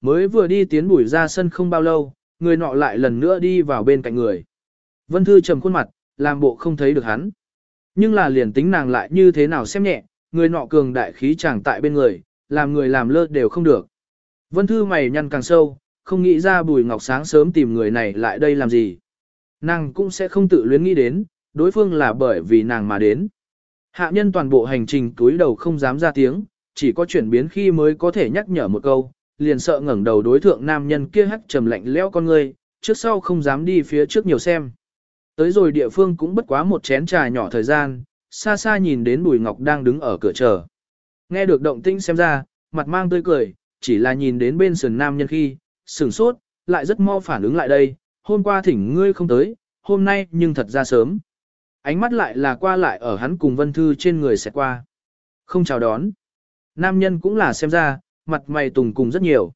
Mới vừa đi tiến bùi ra sân không bao lâu, người nọ lại lần nữa đi vào bên cạnh người. Vân Thư trầm khuôn mặt, làm bộ không thấy được hắn. Nhưng là liền tính nàng lại như thế nào xem nhẹ, người nọ cường đại khí chẳng tại bên người, làm người làm lơ đều không được. Vân Thư mày nhăn càng sâu, không nghĩ ra Bùi Ngọc sáng sớm tìm người này lại đây làm gì. Nàng cũng sẽ không tự luyến nghĩ đến, đối phương là bởi vì nàng mà đến. Hạ nhân toàn bộ hành trình túi đầu không dám ra tiếng, chỉ có chuyển biến khi mới có thể nhắc nhở một câu, liền sợ ngẩng đầu đối thượng nam nhân kia hắt trầm lạnh lẽo con người, trước sau không dám đi phía trước nhiều xem. Tới rồi địa phương cũng bất quá một chén trà nhỏ thời gian, xa xa nhìn đến Bùi Ngọc đang đứng ở cửa chờ. Nghe được động tĩnh xem ra, mặt mang tươi cười, chỉ là nhìn đến bên sườn nam nhân khi, sửng sốt, lại rất mau phản ứng lại đây, hôm qua thỉnh ngươi không tới, hôm nay nhưng thật ra sớm. Ánh mắt lại là qua lại ở hắn cùng Vân Thư trên người sẽ qua. Không chào đón. Nam nhân cũng là xem ra, mặt mày tùng cùng rất nhiều.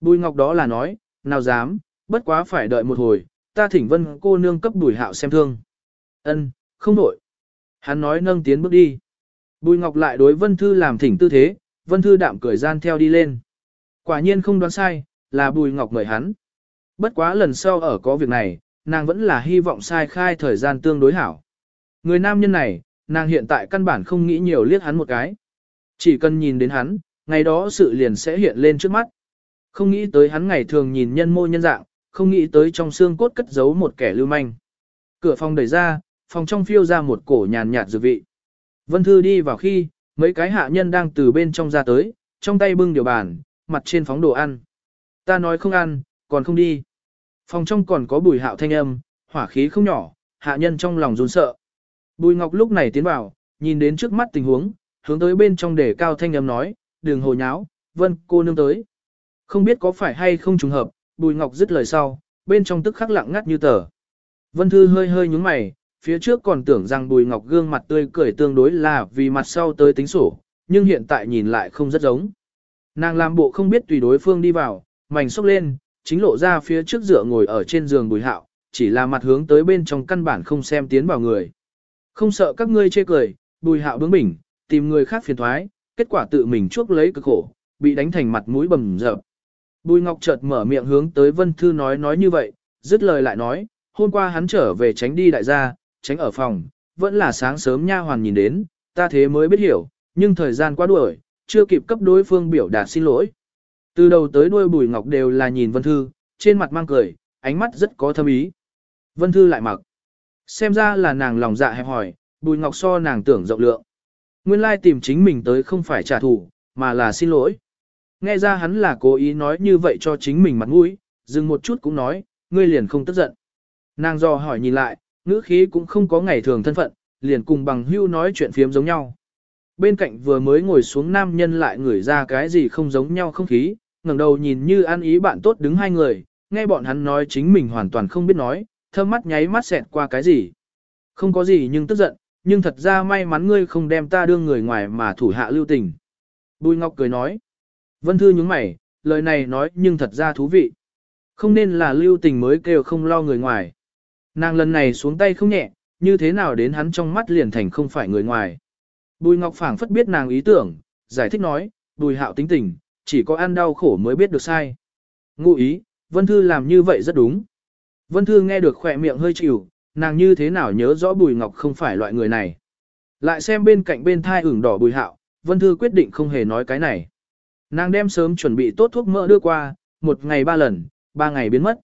Bùi Ngọc đó là nói, nào dám, bất quá phải đợi một hồi, ta thỉnh Vân cô nương cấp đuổi hạo xem thương. Ân, không đổi. Hắn nói nâng tiến bước đi. Bùi Ngọc lại đối Vân Thư làm thỉnh tư thế, Vân Thư đạm cười gian theo đi lên. Quả nhiên không đoán sai, là Bùi Ngọc mời hắn. Bất quá lần sau ở có việc này, nàng vẫn là hy vọng sai khai thời gian tương đối hảo. Người nam nhân này, nàng hiện tại căn bản không nghĩ nhiều liếc hắn một cái. Chỉ cần nhìn đến hắn, ngày đó sự liền sẽ hiện lên trước mắt. Không nghĩ tới hắn ngày thường nhìn nhân mô nhân dạng, không nghĩ tới trong xương cốt cất giấu một kẻ lưu manh. Cửa phòng đẩy ra, phòng trong phiêu ra một cổ nhàn nhạt dược vị. Vân Thư đi vào khi, mấy cái hạ nhân đang từ bên trong ra tới, trong tay bưng điều bàn, mặt trên phóng đồ ăn. Ta nói không ăn, còn không đi. Phòng trong còn có bùi hạo thanh âm, hỏa khí không nhỏ, hạ nhân trong lòng run sợ. Bùi Ngọc lúc này tiến vào, nhìn đến trước mắt tình huống, hướng tới bên trong để cao thanh âm nói, đừng hồ nháo, vân cô nương tới. Không biết có phải hay không trùng hợp, Bùi Ngọc dứt lời sau, bên trong tức khắc lặng ngắt như tờ. Vân Thư hơi hơi nhúng mày, phía trước còn tưởng rằng Bùi Ngọc gương mặt tươi cười tương đối là vì mặt sau tới tính sổ, nhưng hiện tại nhìn lại không rất giống. Nàng làm bộ không biết tùy đối phương đi vào, mảnh xốc lên, chính lộ ra phía trước dựa ngồi ở trên giường Bùi Hạo, chỉ là mặt hướng tới bên trong căn bản không xem tiến vào người. Không sợ các ngươi chê cười, Bùi Hạo bướng bỉnh, tìm người khác phiền thoái, kết quả tự mình chuốc lấy cực khổ, bị đánh thành mặt mũi bầm dập. Bùi Ngọc chợt mở miệng hướng tới Vân Thư nói nói như vậy, dứt lời lại nói, hôm qua hắn trở về tránh đi đại gia, tránh ở phòng, vẫn là sáng sớm nha hoàn nhìn đến, ta thế mới biết hiểu, nhưng thời gian quá đuổi, chưa kịp cấp đối phương biểu đạt xin lỗi. Từ đầu tới đuôi Bùi Ngọc đều là nhìn Vân Thư, trên mặt mang cười, ánh mắt rất có thâm ý. Vân Thư lại mặc. Xem ra là nàng lòng dạ hẹp hỏi, Bùi Ngọc so nàng tưởng rộng lượng. Nguyên lai tìm chính mình tới không phải trả thù, mà là xin lỗi. Nghe ra hắn là cố ý nói như vậy cho chính mình mặt mũi, dừng một chút cũng nói, ngươi liền không tức giận. Nàng do hỏi nhìn lại, ngữ khí cũng không có ngày thường thân phận, liền cùng bằng hưu nói chuyện phiếm giống nhau. Bên cạnh vừa mới ngồi xuống nam nhân lại ngửi ra cái gì không giống nhau không khí, ngẩng đầu nhìn như an ý bạn tốt đứng hai người, nghe bọn hắn nói chính mình hoàn toàn không biết nói, thơm mắt nháy mắt xẹt qua cái gì. Không có gì nhưng tức giận, nhưng thật ra may mắn ngươi không đem ta đưa người ngoài mà thủ hạ lưu tình. Bùi Ngọc cười nói. Vân Thư nhướng mày, lời này nói nhưng thật ra thú vị. Không nên là lưu tình mới kêu không lo người ngoài. Nàng lần này xuống tay không nhẹ, như thế nào đến hắn trong mắt liền thành không phải người ngoài. Bùi Ngọc phảng phất biết nàng ý tưởng, giải thích nói, bùi hạo tính tình, chỉ có ăn đau khổ mới biết được sai. Ngụ ý, Vân Thư làm như vậy rất đúng. Vân Thư nghe được khỏe miệng hơi chịu, nàng như thế nào nhớ rõ Bùi Ngọc không phải loại người này. Lại xem bên cạnh bên thai ửng đỏ Bùi Hạo, Vân Thư quyết định không hề nói cái này. Nàng đem sớm chuẩn bị tốt thuốc mỡ đưa qua, một ngày ba lần, ba ngày biến mất.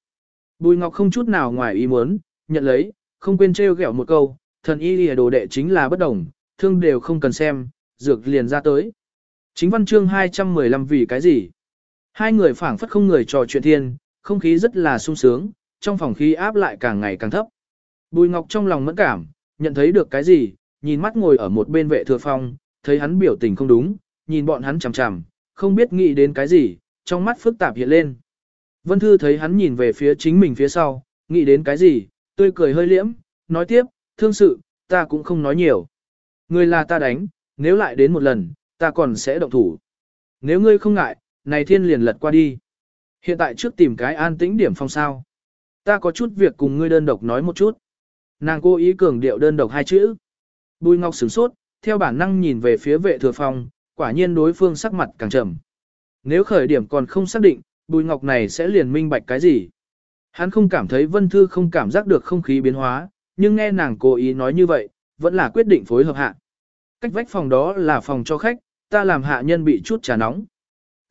Bùi Ngọc không chút nào ngoài ý muốn, nhận lấy, không quên trêu ghẹo một câu, thần y lìa đồ đệ chính là bất đồng, thương đều không cần xem, dược liền ra tới. Chính văn chương 215 vì cái gì? Hai người phảng phất không người trò chuyện thiên, không khí rất là sung sướng, trong phòng khí áp lại càng ngày càng thấp. Bùi Ngọc trong lòng mẫn cảm, nhận thấy được cái gì, nhìn mắt ngồi ở một bên vệ thừa phong, thấy hắn biểu tình không đúng, nhìn bọn hắn chằm chằm, không biết nghĩ đến cái gì, trong mắt phức tạp hiện lên. Vân Thư thấy hắn nhìn về phía chính mình phía sau, nghĩ đến cái gì, tươi cười hơi liễm, nói tiếp, thương sự, ta cũng không nói nhiều. Người là ta đánh, nếu lại đến một lần, ta còn sẽ động thủ. Nếu ngươi không ngại, này thiên liền lật qua đi. Hiện tại trước tìm cái an tĩnh điểm phong sao. Ta có chút việc cùng ngươi đơn độc nói một chút. Nàng cố ý cường điệu đơn độc hai chữ. Bùi Ngọc sửng sốt, theo bản năng nhìn về phía vệ thừa phong, quả nhiên đối phương sắc mặt càng trầm. Nếu khởi điểm còn không xác định, Bùi Ngọc này sẽ liền minh bạch cái gì. Hắn không cảm thấy Vân Thư không cảm giác được không khí biến hóa, nhưng nghe nàng cố ý nói như vậy, vẫn là quyết định phối hợp hạ. Cách vách phòng đó là phòng cho khách, ta làm hạ nhân bị chút trà nóng.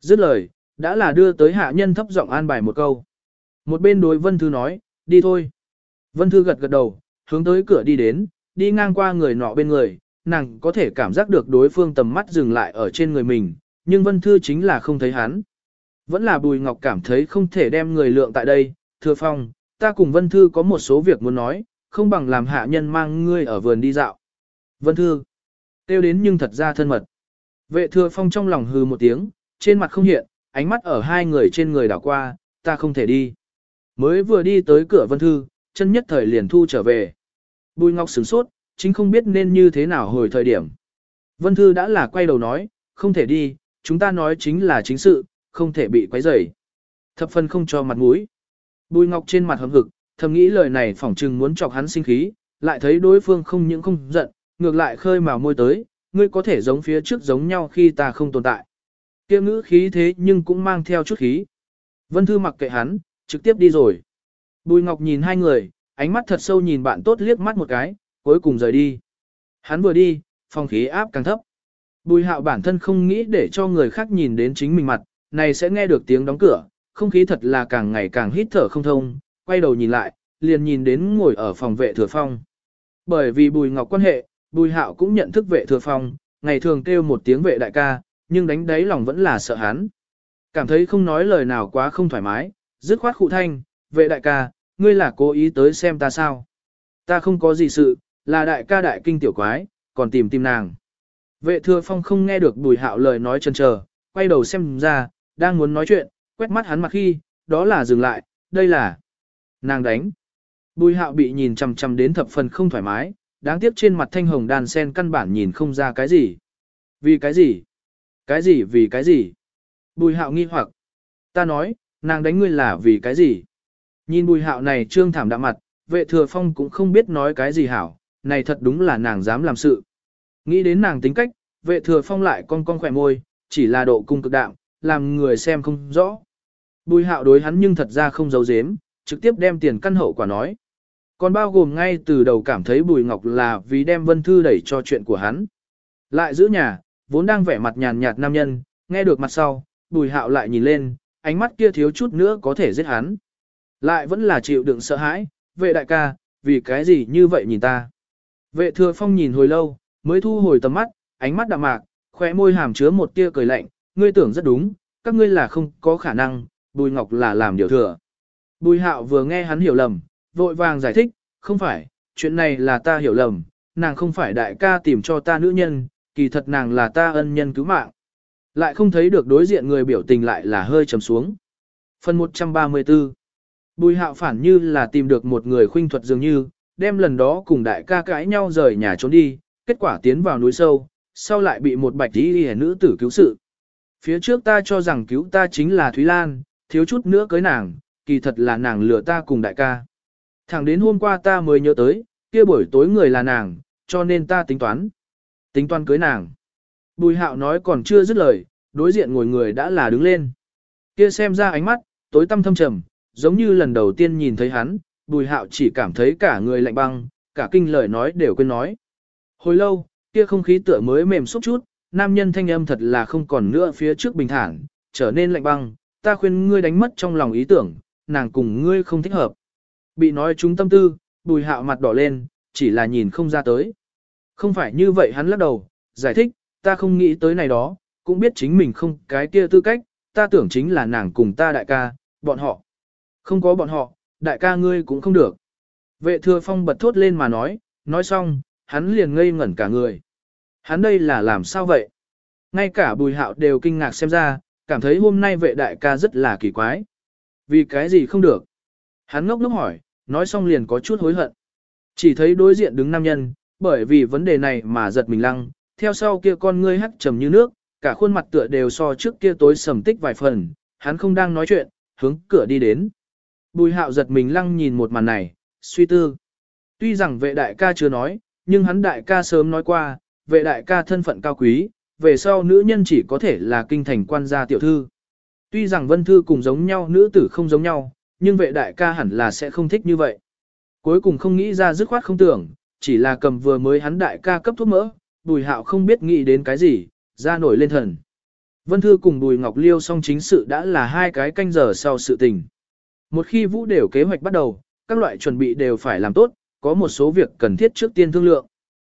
Dứt lời, đã là đưa tới hạ nhân thấp giọng an bài một câu. Một bên đối Vân Thư nói, đi thôi. Vân Thư gật gật đầu, hướng tới cửa đi đến, đi ngang qua người nọ bên người, nàng có thể cảm giác được đối phương tầm mắt dừng lại ở trên người mình, nhưng Vân Thư chính là không thấy hắn. Vẫn là Bùi Ngọc cảm thấy không thể đem người lượng tại đây, thưa phong, ta cùng Vân Thư có một số việc muốn nói, không bằng làm hạ nhân mang ngươi ở vườn đi dạo. Vân Thư, tiêu đến nhưng thật ra thân mật. Vệ thừa phong trong lòng hư một tiếng, trên mặt không hiện, ánh mắt ở hai người trên người đảo qua, ta không thể đi. Mới vừa đi tới cửa Vân Thư, chân nhất thời liền thu trở về. Bùi Ngọc sửng sốt, chính không biết nên như thế nào hồi thời điểm. Vân Thư đã là quay đầu nói, không thể đi, chúng ta nói chính là chính sự, không thể bị quấy rầy. Thập phân không cho mặt mũi. Bùi Ngọc trên mặt hầm hực, thầm nghĩ lời này phỏng chừng muốn chọc hắn sinh khí, lại thấy đối phương không những không giận, ngược lại khơi mào môi tới, ngươi có thể giống phía trước giống nhau khi ta không tồn tại. Kia ngữ khí thế nhưng cũng mang theo chút khí. Vân Thư mặc kệ hắn, trực tiếp đi rồi. Bùi Ngọc nhìn hai người, ánh mắt thật sâu nhìn bạn tốt liếc mắt một cái, cuối cùng rời đi. Hắn vừa đi, phong khí áp càng thấp. Bùi hạo bản thân không nghĩ để cho người khác nhìn đến chính mình mặt, này sẽ nghe được tiếng đóng cửa, không khí thật là càng ngày càng hít thở không thông, quay đầu nhìn lại, liền nhìn đến ngồi ở phòng vệ thừa phong. Bởi vì bùi ngọc quan hệ, bùi hạo cũng nhận thức vệ thừa phong, ngày thường kêu một tiếng vệ đại ca, nhưng đánh đáy lòng vẫn là sợ hắn. Cảm thấy không nói lời nào quá không thoải mái, dứt khoát khụ thanh, vệ đại ca, ngươi là cố ý tới xem ta sao. Ta không có gì sự, là đại ca đại kinh tiểu quái, còn tìm tìm nàng. Vệ thừa phong không nghe được bùi hạo lời nói chân chờ, quay đầu xem ra, đang muốn nói chuyện, quét mắt hắn mặt khi, đó là dừng lại, đây là nàng đánh. Bùi hạo bị nhìn chằm chằm đến thập phần không thoải mái, đáng tiếc trên mặt thanh hồng đàn sen căn bản nhìn không ra cái gì. Vì cái gì? Cái gì vì cái gì? Bùi hạo nghi hoặc. Ta nói, nàng đánh ngươi là vì cái gì? Nhìn bùi hạo này trương thảm đạm mặt, vệ thừa phong cũng không biết nói cái gì hảo, này thật đúng là nàng dám làm sự. Nghĩ đến nàng tính cách, vệ thừa phong lại con con khỏe môi, chỉ là độ cung cực đạm, làm người xem không rõ. Bùi hạo đối hắn nhưng thật ra không giấu giếm, trực tiếp đem tiền căn hậu quả nói. Còn bao gồm ngay từ đầu cảm thấy Bùi Ngọc là vì đem Vân Thư đẩy cho chuyện của hắn. Lại giữ nhà, vốn đang vẻ mặt nhàn nhạt nam nhân, nghe được mặt sau, Bùi Hạo lại nhìn lên, ánh mắt kia thiếu chút nữa có thể giết hắn. Lại vẫn là chịu đựng sợ hãi, vệ đại ca, vì cái gì như vậy nhìn ta. Vệ thừa phong nhìn hồi lâu, mới thu hồi tầm mắt, ánh mắt đạm mạc, khóe môi hàm chứa một tia cười lạnh, ngươi tưởng rất đúng, các ngươi là không có khả năng, Bùi Ngọc là làm điều thừa. Bùi Hạo vừa nghe hắn hiểu lầm, vội vàng giải thích, không phải, chuyện này là ta hiểu lầm, nàng không phải đại ca tìm cho ta nữ nhân, kỳ thật nàng là ta ân nhân cứu mạng. Lại không thấy được đối diện người biểu tình lại là hơi trầm xuống. Phần 134 Bùi hạo phản như là tìm được một người khuynh thuật dường như, đem lần đó cùng đại ca cãi nhau rời nhà trốn đi, kết quả tiến vào núi sâu, sau lại bị một bạch y hề nữ tử cứu sự. Phía trước ta cho rằng cứu ta chính là Thúy Lan, thiếu chút nữa cưới nàng, kỳ thật là nàng lừa ta cùng đại ca. Thẳng đến hôm qua ta mới nhớ tới, kia buổi tối người là nàng, cho nên ta tính toán. Tính toán cưới nàng. Bùi hạo nói còn chưa dứt lời, đối diện ngồi người đã là đứng lên. Kia xem ra ánh mắt, tối tăm thâm trầm, giống như lần đầu tiên nhìn thấy hắn, bùi hạo chỉ cảm thấy cả người lạnh băng, cả kinh lời nói đều quên nói. Hồi lâu, kia không khí tựa mới mềm xúc chút, nam nhân thanh âm thật là không còn nữa phía trước bình thản, trở nên lạnh băng, ta khuyên ngươi đánh mất trong lòng ý tưởng, nàng cùng ngươi không thích hợp. Bị nói chúng tâm tư, bùi hạo mặt đỏ lên, chỉ là nhìn không ra tới. Không phải như vậy hắn lắc đầu, giải thích, ta không nghĩ tới này đó, cũng biết chính mình không cái kia tư cách, ta tưởng chính là nàng cùng ta đại ca, bọn họ. Không có bọn họ, đại ca ngươi cũng không được. Vệ thừa phong bật thốt lên mà nói, nói xong, hắn liền ngây ngẩn cả người. Hắn đây là làm sao vậy? Ngay cả bùi hạo đều kinh ngạc xem ra, cảm thấy hôm nay vệ đại ca rất là kỳ quái. Vì cái gì không được? Hắn ngốc ngốc hỏi, nói xong liền có chút hối hận. Chỉ thấy đối diện đứng nam nhân, bởi vì vấn đề này mà giật mình lăng, theo sau kia con ngươi hắt trầm như nước, cả khuôn mặt tựa đều so trước kia tối sầm tích vài phần, hắn không đang nói chuyện, hướng cửa đi đến. Bùi hạo giật mình lăng nhìn một màn này, suy tư. Tuy rằng vệ đại ca chưa nói, nhưng hắn đại ca sớm nói qua, vệ đại ca thân phận cao quý, về sau nữ nhân chỉ có thể là kinh thành quan gia tiểu thư. Tuy rằng Vân Thư cùng giống nhau nữ tử không giống nhau, nhưng vệ đại ca hẳn là sẽ không thích như vậy. Cuối cùng không nghĩ ra dứt khoát không tưởng, chỉ là cầm vừa mới hắn đại ca cấp thuốc mỡ, bùi hạo không biết nghĩ đến cái gì, ra nổi lên thần. Vân Thư cùng Bùi Ngọc Liêu song chính sự đã là hai cái canh giờ sau sự tình. Một khi vũ đều kế hoạch bắt đầu, các loại chuẩn bị đều phải làm tốt, có một số việc cần thiết trước tiên thương lượng.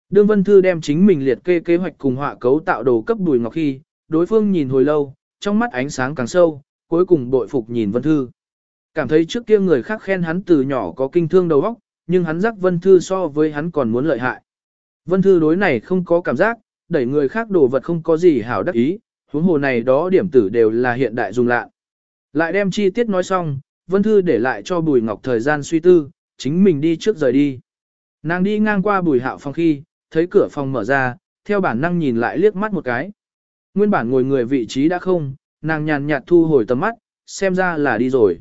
Đương Vân Thư đem chính mình liệt kê kế hoạch cùng họa cấu tạo đồ cấp Bùi Ngọc khi, đối phương nhìn hồi lâu, trong mắt ánh sáng càng sâu, cuối cùng bội phục nhìn Vân Thư. Cảm thấy trước kia người khác khen hắn từ nhỏ có kinh thương đầu óc, nhưng hắn giác Vân Thư so với hắn còn muốn lợi hại. Vân Thư đối này không có cảm giác, đẩy người khác đồ vật không có gì hảo đắc ý, huống hồ này đó điểm tử đều là hiện đại dùng lạ. Lại đem chi tiết nói xong, Vân Thư để lại cho Bùi Ngọc thời gian suy tư, chính mình đi trước rời đi. Nàng đi ngang qua Bùi Hạo phòng khi, thấy cửa phòng mở ra, theo bản năng nhìn lại liếc mắt một cái. Nguyên bản ngồi người vị trí đã không, nàng nhàn nhạt thu hồi tầm mắt, xem ra là đi rồi.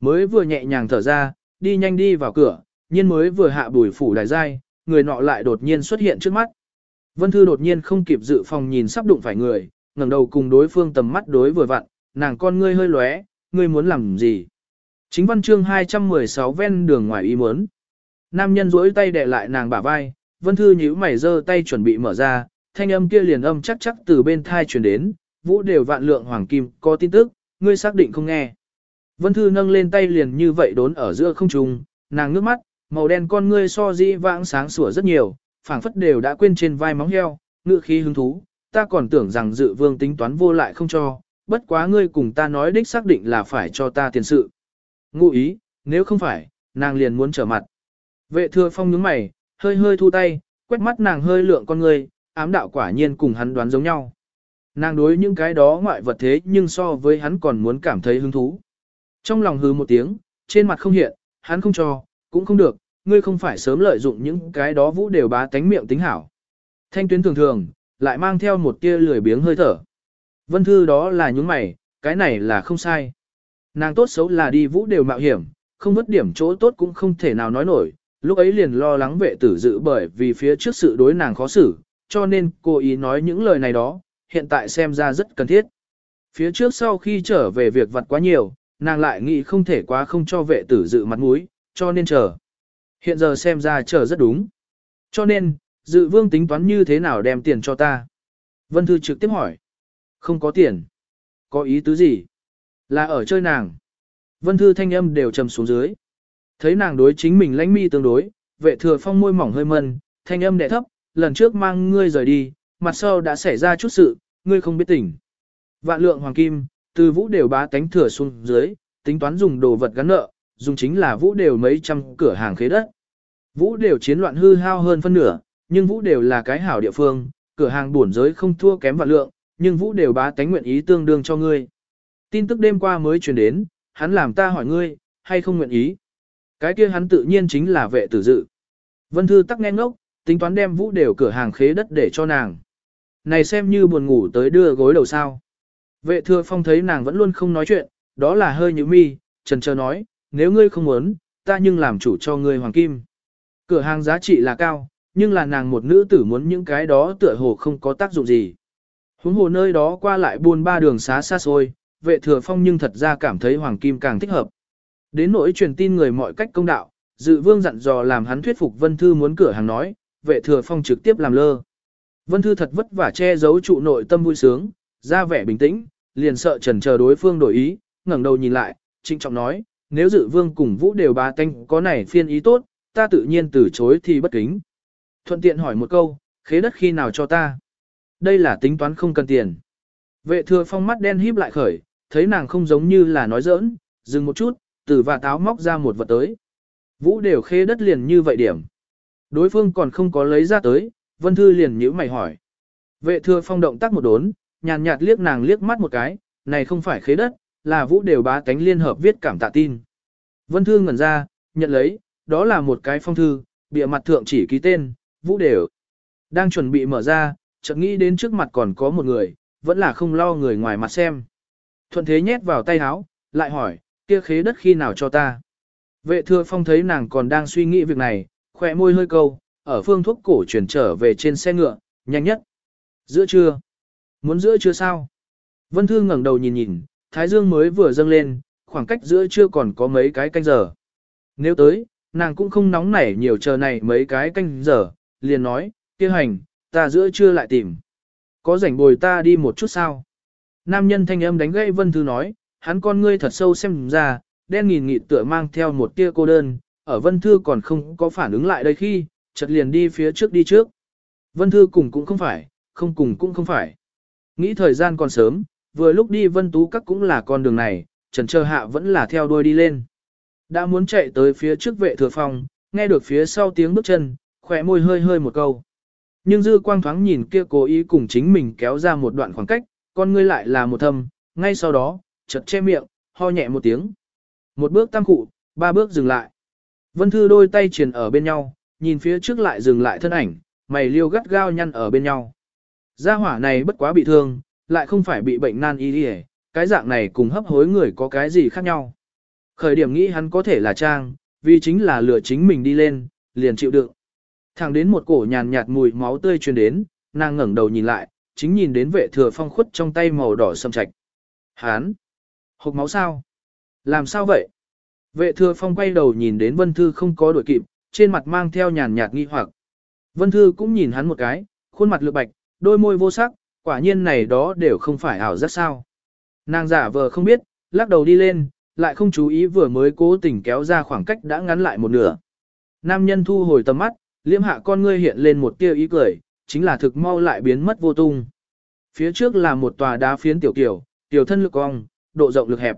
Mới vừa nhẹ nhàng thở ra, đi nhanh đi vào cửa, nhiên mới vừa hạ bùi phủ đại giai, người nọ lại đột nhiên xuất hiện trước mắt. Vân Thư đột nhiên không kịp dự phòng nhìn sắp đụng phải người, ngẩng đầu cùng đối phương tầm mắt đối vừa vặn, nàng con ngươi hơi lóe, ngươi muốn làm gì? Chính văn chương 216 ven đường ngoài ý muốn. Nam nhân duỗi tay đè lại nàng bả vai, Vân Thư nhíu mày giơ tay chuẩn bị mở ra, thanh âm kia liền âm chắc chắc từ bên thai truyền đến, vũ đều vạn lượng hoàng kim, có tin tức, ngươi xác định không nghe. Vân Thư nâng lên tay liền như vậy đốn ở giữa không trung, nàng ngước mắt, màu đen con ngươi so di vãng sáng sủa rất nhiều, phảng phất đều đã quên trên vai móng heo, ngự khí hứng thú, ta còn tưởng rằng dự vương tính toán vô lại không cho, bất quá ngươi cùng ta nói đích xác định là phải cho ta tiền sự. Ngụ ý, nếu không phải, nàng liền muốn trở mặt. Vệ thừa phong nhướng mày, hơi hơi thu tay, quét mắt nàng hơi lượng con người, ám đạo quả nhiên cùng hắn đoán giống nhau. Nàng đối những cái đó ngoại vật thế nhưng so với hắn còn muốn cảm thấy hứng thú. Trong lòng hừ một tiếng, trên mặt không hiện, hắn không cho, cũng không được, ngươi không phải sớm lợi dụng những cái đó vũ đều bá tánh miệng tính hảo. Thanh tuyến thường thường, lại mang theo một tia lười biếng hơi thở. Vân thư đó là những mày, cái này là không sai. Nàng tốt xấu là đi vũ đều mạo hiểm, không mất điểm chỗ tốt cũng không thể nào nói nổi, lúc ấy liền lo lắng vệ tử dự bởi vì phía trước sự đối nàng khó xử, cho nên cô ý nói những lời này đó, hiện tại xem ra rất cần thiết. Phía trước sau khi trở về việc vặt quá nhiều, nàng lại nghĩ không thể quá không cho vệ tử dự mặt mũi, cho nên chờ. Hiện giờ xem ra chờ rất đúng. Cho nên, dự vương tính toán như thế nào đem tiền cho ta? Vân Thư trực tiếp hỏi. Không có tiền. Có ý tứ gì? Là ở chơi nàng. Vân Thư thanh âm đều trầm xuống dưới. Thấy nàng đối chính mình lãnh mi tương đối, vệ thừa phong môi mỏng hơi mân, thanh âm đẻ thấp, lần trước mang ngươi rời đi, mặt sau đã xảy ra chút sự, ngươi không biết tỉnh. Vạn lượng hoàng kim, từ vũ đều bá tánh thừa xuống dưới, tính toán dùng đồ vật gắn nợ, dùng chính là vũ đều mấy trăm cửa hàng khế đất. Vũ đều chiến loạn hư hao hơn phân nửa, nhưng vũ đều là cái hảo địa phương, cửa hàng buồn giới không thua kém vạn lượng, nhưng vũ đều bá tánh nguyện ý tương đương cho ngươi. Tin tức đêm qua mới truyền đến, hắn làm ta hỏi ngươi, hay không nguyện ý. Cái kia hắn tự nhiên chính là vệ tử dự. Vân Thư tắc nghe ngốc, tính toán đem vũ đều cửa hàng khế đất để cho nàng. Này xem như buồn ngủ tới đưa gối đầu sao. Vệ thừa phong thấy nàng vẫn luôn không nói chuyện, đó là hơi như mi, trần chờ nói, nếu ngươi không muốn, ta nhưng làm chủ cho ngươi hoàng kim. Cửa hàng giá trị là cao, nhưng là nàng một nữ tử muốn những cái đó tựa hồ không có tác dụng gì. Huống hồ nơi đó qua lại buôn ba đường xá xa xôi, vệ thừa phong nhưng thật ra cảm thấy hoàng kim càng thích hợp. Đến nỗi truyền tin người mọi cách công đạo, dự vương dặn dò làm hắn thuyết phục Vân Thư muốn cửa hàng nói, vệ thừa phong trực tiếp làm lơ. Vân Thư thật vất vả che giấu trụ nội tâm vui sướng, ra vẻ bình tĩnh, liền sợ trần chờ đối phương đổi ý, ngẩng đầu nhìn lại, trinh trọng nói, nếu dự vương cùng vũ đều ba tanh có này phiên ý tốt, ta tự nhiên từ chối thì bất kính. Thuận tiện hỏi một câu, khế đất khi nào cho ta? Đây là tính toán không cần tiền. Vệ thừa phong mắt đen híp lại khởi, thấy nàng không giống như là nói giỡn, dừng một chút, từ và táo móc ra một vật tới. Vũ đều khế đất liền như vậy điểm. Đối phương còn không có lấy ra tới, Vân Thư liền nhíu mày hỏi. Vệ thừa phong động tác một đốn, nhàn nhạt liếc nàng liếc mắt một cái, này không phải khế đất, là vũ đều bá cánh liên hợp viết cảm tạ tin. Vân Thư ngẩn ra, nhận lấy, đó là một cái phong thư, bìa mặt thượng chỉ ký tên, vũ đều. Đang chuẩn bị mở ra, chợt nghĩ đến trước mặt còn có một người, vẫn là không lo người ngoài mặt xem. Thuận thế nhét vào tay áo, lại hỏi, kia khế đất khi nào cho ta. Vệ thừa phong thấy nàng còn đang suy nghĩ việc này, khỏe môi hơi câu, ở phương thuốc cổ chuyển trở về trên xe ngựa, nhanh nhất. Giữa trưa. Muốn giữa trưa sao? Vân Thư ngẩng đầu nhìn nhìn, Thái Dương mới vừa dâng lên, khoảng cách giữa trưa còn có mấy cái canh giờ. Nếu tới, nàng cũng không nóng nảy nhiều chờ này mấy cái canh giờ, liền nói, kia hành, ta giữa trưa lại tìm. Có rảnh bồi ta đi một chút sao? Nam nhân thanh âm đánh gãy Vân Thư nói, hắn con ngươi thật sâu xem ra, đen nghìn nghị tựa mang theo một tia cô đơn, ở Vân Thư còn không có phản ứng lại đây khi, chợt liền đi phía trước đi trước. Vân Thư cùng cũng không phải, không cùng cũng không phải. Nghĩ thời gian còn sớm, vừa lúc đi Vân Tú Các cũng là con đường này, trần Trơ hạ vẫn là theo đuôi đi lên. Đã muốn chạy tới phía trước vệ thừa phòng, nghe được phía sau tiếng bước chân, khỏe môi hơi hơi một câu. Nhưng dư quang thoáng nhìn kia cố ý cùng chính mình kéo ra một đoạn khoảng cách, con ngươi lại là một thâm, ngay sau đó, chợt che miệng, ho nhẹ một tiếng. Một bước tam cụ, ba bước dừng lại. Vân Thư đôi tay truyền ở bên nhau, nhìn phía trước lại dừng lại thân ảnh, mày liêu gắt gao nhăn ở bên nhau. Gia hỏa này bất quá bị thương, lại không phải bị bệnh nan y đi cái dạng này cùng hấp hối người có cái gì khác nhau. Khởi điểm nghĩ hắn có thể là trang, vì chính là lừa chính mình đi lên, liền chịu đựng. Thẳng đến một cổ nhàn nhạt mùi máu tươi truyền đến, nàng ngẩng đầu nhìn lại, chính nhìn đến vệ thừa phong khuất trong tay màu đỏ sâm trạch. Hán! Hộc máu sao? Làm sao vậy? Vệ thừa phong quay đầu nhìn đến Vân Thư không có đuổi kịp, trên mặt mang theo nhàn nhạt nghi hoặc. Vân Thư cũng nhìn hắn một cái, khuôn mặt lược bạch, đôi môi vô sắc, quả nhiên này đó đều không phải ảo giác sao. Nàng giả vờ không biết, lắc đầu đi lên, lại không chú ý vừa mới cố tình kéo ra khoảng cách đã ngắn lại một nửa. Nam nhân thu hồi tầm mắt, liêm hạ con ngươi hiện lên một tia ý cười, chính là thực mau lại biến mất vô tung. Phía trước là một tòa đá phiến tiểu kiểu, tiểu thân lực cong, độ rộng lực hẹp.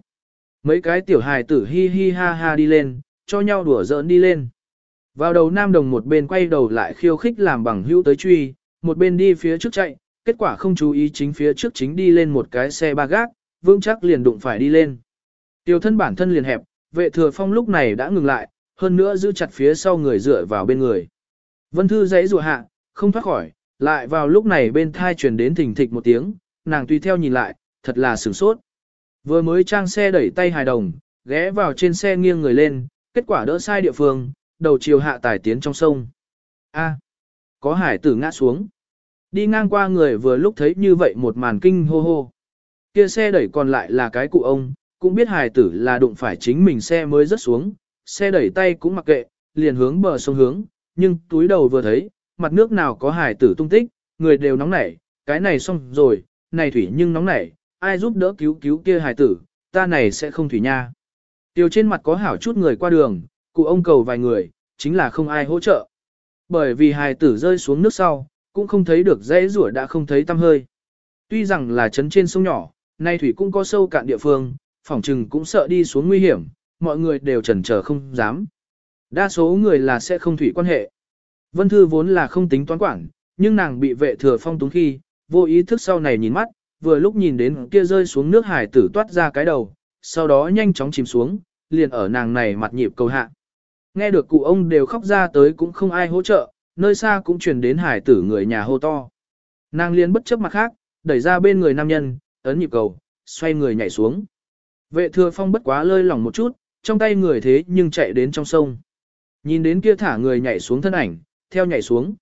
Mấy cái tiểu hài tử hi hi ha ha đi lên, cho nhau đùa giỡn đi lên. Vào đầu nam đồng một bên quay đầu lại khiêu khích làm bằng hữu tới truy, một bên đi phía trước chạy, kết quả không chú ý chính phía trước chính đi lên một cái xe ba gác, vững chắc liền đụng phải đi lên. Tiểu thân bản thân liền hẹp, vệ thừa phong lúc này đã ngừng lại, hơn nữa giữ chặt phía sau người dựa vào bên người. Vân Thư dãy rùa hạ, không thoát khỏi, lại vào lúc này bên thai truyền đến thình thịch một tiếng, nàng tùy theo nhìn lại, thật là sửng sốt. Vừa mới trang xe đẩy tay hài đồng, ghé vào trên xe nghiêng người lên, kết quả đỡ sai địa phương, đầu chiều hạ tải tiến trong sông. A, có hải tử ngã xuống. Đi ngang qua người vừa lúc thấy như vậy một màn kinh hô hô. Kia xe đẩy còn lại là cái cụ ông, cũng biết hải tử là đụng phải chính mình xe mới rớt xuống, xe đẩy tay cũng mặc kệ, liền hướng bờ sông hướng, nhưng túi đầu vừa thấy, mặt nước nào có hải tử tung tích, người đều nóng nảy, cái này xong rồi, này thủy nhưng nóng nảy, ai giúp đỡ cứu cứu kia hải tử, ta này sẽ không thủy nha. Tiêu trên mặt có hảo chút người qua đường, cụ ông cầu vài người, chính là không ai hỗ trợ. Bởi vì hải tử rơi xuống nước sau, cũng không thấy được dãy rủa đã không thấy tăm hơi. Tuy rằng là trấn trên sông nhỏ, nay thủy cũng có sâu cạn địa phương, phỏng trừng cũng sợ đi xuống nguy hiểm, mọi người đều chần chờ không dám. Đa số người là sẽ không thủy quan hệ. Vân Thư vốn là không tính toán quản, nhưng nàng bị vệ thừa phong túng khi, vô ý thức sau này nhìn mắt, vừa lúc nhìn đến kia rơi xuống nước hải tử toát ra cái đầu, sau đó nhanh chóng chìm xuống, liền ở nàng này mặt nhịp cầu hạ. Nghe được cụ ông đều khóc ra tới cũng không ai hỗ trợ, nơi xa cũng truyền đến hải tử người nhà hô to. Nàng liền bất chấp mặt khác, đẩy ra bên người nam nhân, ấn nhịp cầu, xoay người nhảy xuống. Vệ thừa phong bất quá lơi lỏng một chút, trong tay người thế nhưng chạy đến trong sông. Nhìn đến kia thả người nhảy xuống thân ảnh, theo nhảy xuống.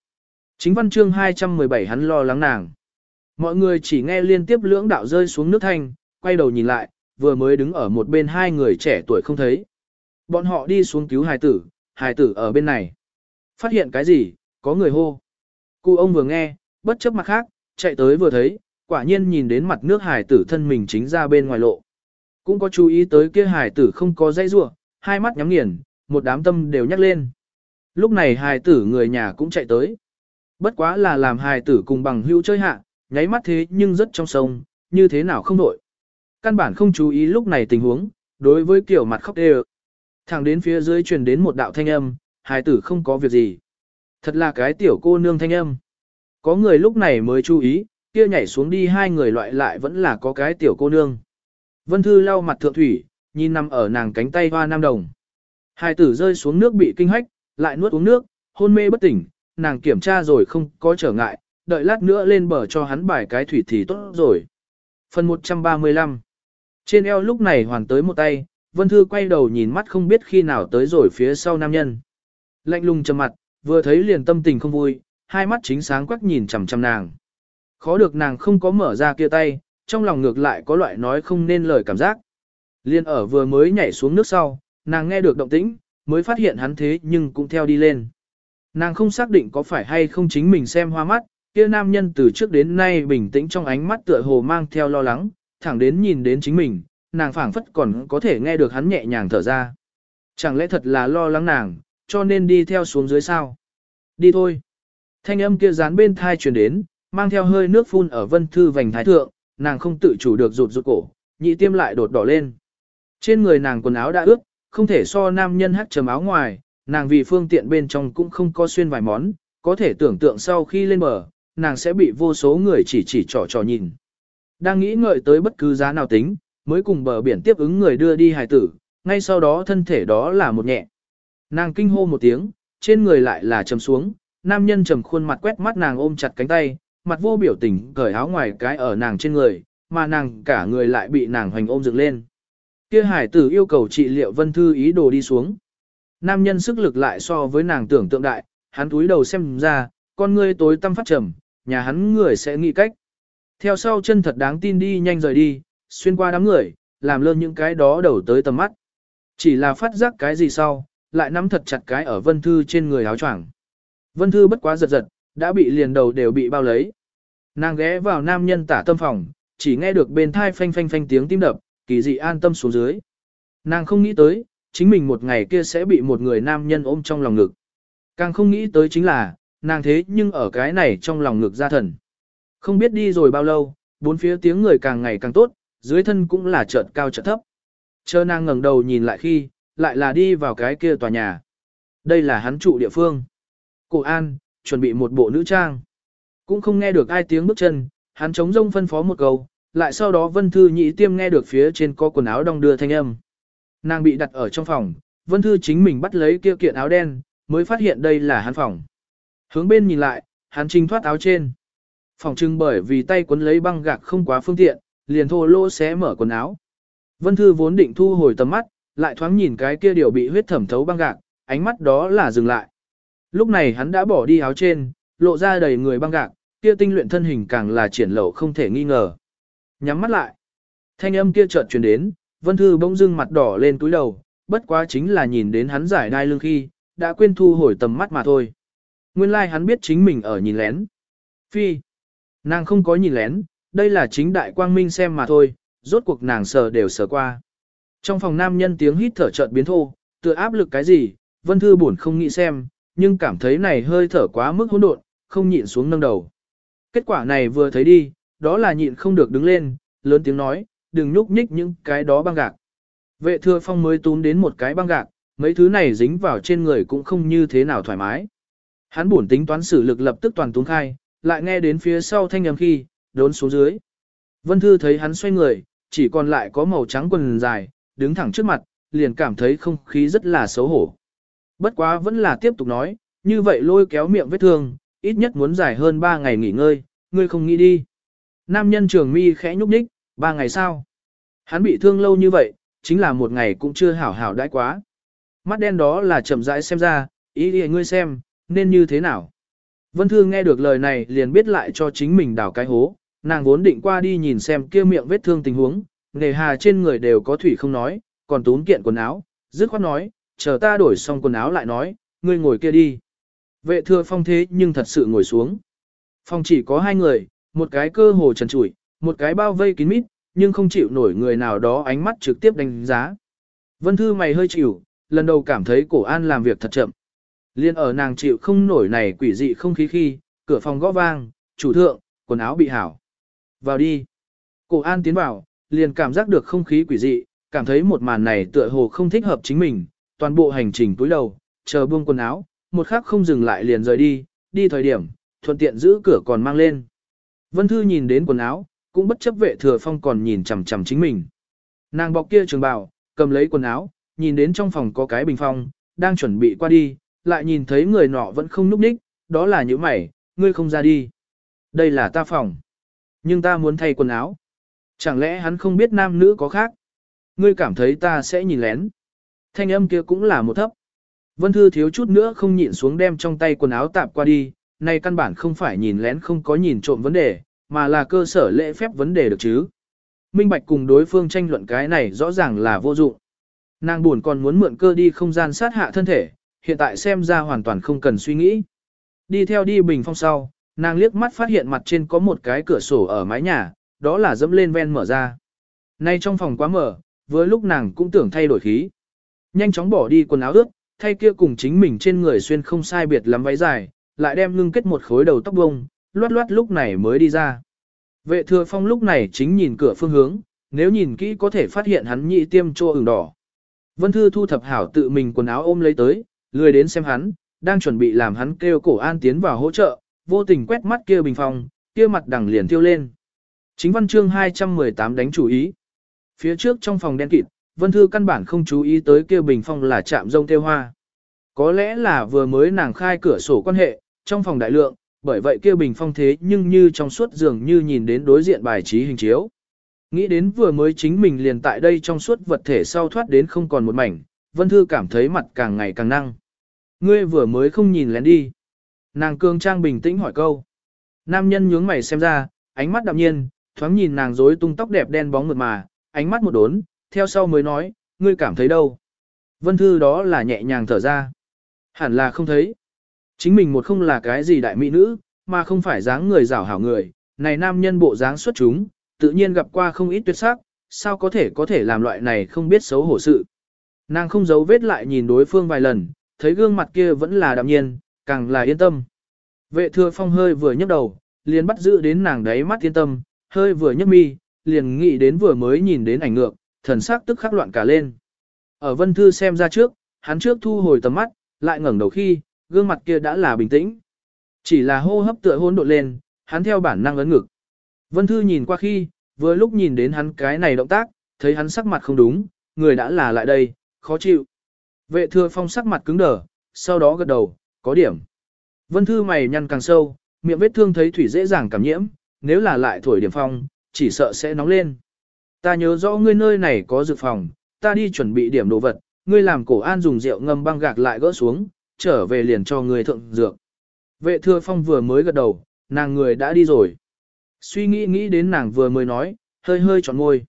Chính văn chương 217 hắn lo lắng nàng. Mọi người chỉ nghe liên tiếp lưỡng đạo rơi xuống nước thanh, quay đầu nhìn lại, vừa mới đứng ở một bên hai người trẻ tuổi không thấy. Bọn họ đi xuống cứu hài tử, hài tử ở bên này. Phát hiện cái gì, có người hô. Cụ ông vừa nghe, bất chấp mặt khác, chạy tới vừa thấy, quả nhiên nhìn đến mặt nước hài tử thân mình chính ra bên ngoài lộ. Cũng có chú ý tới kia hài tử không có dây rua, hai mắt nhắm nghiền, một đám tâm đều nhắc lên. Lúc này hài tử người nhà cũng chạy tới. Bất quá là làm hài tử cùng bằng hữu chơi hạ, nháy mắt thế nhưng rất trong sông, như thế nào không đổi. Căn bản không chú ý lúc này tình huống, đối với kiểu mặt khóc đều. Thẳng đến phía dưới truyền đến một đạo thanh âm, hài tử không có việc gì. Thật là cái tiểu cô nương thanh âm. Có người lúc này mới chú ý, kia nhảy xuống đi hai người loại lại vẫn là có cái tiểu cô nương. Vân Thư lau mặt thượng thủy, nhìn nằm ở nàng cánh tay hoa nam đồng. Hai tử rơi xuống nước bị kinh hách, lại nuốt uống nước, hôn mê bất tỉnh, nàng kiểm tra rồi không có trở ngại, đợi lát nữa lên bờ cho hắn bài cái thủy thì tốt rồi. Phần 135 Trên eo lúc này hoàn tới một tay, Vân Thư quay đầu nhìn mắt không biết khi nào tới rồi phía sau nam nhân. Lạnh lùng trầm mặt, vừa thấy liền tâm tình không vui, hai mắt chính sáng quắc nhìn chằm chằm nàng. Khó được nàng không có mở ra kia tay, trong lòng ngược lại có loại nói không nên lời cảm giác. Liên ở vừa mới nhảy xuống nước sau, nàng nghe được động tĩnh, mới phát hiện hắn thế nhưng cũng theo đi lên. Nàng không xác định có phải hay không chính mình xem hoa mắt, kia nam nhân từ trước đến nay bình tĩnh trong ánh mắt tựa hồ mang theo lo lắng, thẳng đến nhìn đến chính mình, nàng phảng phất còn có thể nghe được hắn nhẹ nhàng thở ra. Chẳng lẽ thật là lo lắng nàng, cho nên đi theo xuống dưới sao? Đi thôi. Thanh âm kia dán bên thai truyền đến, mang theo hơi nước phun ở vân thư vành thái thượng, nàng không tự chủ được rụt rụt cổ, nhị tiêm lại đột đỏ lên. Trên người nàng quần áo đã ướt, không thể so nam nhân hát trầm áo ngoài, nàng vì phương tiện bên trong cũng không có xuyên vài món, có thể tưởng tượng sau khi lên bờ, nàng sẽ bị vô số người chỉ chỉ trò trò nhìn. Đang nghĩ ngợi tới bất cứ giá nào tính, mới cùng bờ biển tiếp ứng người đưa đi hài tử, ngay sau đó thân thể đó là một nhẹ. Nàng kinh hô một tiếng, trên người lại là trầm xuống, nam nhân trầm khuôn mặt quét mắt nàng ôm chặt cánh tay, mặt vô biểu tình cởi áo ngoài cái ở nàng trên người, mà nàng cả người lại bị nàng hoành ôm dựng lên. Kia hải tử yêu cầu trị liệu vân thư ý đồ đi xuống. Nam nhân sức lực lại so với nàng tưởng tượng đại, hắn túi đầu xem ra, con ngươi tối tăm phát trầm, nhà hắn người sẽ nghĩ cách. Theo sau chân thật đáng tin đi nhanh rời đi, xuyên qua đám người, làm lơ những cái đó đầu tới tầm mắt. Chỉ là phát giác cái gì sau, lại nắm thật chặt cái ở vân thư trên người áo choàng. Vân thư bất quá giật giật, đã bị liền đầu đều bị bao lấy. Nàng ghé vào nam nhân tả tâm phòng, chỉ nghe được bên thai phanh phanh phanh tiếng tim đập, kỳ dị an tâm xuống dưới. Nàng không nghĩ tới, chính mình một ngày kia sẽ bị một người nam nhân ôm trong lòng ngực. Càng không nghĩ tới chính là, nàng thế nhưng ở cái này trong lòng ngực ra thần. Không biết đi rồi bao lâu, bốn phía tiếng người càng ngày càng tốt, dưới thân cũng là chợt cao chợt thấp. Chờ nàng ngẩng đầu nhìn lại khi, lại là đi vào cái kia tòa nhà. Đây là hắn trụ địa phương. Cổ An, chuẩn bị một bộ nữ trang. Cũng không nghe được ai tiếng bước chân, hắn chống rông phân phó một câu, lại sau đó Vân Thư nhị tiêm nghe được phía trên có quần áo đong đưa thanh âm. Nàng bị đặt ở trong phòng, Vân Thư chính mình bắt lấy kia kiện áo đen, mới phát hiện đây là hắn phòng. Hướng bên nhìn lại, hắn trinh thoát áo trên. Phòng trưng bởi vì tay quấn lấy băng gạc không quá phương tiện, liền thô lỗ xé mở quần áo. Vân Thư vốn định thu hồi tầm mắt, lại thoáng nhìn cái kia điều bị huyết thẩm thấu băng gạc, ánh mắt đó là dừng lại. Lúc này hắn đã bỏ đi áo trên, lộ ra đầy người băng gạc, kia tinh luyện thân hình càng là triển lộ không thể nghi ngờ. Nhắm mắt lại. Thanh âm kia chợt truyền đến, Vân Thư bỗng dưng mặt đỏ lên túi đầu, bất quá chính là nhìn đến hắn giải đai lưng khi, đã quên thu hồi tầm mắt mà thôi. Nguyên lai like hắn biết chính mình ở nhìn lén. Phi. Nàng không có nhìn lén, đây là chính đại quang minh xem mà thôi, rốt cuộc nàng sờ đều sờ qua. Trong phòng nam nhân tiếng hít thở chợt biến thô, tựa áp lực cái gì, Vân Thư buồn không nghĩ xem, nhưng cảm thấy này hơi thở quá mức hỗn độn, không nhịn xuống nâng đầu. Kết quả này vừa thấy đi, đó là nhịn không được đứng lên, lớn tiếng nói, đừng nhúc nhích những cái đó băng gạc. Vệ thừa phong mới túm đến một cái băng gạc, mấy thứ này dính vào trên người cũng không như thế nào thoải mái. Hắn buồn tính toán sử lực lập tức toàn túng khai, lại nghe đến phía sau thanh âm khi, đốn xuống dưới. Vân Thư thấy hắn xoay người, chỉ còn lại có màu trắng quần dài, đứng thẳng trước mặt, liền cảm thấy không khí rất là xấu hổ. Bất quá vẫn là tiếp tục nói, như vậy lôi kéo miệng vết thương, ít nhất muốn dài hơn 3 ngày nghỉ ngơi, ngươi không nghĩ đi. Nam nhân trường mi khẽ nhúc nhích, Ba ngày sau. Hắn bị thương lâu như vậy, chính là một ngày cũng chưa hảo hảo đãi quá. Mắt đen đó là chậm rãi xem ra, ý nghĩa ngươi xem, nên như thế nào. Vân Thương nghe được lời này liền biết lại cho chính mình đào cái hố, nàng vốn định qua đi nhìn xem kia miệng vết thương tình huống, nề hà trên người đều có thủy không nói, còn tún kiện quần áo, dứt khoát nói, chờ ta đổi xong quần áo lại nói, ngươi ngồi kia đi. Vệ thừa phong thế nhưng thật sự ngồi xuống. Phong chỉ có hai người, một cái cơ hồ trần trụi, một cái bao vây kín mít, nhưng không chịu nổi người nào đó ánh mắt trực tiếp đánh giá. Vân Thư mày hơi chịu, lần đầu cảm thấy cổ an làm việc thật chậm. Liên ở nàng chịu không nổi này quỷ dị không khí khi, cửa phòng gõ vang, chủ thượng, quần áo bị hảo. Vào đi. Cổ an tiến vào, liền cảm giác được không khí quỷ dị, cảm thấy một màn này tựa hồ không thích hợp chính mình, toàn bộ hành trình túi đầu, chờ buông quần áo, một khắc không dừng lại liền rời đi, đi thời điểm, thuận tiện giữ cửa còn mang lên. Vân Thư nhìn đến quần áo, cũng bất chấp vệ thừa phong còn nhìn chằm chằm chính mình. Nàng bọc kia trường bào, cầm lấy quần áo, nhìn đến trong phòng có cái bình phong, đang chuẩn bị qua đi, lại nhìn thấy người nọ vẫn không núp đích, đó là những mày, ngươi không ra đi. Đây là ta phòng. Nhưng ta muốn thay quần áo. Chẳng lẽ hắn không biết nam nữ có khác? Ngươi cảm thấy ta sẽ nhìn lén. Thanh âm kia cũng là một thấp. Vân Thư thiếu chút nữa không nhịn xuống đem trong tay quần áo tạp qua đi, này căn bản không phải nhìn lén không có nhìn trộm vấn đề, mà là cơ sở lễ phép vấn đề được chứ. minh bạch cùng đối phương tranh luận cái này rõ ràng là vô dụng. Nàng buồn còn muốn mượn cơ đi không gian sát hạ thân thể, hiện tại xem ra hoàn toàn không cần suy nghĩ. Đi theo đi bình phong sau, nàng liếc mắt phát hiện mặt trên có một cái cửa sổ ở mái nhà, đó là dẫm lên ven mở ra. Nay trong phòng quá mở, với lúc nàng cũng tưởng thay đổi khí. Nhanh chóng bỏ đi quần áo ướt, thay kia cùng chính mình trên người xuyên không sai biệt lắm váy dài, lại đem ngưng kết một khối đầu tóc bông, loát loát lúc này mới đi ra. Vệ thừa phong lúc này chính nhìn cửa phương hướng, nếu nhìn kỹ có thể phát hiện hắn nhị tiêm trô ửng đỏ. Vân Thư thu thập hảo tự mình quần áo ôm lấy tới, lười đến xem hắn, đang chuẩn bị làm hắn kêu cổ an tiến vào hỗ trợ, vô tình quét mắt kia bình phòng, kia mặt đằng liền tiêu lên. Chính văn chương 218 đánh chủ ý. Phía trước trong phòng đen kịt, Vân Thư căn bản không chú ý tới kia bình phong là chạm rông tiêu hoa. Có lẽ là vừa mới nàng khai cửa sổ quan hệ, trong phòng đại lượng, bởi vậy kia bình phong thế nhưng như trong suốt giường như nhìn đến đối diện bài trí hình chiếu. Nghĩ đến vừa mới chính mình liền tại đây trong suốt vật thể sau thoát đến không còn một mảnh, Vân Thư cảm thấy mặt càng ngày càng năng. Ngươi vừa mới không nhìn lén đi. Nàng cương trang bình tĩnh hỏi câu. Nam nhân nhướng mày xem ra, ánh mắt đạm nhiên, thoáng nhìn nàng rối tung tóc đẹp đen bóng mượt mà, ánh mắt một đốn, theo sau mới nói, ngươi cảm thấy đâu? Vân Thư đó là nhẹ nhàng thở ra. Hẳn là không thấy. Chính mình một không là cái gì đại mỹ nữ, mà không phải dáng người rảo hảo người, này nam nhân bộ dáng xuất chúng, tự nhiên gặp qua không ít tuyệt sắc, sao có thể có thể làm loại này không biết xấu hổ sự. Nàng không giấu vết lại nhìn đối phương vài lần, thấy gương mặt kia vẫn là đạm nhiên, càng là yên tâm. Vệ thừa phong hơi vừa nhấc đầu, liền bắt giữ đến nàng đáy mắt yên tâm, hơi vừa nhấc mi, liền nghĩ đến vừa mới nhìn đến ảnh ngược, thần sắc tức khắc loạn cả lên. Ở vân thư xem ra trước, hắn trước thu hồi tầm mắt, lại ngẩng đầu khi, gương mặt kia đã là bình tĩnh. Chỉ là hô hấp tựa hôn độn lên, hắn theo bản năng ấn ngực. Vân thư nhìn qua khi, vừa lúc nhìn đến hắn cái này động tác, thấy hắn sắc mặt không đúng, người đã là lại đây, khó chịu. Vệ thừa phong sắc mặt cứng đờ, sau đó gật đầu, có điểm. Vân thư mày nhăn càng sâu, miệng vết thương thấy thủy dễ dàng cảm nhiễm, nếu là lại thổi điểm phong, chỉ sợ sẽ nóng lên. Ta nhớ rõ ngươi nơi này có dược phòng, ta đi chuẩn bị điểm đồ vật, ngươi làm cổ an dùng rượu ngâm băng gạc lại gỡ xuống, trở về liền cho người thượng dược. Vệ thừa phong vừa mới gật đầu, nàng người đã đi rồi. Suy nghĩ nghĩ đến nàng vừa mới nói, hơi hơi tròn ngôi.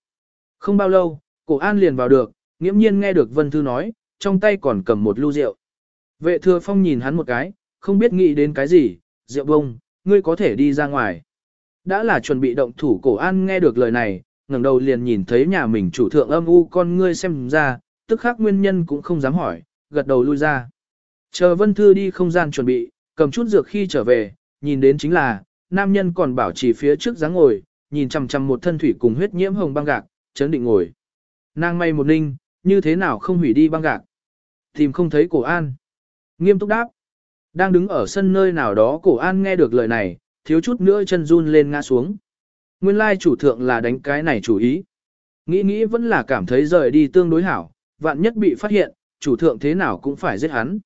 Không bao lâu, cổ an liền vào được, nghiễm nhiên nghe được Vân Thư nói, trong tay còn cầm một lưu rượu. Vệ thừa phong nhìn hắn một cái, không biết nghĩ đến cái gì, rượu bông, ngươi có thể đi ra ngoài. Đã là chuẩn bị động thủ cổ an nghe được lời này, ngẩng đầu liền nhìn thấy nhà mình chủ thượng âm u con ngươi xem ra, tức khắc nguyên nhân cũng không dám hỏi, gật đầu lui ra. Chờ Vân Thư đi không gian chuẩn bị, cầm chút dược khi trở về, nhìn đến chính là, nam nhân còn bảo trì phía trước dáng ngồi, nhìn chằm chằm một thân thủy cùng huyết nhiễm hồng băng gạc, chấn định ngồi. Nàng may một ninh, như thế nào không hủy đi băng gạc. Tìm không thấy cổ an. Nghiêm túc đáp. Đang đứng ở sân nơi nào đó cổ an nghe được lời này, thiếu chút nữa chân run lên ngã xuống. Nguyên lai chủ thượng là đánh cái này chủ ý. Nghĩ nghĩ vẫn là cảm thấy rời đi tương đối hảo, vạn nhất bị phát hiện, chủ thượng thế nào cũng phải giết hắn.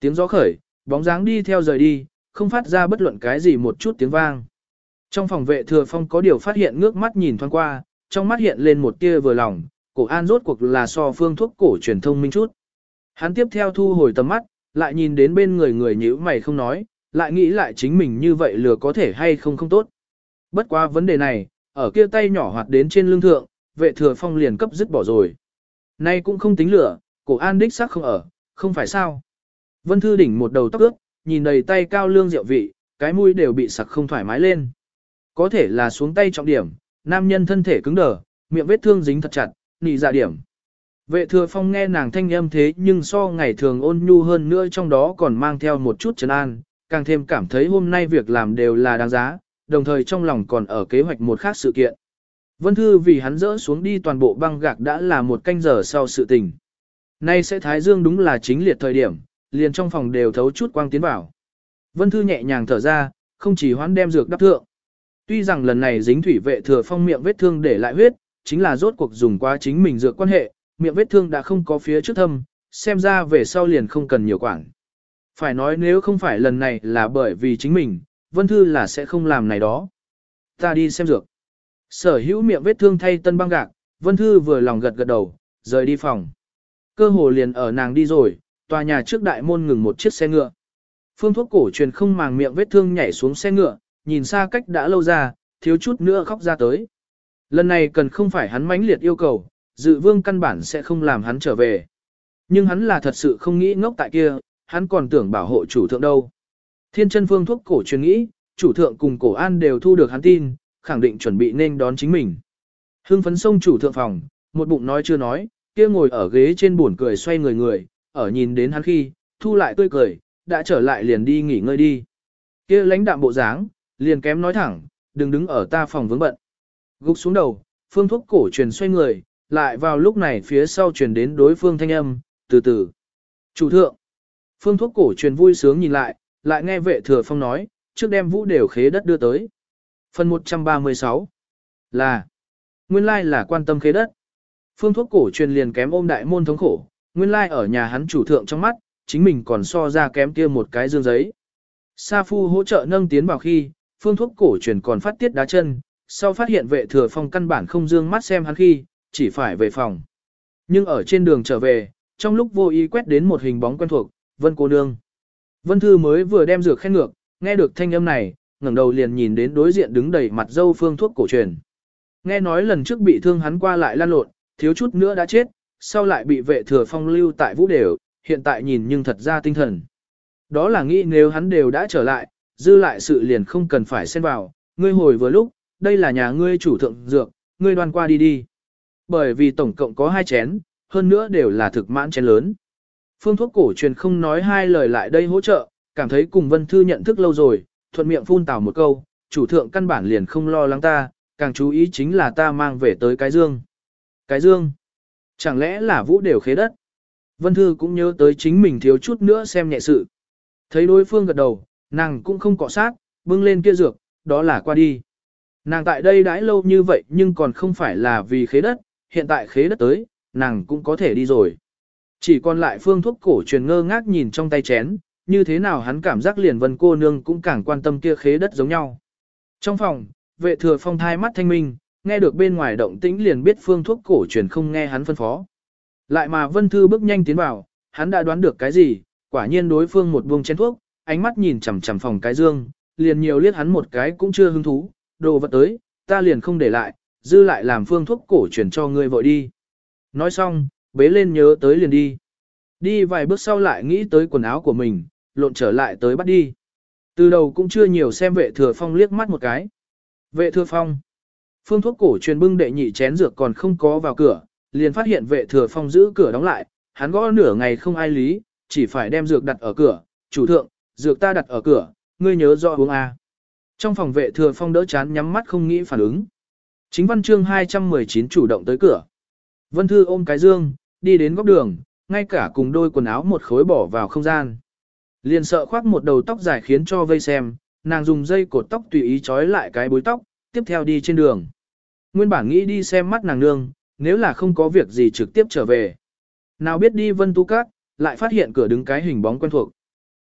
Tiếng gió khởi, bóng dáng đi theo rời đi, không phát ra bất luận cái gì một chút tiếng vang. Trong phòng vệ thừa phong có điều phát hiện ngước mắt nhìn thoáng qua, trong mắt hiện lên một tia vừa lòng, cổ an rốt cuộc là so phương thuốc cổ truyền thông minh chút. Hắn tiếp theo thu hồi tầm mắt, lại nhìn đến bên người người nhữ mày không nói, lại nghĩ lại chính mình như vậy lừa có thể hay không không tốt. Bất quá vấn đề này, ở kia tay nhỏ hoạt đến trên lưng thượng, vệ thừa phong liền cấp dứt bỏ rồi. Nay cũng không tính lửa, cổ an đích xác không ở, không phải sao. Vân Thư đỉnh một đầu tóc ướt, nhìn đầy tay cao lương rượu vị, cái mũi đều bị sặc không thoải mái lên. Có thể là xuống tay trọng điểm, nam nhân thân thể cứng đờ, miệng vết thương dính thật chặt, nị dạ điểm. Vệ thừa phong nghe nàng thanh âm thế nhưng so ngày thường ôn nhu hơn nữa trong đó còn mang theo một chút trấn an, càng thêm cảm thấy hôm nay việc làm đều là đáng giá, đồng thời trong lòng còn ở kế hoạch một khác sự kiện. Vân Thư vì hắn dỡ xuống đi toàn bộ băng gạc đã là một canh giờ sau sự tình. Nay sẽ Thái Dương đúng là chính liệt thời điểm, liền trong phòng đều thấu chút quang tiến vào. Vân Thư nhẹ nhàng thở ra, không chỉ hoán đem dược đắp thượng. Tuy rằng lần này dính thủy vệ thừa phong miệng vết thương để lại huyết, chính là rốt cuộc dùng quá chính mình dược quan hệ, miệng vết thương đã không có phía trước thâm, xem ra về sau liền không cần nhiều quản. Phải nói nếu không phải lần này là bởi vì chính mình, Vân Thư là sẽ không làm này đó. Ta đi xem dược. Sở hữu miệng vết thương thay tân băng gạc, Vân Thư vừa lòng gật gật đầu, rời đi phòng. Cơ hồ liền ở nàng đi rồi, tòa nhà trước đại môn ngừng một chiếc xe ngựa. Phương thuốc cổ truyền không màng miệng vết thương nhảy xuống xe ngựa, nhìn xa cách đã lâu ra, thiếu chút nữa khóc ra tới. Lần này cần không phải hắn mãnh liệt yêu cầu, dự vương căn bản sẽ không làm hắn trở về. Nhưng hắn là thật sự không nghĩ ngốc tại kia, hắn còn tưởng bảo hộ chủ thượng đâu. Thiên chân phương thuốc cổ truyền nghĩ, chủ thượng cùng cổ an đều thu được hắn tin, khẳng định chuẩn bị nên đón chính mình. Hưng phấn sông chủ thượng phòng, một bụng nói chưa nói, kia ngồi ở ghế trên buồn cười xoay người người, ở nhìn đến hắn khi, thu lại tươi cười, đã trở lại liền đi nghỉ ngơi đi. Kia lãnh đạm bộ dáng, liền kém nói thẳng, đừng đứng ở ta phòng vướng bận. Gục xuống đầu, phương thuốc cổ truyền xoay người, lại vào lúc này phía sau truyền đến đối phương thanh âm, từ từ. Chủ thượng. Phương thuốc cổ truyền vui sướng nhìn lại, lại nghe vệ thừa phong nói, trước đem vũ đều khế đất đưa tới. Phần 136 là Nguyên lai là quan tâm khế đất. Phương thuốc cổ truyền liền kém ôm đại môn thống khổ, nguyên lai ở nhà hắn chủ thượng trong mắt, chính mình còn so ra kém kia một cái dương giấy. Sa Phu hỗ trợ nâng tiến vào khi, phương thuốc cổ truyền còn phát tiết đá chân, sau phát hiện vệ thừa phong căn bản không dương mắt xem hắn khi, chỉ phải về phòng. Nhưng ở trên đường trở về, trong lúc vô ý quét đến một hình bóng quen thuộc, Vân cô nương. Vân Thư mới vừa đem dược khen ngược, nghe được thanh âm này, ngẩng đầu liền nhìn đến đối diện đứng đầy mặt dâu phương thuốc cổ truyền. Nghe nói lần trước bị thương hắn qua lại lan lộn, thiếu chút nữa đã chết, sau lại bị vệ thừa phong lưu tại vũ đều, hiện tại nhìn nhưng thật ra tinh thần. Đó là nghĩ nếu hắn đều đã trở lại, dư lại sự liền không cần phải xen vào, ngươi hồi vừa lúc, đây là nhà ngươi chủ thượng dược, ngươi đoan qua đi đi. Bởi vì tổng cộng có hai chén, hơn nữa đều là thực mãn chén lớn. Phương thuốc cổ truyền không nói hai lời lại đây hỗ trợ, cảm thấy cùng Vân Thư nhận thức lâu rồi, thuận miệng phun tào một câu, chủ thượng căn bản liền không lo lắng ta, càng chú ý chính là ta mang về tới cái dương. Cái dương? Chẳng lẽ là vũ đều khế đất? Vân Thư cũng nhớ tới chính mình thiếu chút nữa xem nhẹ sự. Thấy đối phương gật đầu, nàng cũng không cọ sát, bưng lên kia dược, đó là qua đi. Nàng tại đây đãi lâu như vậy nhưng còn không phải là vì khế đất, hiện tại khế đất tới, nàng cũng có thể đi rồi. Chỉ còn lại phương thuốc cổ truyền ngơ ngác nhìn trong tay chén, như thế nào hắn cảm giác liền vân cô nương cũng càng quan tâm kia khế đất giống nhau. Trong phòng, vệ thừa phong thai mắt thanh minh, nghe được bên ngoài động tĩnh liền biết phương thuốc cổ truyền không nghe hắn phân phó. Lại mà vân thư bước nhanh tiến vào, hắn đã đoán được cái gì, quả nhiên đối phương một buông chén thuốc, ánh mắt nhìn chằm chằm phòng cái dương, liền nhiều liếc hắn một cái cũng chưa hứng thú, đồ vật tới, ta liền không để lại, dư lại làm phương thuốc cổ truyền cho ngươi vội đi. Nói xong, bế lên nhớ tới liền đi. Đi vài bước sau lại nghĩ tới quần áo của mình, lộn trở lại tới bắt đi. Từ đầu cũng chưa nhiều xem vệ thừa phong liếc mắt một cái. Vệ thừa phong. Phương thuốc cổ truyền bưng đệ nhị chén dược còn không có vào cửa, liền phát hiện vệ thừa phong giữ cửa đóng lại, hắn gõ nửa ngày không ai lý, chỉ phải đem dược đặt ở cửa, chủ thượng, dược ta đặt ở cửa, ngươi nhớ rõ uống A. Trong phòng vệ thừa phong đỡ chán nhắm mắt không nghĩ phản ứng. Chính văn chương 219 chủ động tới cửa. Vân Thư ôm cái dương, đi đến góc đường, ngay cả cùng đôi quần áo một khối bỏ vào không gian. Liền sợ khoác một đầu tóc dài khiến cho vây xem, nàng dùng dây cột tóc tùy ý trói lại cái bối tóc, tiếp theo đi trên đường. Nguyên bản nghĩ đi xem mắt nàng nương, nếu là không có việc gì trực tiếp trở về. Nào biết đi vân tu cát, lại phát hiện cửa đứng cái hình bóng quen thuộc.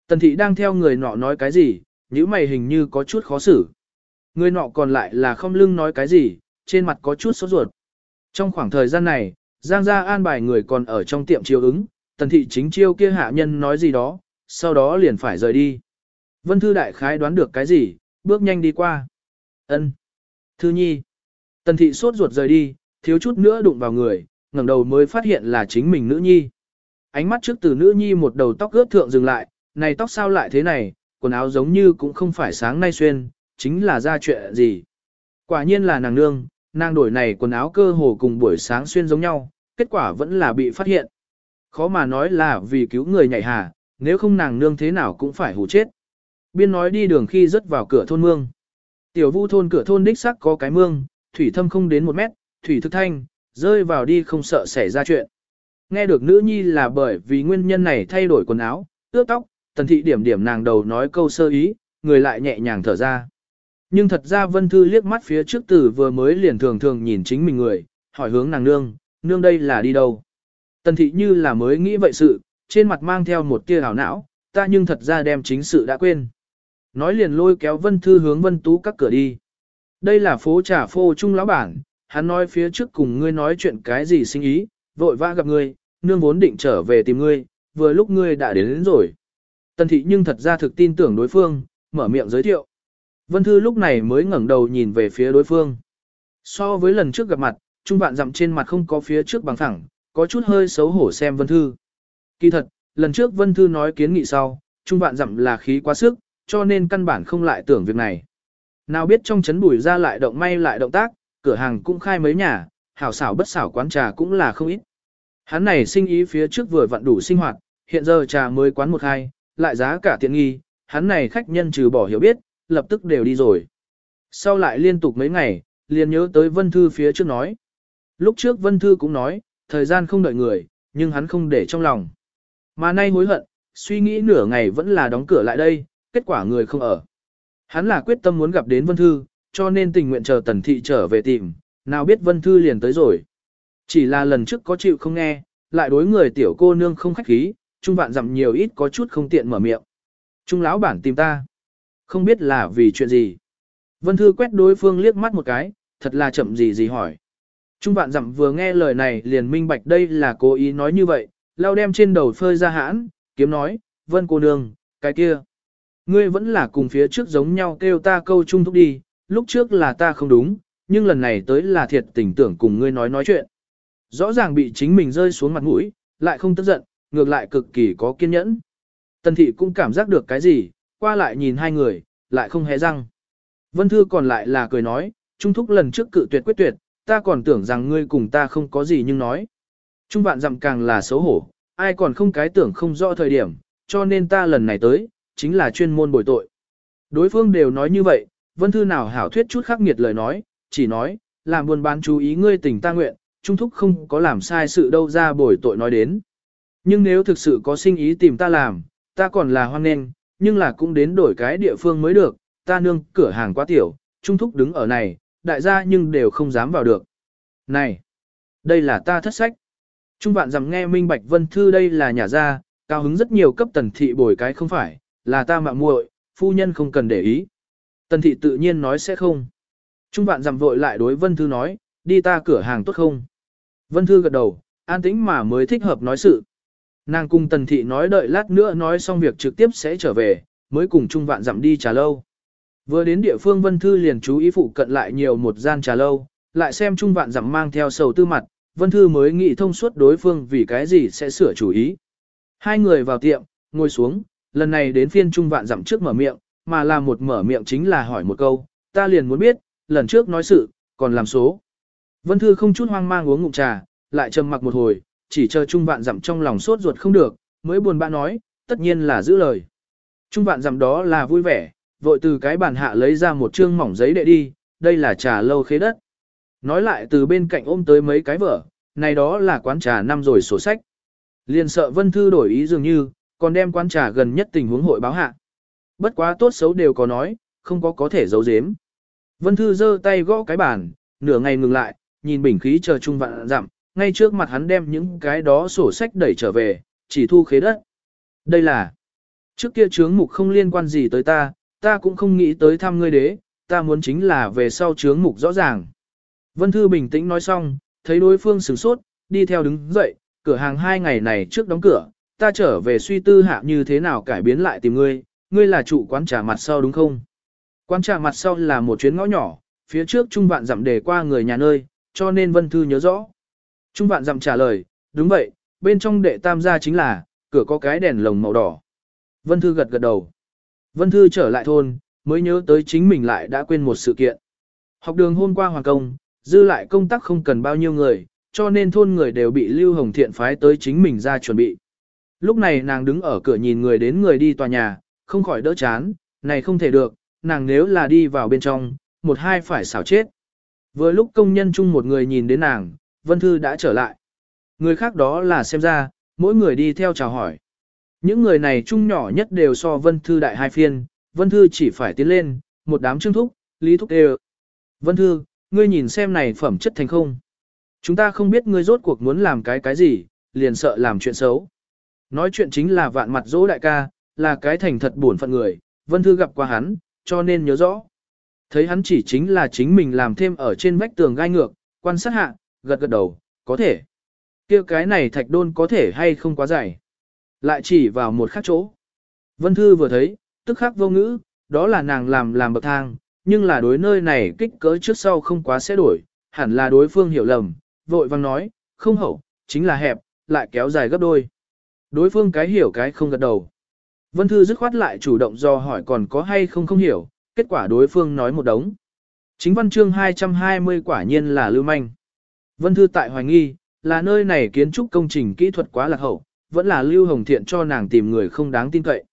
Tần thị đang theo người nọ nói cái gì, những mày hình như có chút khó xử. Người nọ còn lại là không lưng nói cái gì, trên mặt có chút sốt ruột. Trong khoảng thời gian này, Giang gia an bài người còn ở trong tiệm chiêu ứng, tần thị chính chiêu kia hạ nhân nói gì đó, sau đó liền phải rời đi. Vân Thư đại khái đoán được cái gì, bước nhanh đi qua. Ân, Thư nhi. Tần thị sốt ruột rời đi, thiếu chút nữa đụng vào người, ngẩng đầu mới phát hiện là chính mình nữ nhi. Ánh mắt trước từ nữ nhi một đầu tóc ướt thượng dừng lại, này tóc sao lại thế này, quần áo giống như cũng không phải sáng nay xuyên, chính là ra chuyện gì. Quả nhiên là nàng nương, nàng đổi này quần áo cơ hồ cùng buổi sáng xuyên giống nhau, kết quả vẫn là bị phát hiện. Khó mà nói là vì cứu người nhảy hà, nếu không nàng nương thế nào cũng phải hù chết. Biên nói đi đường khi rớt vào cửa thôn mương. Tiểu vu thôn cửa thôn đích sắc có cái mương, thủy thâm không đến một mét, thủy thức thanh, rơi vào đi không sợ xảy ra chuyện. Nghe được nữ nhi là bởi vì nguyên nhân này thay đổi quần áo, ướt tóc, tần thị điểm điểm nàng đầu nói câu sơ ý, người lại nhẹ nhàng thở ra. Nhưng thật ra Vân Thư liếc mắt phía trước tử vừa mới liền thường thường nhìn chính mình người, hỏi hướng nàng nương, nương đây là đi đâu. Tần thị như là mới nghĩ vậy sự, trên mặt mang theo một tia hào não, ta nhưng thật ra đem chính sự đã quên. Nói liền lôi kéo Vân Thư hướng Vân Tú các cửa đi. Đây là phố trà phô trung lão bản, hắn nói phía trước cùng ngươi nói chuyện cái gì sinh ý, vội vã gặp ngươi, nương vốn định trở về tìm ngươi, vừa lúc ngươi đã đến, đến rồi. Tần thị nhưng thật ra thực tin tưởng đối phương, mở miệng giới thiệu. Vân Thư lúc này mới ngẩng đầu nhìn về phía đối phương. So với lần trước gặp mặt, Trung Vạn dặm trên mặt không có phía trước bằng thẳng, có chút hơi xấu hổ xem Vân Thư. Kỳ thật, lần trước Vân Thư nói kiến nghị sau, Trung Vạn dặm là khí quá sức, cho nên căn bản không lại tưởng việc này. Nào biết trong chấn bùi ra lại động may lại động tác, cửa hàng cũng khai mấy nhà, hảo xảo bất xảo quán trà cũng là không ít. Hắn này sinh ý phía trước vừa vặn đủ sinh hoạt, hiện giờ trà mới quán một hai, lại giá cả tiện nghi, hắn này khách nhân trừ bỏ hiểu biết, lập tức đều đi rồi. Sau lại liên tục mấy ngày, liền nhớ tới Vân Thư phía trước nói. Lúc trước Vân Thư cũng nói, thời gian không đợi người, nhưng hắn không để trong lòng. Mà nay hối hận, suy nghĩ nửa ngày vẫn là đóng cửa lại đây, kết quả người không ở. Hắn là quyết tâm muốn gặp đến Vân Thư, cho nên tình nguyện chờ Tần Thị trở về tìm, nào biết Vân Thư liền tới rồi. Chỉ là lần trước có chịu không nghe, lại đối người tiểu cô nương không khách khí, trung vạn dặm nhiều ít có chút không tiện mở miệng. Trung lão bản tìm ta. Không biết là vì chuyện gì. Vân Thư quét đối phương liếc mắt một cái, thật là chậm gì gì hỏi. Trung vạn dặm vừa nghe lời này liền minh bạch đây là cố ý nói như vậy, lao đem trên đầu phơi ra hãn, kiếm nói, Vân cô nương, cái kia. Ngươi vẫn là cùng phía trước giống nhau kêu ta câu trung thúc đi, lúc trước là ta không đúng, nhưng lần này tới là thiệt tình tưởng cùng ngươi nói nói chuyện. Rõ ràng bị chính mình rơi xuống mặt mũi, lại không tức giận, ngược lại cực kỳ có kiên nhẫn. Tần thị cũng cảm giác được cái gì, qua lại nhìn hai người, lại không hé răng. Vân Thư còn lại là cười nói, Trung Thúc lần trước cự tuyệt quyết tuyệt, ta còn tưởng rằng ngươi cùng ta không có gì nhưng nói. Trung vạn dặm càng là xấu hổ, ai còn không cái tưởng không rõ thời điểm, cho nên ta lần này tới, chính là chuyên môn bồi tội. Đối phương đều nói như vậy, Vân Thư nào hảo thuyết chút khắc nghiệt lời nói, chỉ nói, làm buồn bán chú ý ngươi tình ta nguyện, Trung Thúc không có làm sai sự đâu ra bồi tội nói đến. Nhưng nếu thực sự có sinh ý tìm ta làm, ta còn là hoan nghênh, nhưng là cũng đến đổi cái địa phương mới được, ta nương cửa hàng quá tiểu, Trung Thúc đứng ở này, đại gia nhưng đều không dám vào được. Này, đây là ta thất sách. Trung vạn dằm nghe Minh Bạch Vân Thư đây là nhà gia, cao hứng rất nhiều cấp tần thị bồi cái không phải, là ta mạo muội, phu nhân không cần để ý. Tần thị tự nhiên nói sẽ không. Trung vạn dằm vội lại đối Vân Thư nói, đi ta cửa hàng tốt không? Vân Thư gật đầu, an tĩnh mà mới thích hợp nói sự. Nàng cùng tần thị nói đợi lát nữa nói xong việc trực tiếp sẽ trở về, mới cùng Trung vạn dặm đi trà lâu. Vừa đến địa phương Vân Thư liền chú ý phụ cận lại nhiều một gian trà lâu, lại xem Trung vạn dặm mang theo sầu tư mặt, Vân Thư mới nghĩ thông suốt đối phương vì cái gì sẽ sửa chủ ý. Hai người vào tiệm, ngồi xuống, lần này đến phiên Trung vạn dặm trước mở miệng, mà là một mở miệng chính là hỏi một câu, ta liền muốn biết, lần trước nói sự, còn làm số. Vân Thư không chút hoang mang uống ngụm trà, lại trầm mặc một hồi, chỉ chờ Trung vạn dặm trong lòng sốt ruột không được, mới buồn bã nói, tất nhiên là giữ lời. Trung vạn dặm đó là vui vẻ, vội từ cái bàn hạ lấy ra một trương mỏng giấy để đi, đây là trà lâu khế đất. Nói lại từ bên cạnh ôm tới mấy cái vở, này đó là quán trà năm rồi sổ sách. Liền sợ Vân Thư đổi ý dường như, còn đem quan trà gần nhất tình huống hội báo hạ. Bất quá tốt xấu đều có nói, không có có thể giấu giếm. Vân Thư giơ tay gõ cái bàn, nửa ngày ngừng lại, nhìn bình khí chờ trung vạn dặm, ngay trước mặt hắn đem những cái đó sổ sách đẩy trở về, chỉ thu khế đất. Đây là, trước kia chướng mục không liên quan gì tới ta, ta cũng không nghĩ tới thăm ngươi đế, ta muốn chính là về sau chướng mục rõ ràng. Vân Thư bình tĩnh nói xong, thấy đối phương sửng sốt, đi theo đứng dậy, cửa hàng hai ngày này trước đóng cửa, ta trở về suy tư hạ như thế nào cải biến lại tìm ngươi, ngươi là chủ quán trà mặt sau đúng không? Quán trà mặt sau là một chuyến ngõ nhỏ, phía trước trung vạn dặm để qua người nhà nơi, cho nên Vân Thư nhớ rõ. Trung vạn dặm trả lời, đúng vậy, bên trong đệ tam gia chính là, cửa có cái đèn lồng màu đỏ. Vân Thư gật gật đầu. Vân Thư trở lại thôn, mới nhớ tới chính mình lại đã quên một sự kiện. Học đường hôm qua hoàng công, dư lại công tác không cần bao nhiêu người, cho nên thôn người đều bị Lưu Hồng Thiện phái tới chính mình ra chuẩn bị. Lúc này nàng đứng ở cửa nhìn người đến người đi tòa nhà, không khỏi đỡ chán, này không thể được, nàng nếu là đi vào bên trong, một hai phải xảo chết. Vừa lúc công nhân chung một người nhìn đến nàng, Vân Thư đã trở lại. Người khác đó là xem ra, mỗi người đi theo chào hỏi. Những người này chung nhỏ nhất đều so Vân Thư đại hai phiên, Vân Thư chỉ phải tiến lên, một đám trương thúc, lý thúc đều. Vân Thư, ngươi nhìn xem này phẩm chất thành không. Chúng ta không biết ngươi rốt cuộc muốn làm cái cái gì, liền sợ làm chuyện xấu. Nói chuyện chính là vạn mặt dỗ đại ca, là cái thành thật buồn phận người, Vân Thư gặp qua hắn, cho nên nhớ rõ. Thấy hắn chỉ chính là chính mình làm thêm ở trên vách tường gai ngược, quan sát hạ, gật gật đầu, có thể. kia cái này thạch đôn có thể hay không quá dài. Lại chỉ vào một khác chỗ. Vân Thư vừa thấy, tức khắc vô ngữ, đó là nàng làm làm bậc thang, nhưng là đối nơi này kích cỡ trước sau không quá sẽ đổi, hẳn là đối phương hiểu lầm, vội vang nói, không hậu, chính là hẹp, lại kéo dài gấp đôi. Đối phương cái hiểu cái không gật đầu. Vân Thư dứt khoát lại chủ động do hỏi còn có hay không không hiểu, kết quả đối phương nói một đống. Chính văn chương 220 quả nhiên là lưu manh. Vân Thư tại hoài nghi, là nơi này kiến trúc công trình kỹ thuật quá lạc hậu, vẫn là lưu hồng thiện cho nàng tìm người không đáng tin cậy.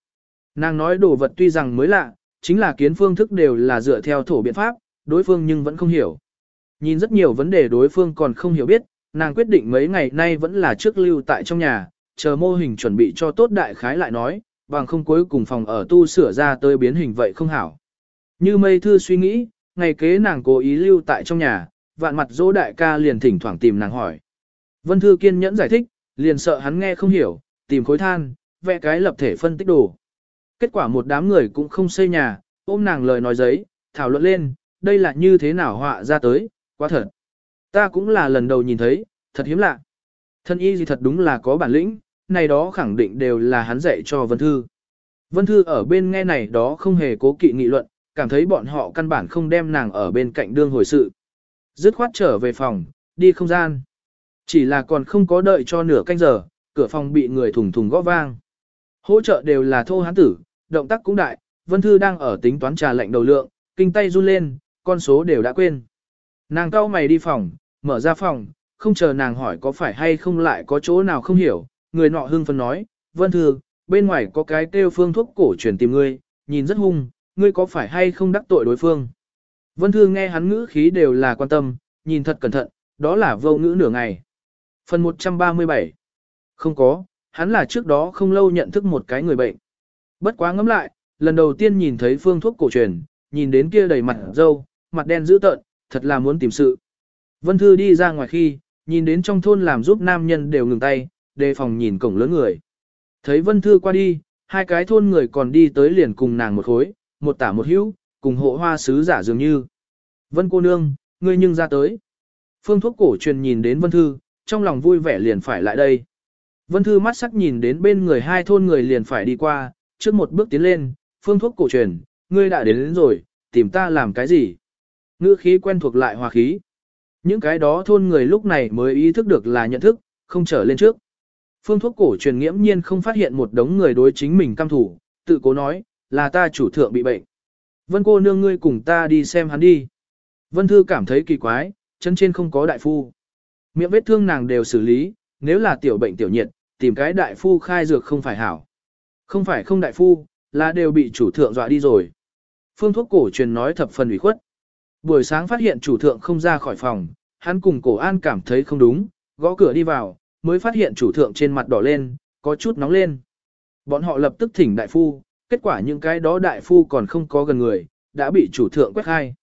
Nàng nói đồ vật tuy rằng mới lạ, chính là kiến phương thức đều là dựa theo thổ biện pháp, đối phương nhưng vẫn không hiểu. Nhìn rất nhiều vấn đề đối phương còn không hiểu biết, nàng quyết định mấy ngày nay vẫn là trước lưu tại trong nhà, chờ mô hình chuẩn bị cho tốt đại khái lại nói, bằng không cuối cùng phòng ở tu sửa ra tới biến hình vậy không hảo. Như mây thư suy nghĩ, ngày kế nàng cố ý lưu tại trong nhà, vạn mặt dỗ đại ca liền thỉnh thoảng tìm nàng hỏi. Vân Thư kiên nhẫn giải thích, liền sợ hắn nghe không hiểu, tìm khối than, vẽ cái lập thể phân tích đồ. Kết quả một đám người cũng không xây nhà, ôm nàng lời nói giấy, thảo luận lên, đây là như thế nào họa ra tới, quá thật. Ta cũng là lần đầu nhìn thấy, thật hiếm lạ. Thân y gì thật đúng là có bản lĩnh, này đó khẳng định đều là hắn dạy cho Vân Thư. Vân Thư ở bên nghe này đó không hề cố kỵ nghị luận, cảm thấy bọn họ căn bản không đem nàng ở bên cạnh đương hồi sự. Dứt khoát trở về phòng, đi không gian. Chỉ là còn không có đợi cho nửa canh giờ, cửa phòng bị người thùng thùng gõ vang. Hỗ trợ đều là thô hán tử, động tác cũng đại, Vân Thư đang ở tính toán trà lệnh đầu lượng, kinh tay run lên, con số đều đã quên. Nàng cao mày đi phòng, mở ra phòng, không chờ nàng hỏi có phải hay không lại có chỗ nào không hiểu, người nọ hưng phấn nói, Vân Thư, bên ngoài có cái kêu phương thuốc cổ truyền tìm ngươi, nhìn rất hung, ngươi có phải hay không đắc tội đối phương. Vân Thư nghe hắn ngữ khí đều là quan tâm, nhìn thật cẩn thận, đó là vô ngữ nửa ngày. Phần 137 Không có, hắn là trước đó không lâu nhận thức một cái người bệnh. Bất quá ngẫm lại, lần đầu tiên nhìn thấy phương thuốc cổ truyền, nhìn đến kia đầy mặt dâu, mặt đen dữ tợn, thật là muốn tìm sự. Vân Thư đi ra ngoài khi, nhìn đến trong thôn làm giúp nam nhân đều ngừng tay, đề phòng nhìn cổng lớn người. Thấy Vân Thư qua đi, hai cái thôn người còn đi tới liền cùng nàng một khối, một tả một hữu, cùng hộ hoa sứ giả dường như. Vân cô nương, ngươi nhưng ra tới. Phương thuốc cổ truyền nhìn đến Vân Thư, trong lòng vui vẻ liền phải lại đây. Vân Thư mắt sắc nhìn đến bên người hai thôn người liền phải đi qua, trước một bước tiến lên, phương thuốc cổ truyền, ngươi đã đến, đến rồi, tìm ta làm cái gì? Ngữ khí quen thuộc lại hòa khí. Những cái đó thôn người lúc này mới ý thức được là nhận thức, không trở lên trước. Phương thuốc cổ truyền nghiễm nhiên không phát hiện một đống người đối chính mình cam thủ, tự cố nói, là ta chủ thượng bị bệnh. Vân cô nương ngươi cùng ta đi xem hắn đi. Vân Thư cảm thấy kỳ quái, chân trên không có đại phu. Miệng vết thương nàng đều xử lý, nếu là tiểu bệnh tiểu nhiệt, tìm cái đại phu khai dược không phải hảo. Không phải không đại phu, là đều bị chủ thượng dọa đi rồi. Phương thuốc cổ truyền nói thập phần ủy khuất. Buổi sáng phát hiện chủ thượng không ra khỏi phòng, hắn cùng cổ an cảm thấy không đúng, gõ cửa đi vào, mới phát hiện chủ thượng trên mặt đỏ lên, có chút nóng lên. Bọn họ lập tức thỉnh đại phu, kết quả những cái đó đại phu còn không có gần người, đã bị chủ thượng quét hai.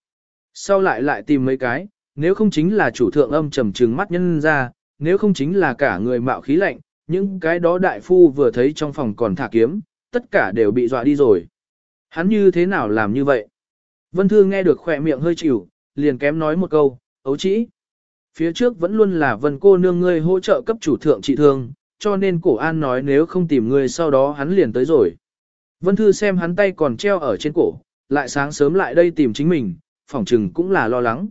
Sau lại lại tìm mấy cái, nếu không chính là chủ thượng âm trầm trừng mắt nhân ra, nếu không chính là cả người mạo khí lạnh, những cái đó đại phu vừa thấy trong phòng còn thả kiếm, tất cả đều bị dọa đi rồi. Hắn như thế nào làm như vậy? Vân Thư nghe được khỏe miệng hơi chịu, liền kém nói một câu, ấu chỉ. Phía trước vẫn luôn là vân cô nương ngươi hỗ trợ cấp chủ thượng trị thương, cho nên cổ an nói nếu không tìm ngươi sau đó hắn liền tới rồi. Vân Thư xem hắn tay còn treo ở trên cổ, lại sáng sớm lại đây tìm chính mình, phỏng chừng cũng là lo lắng.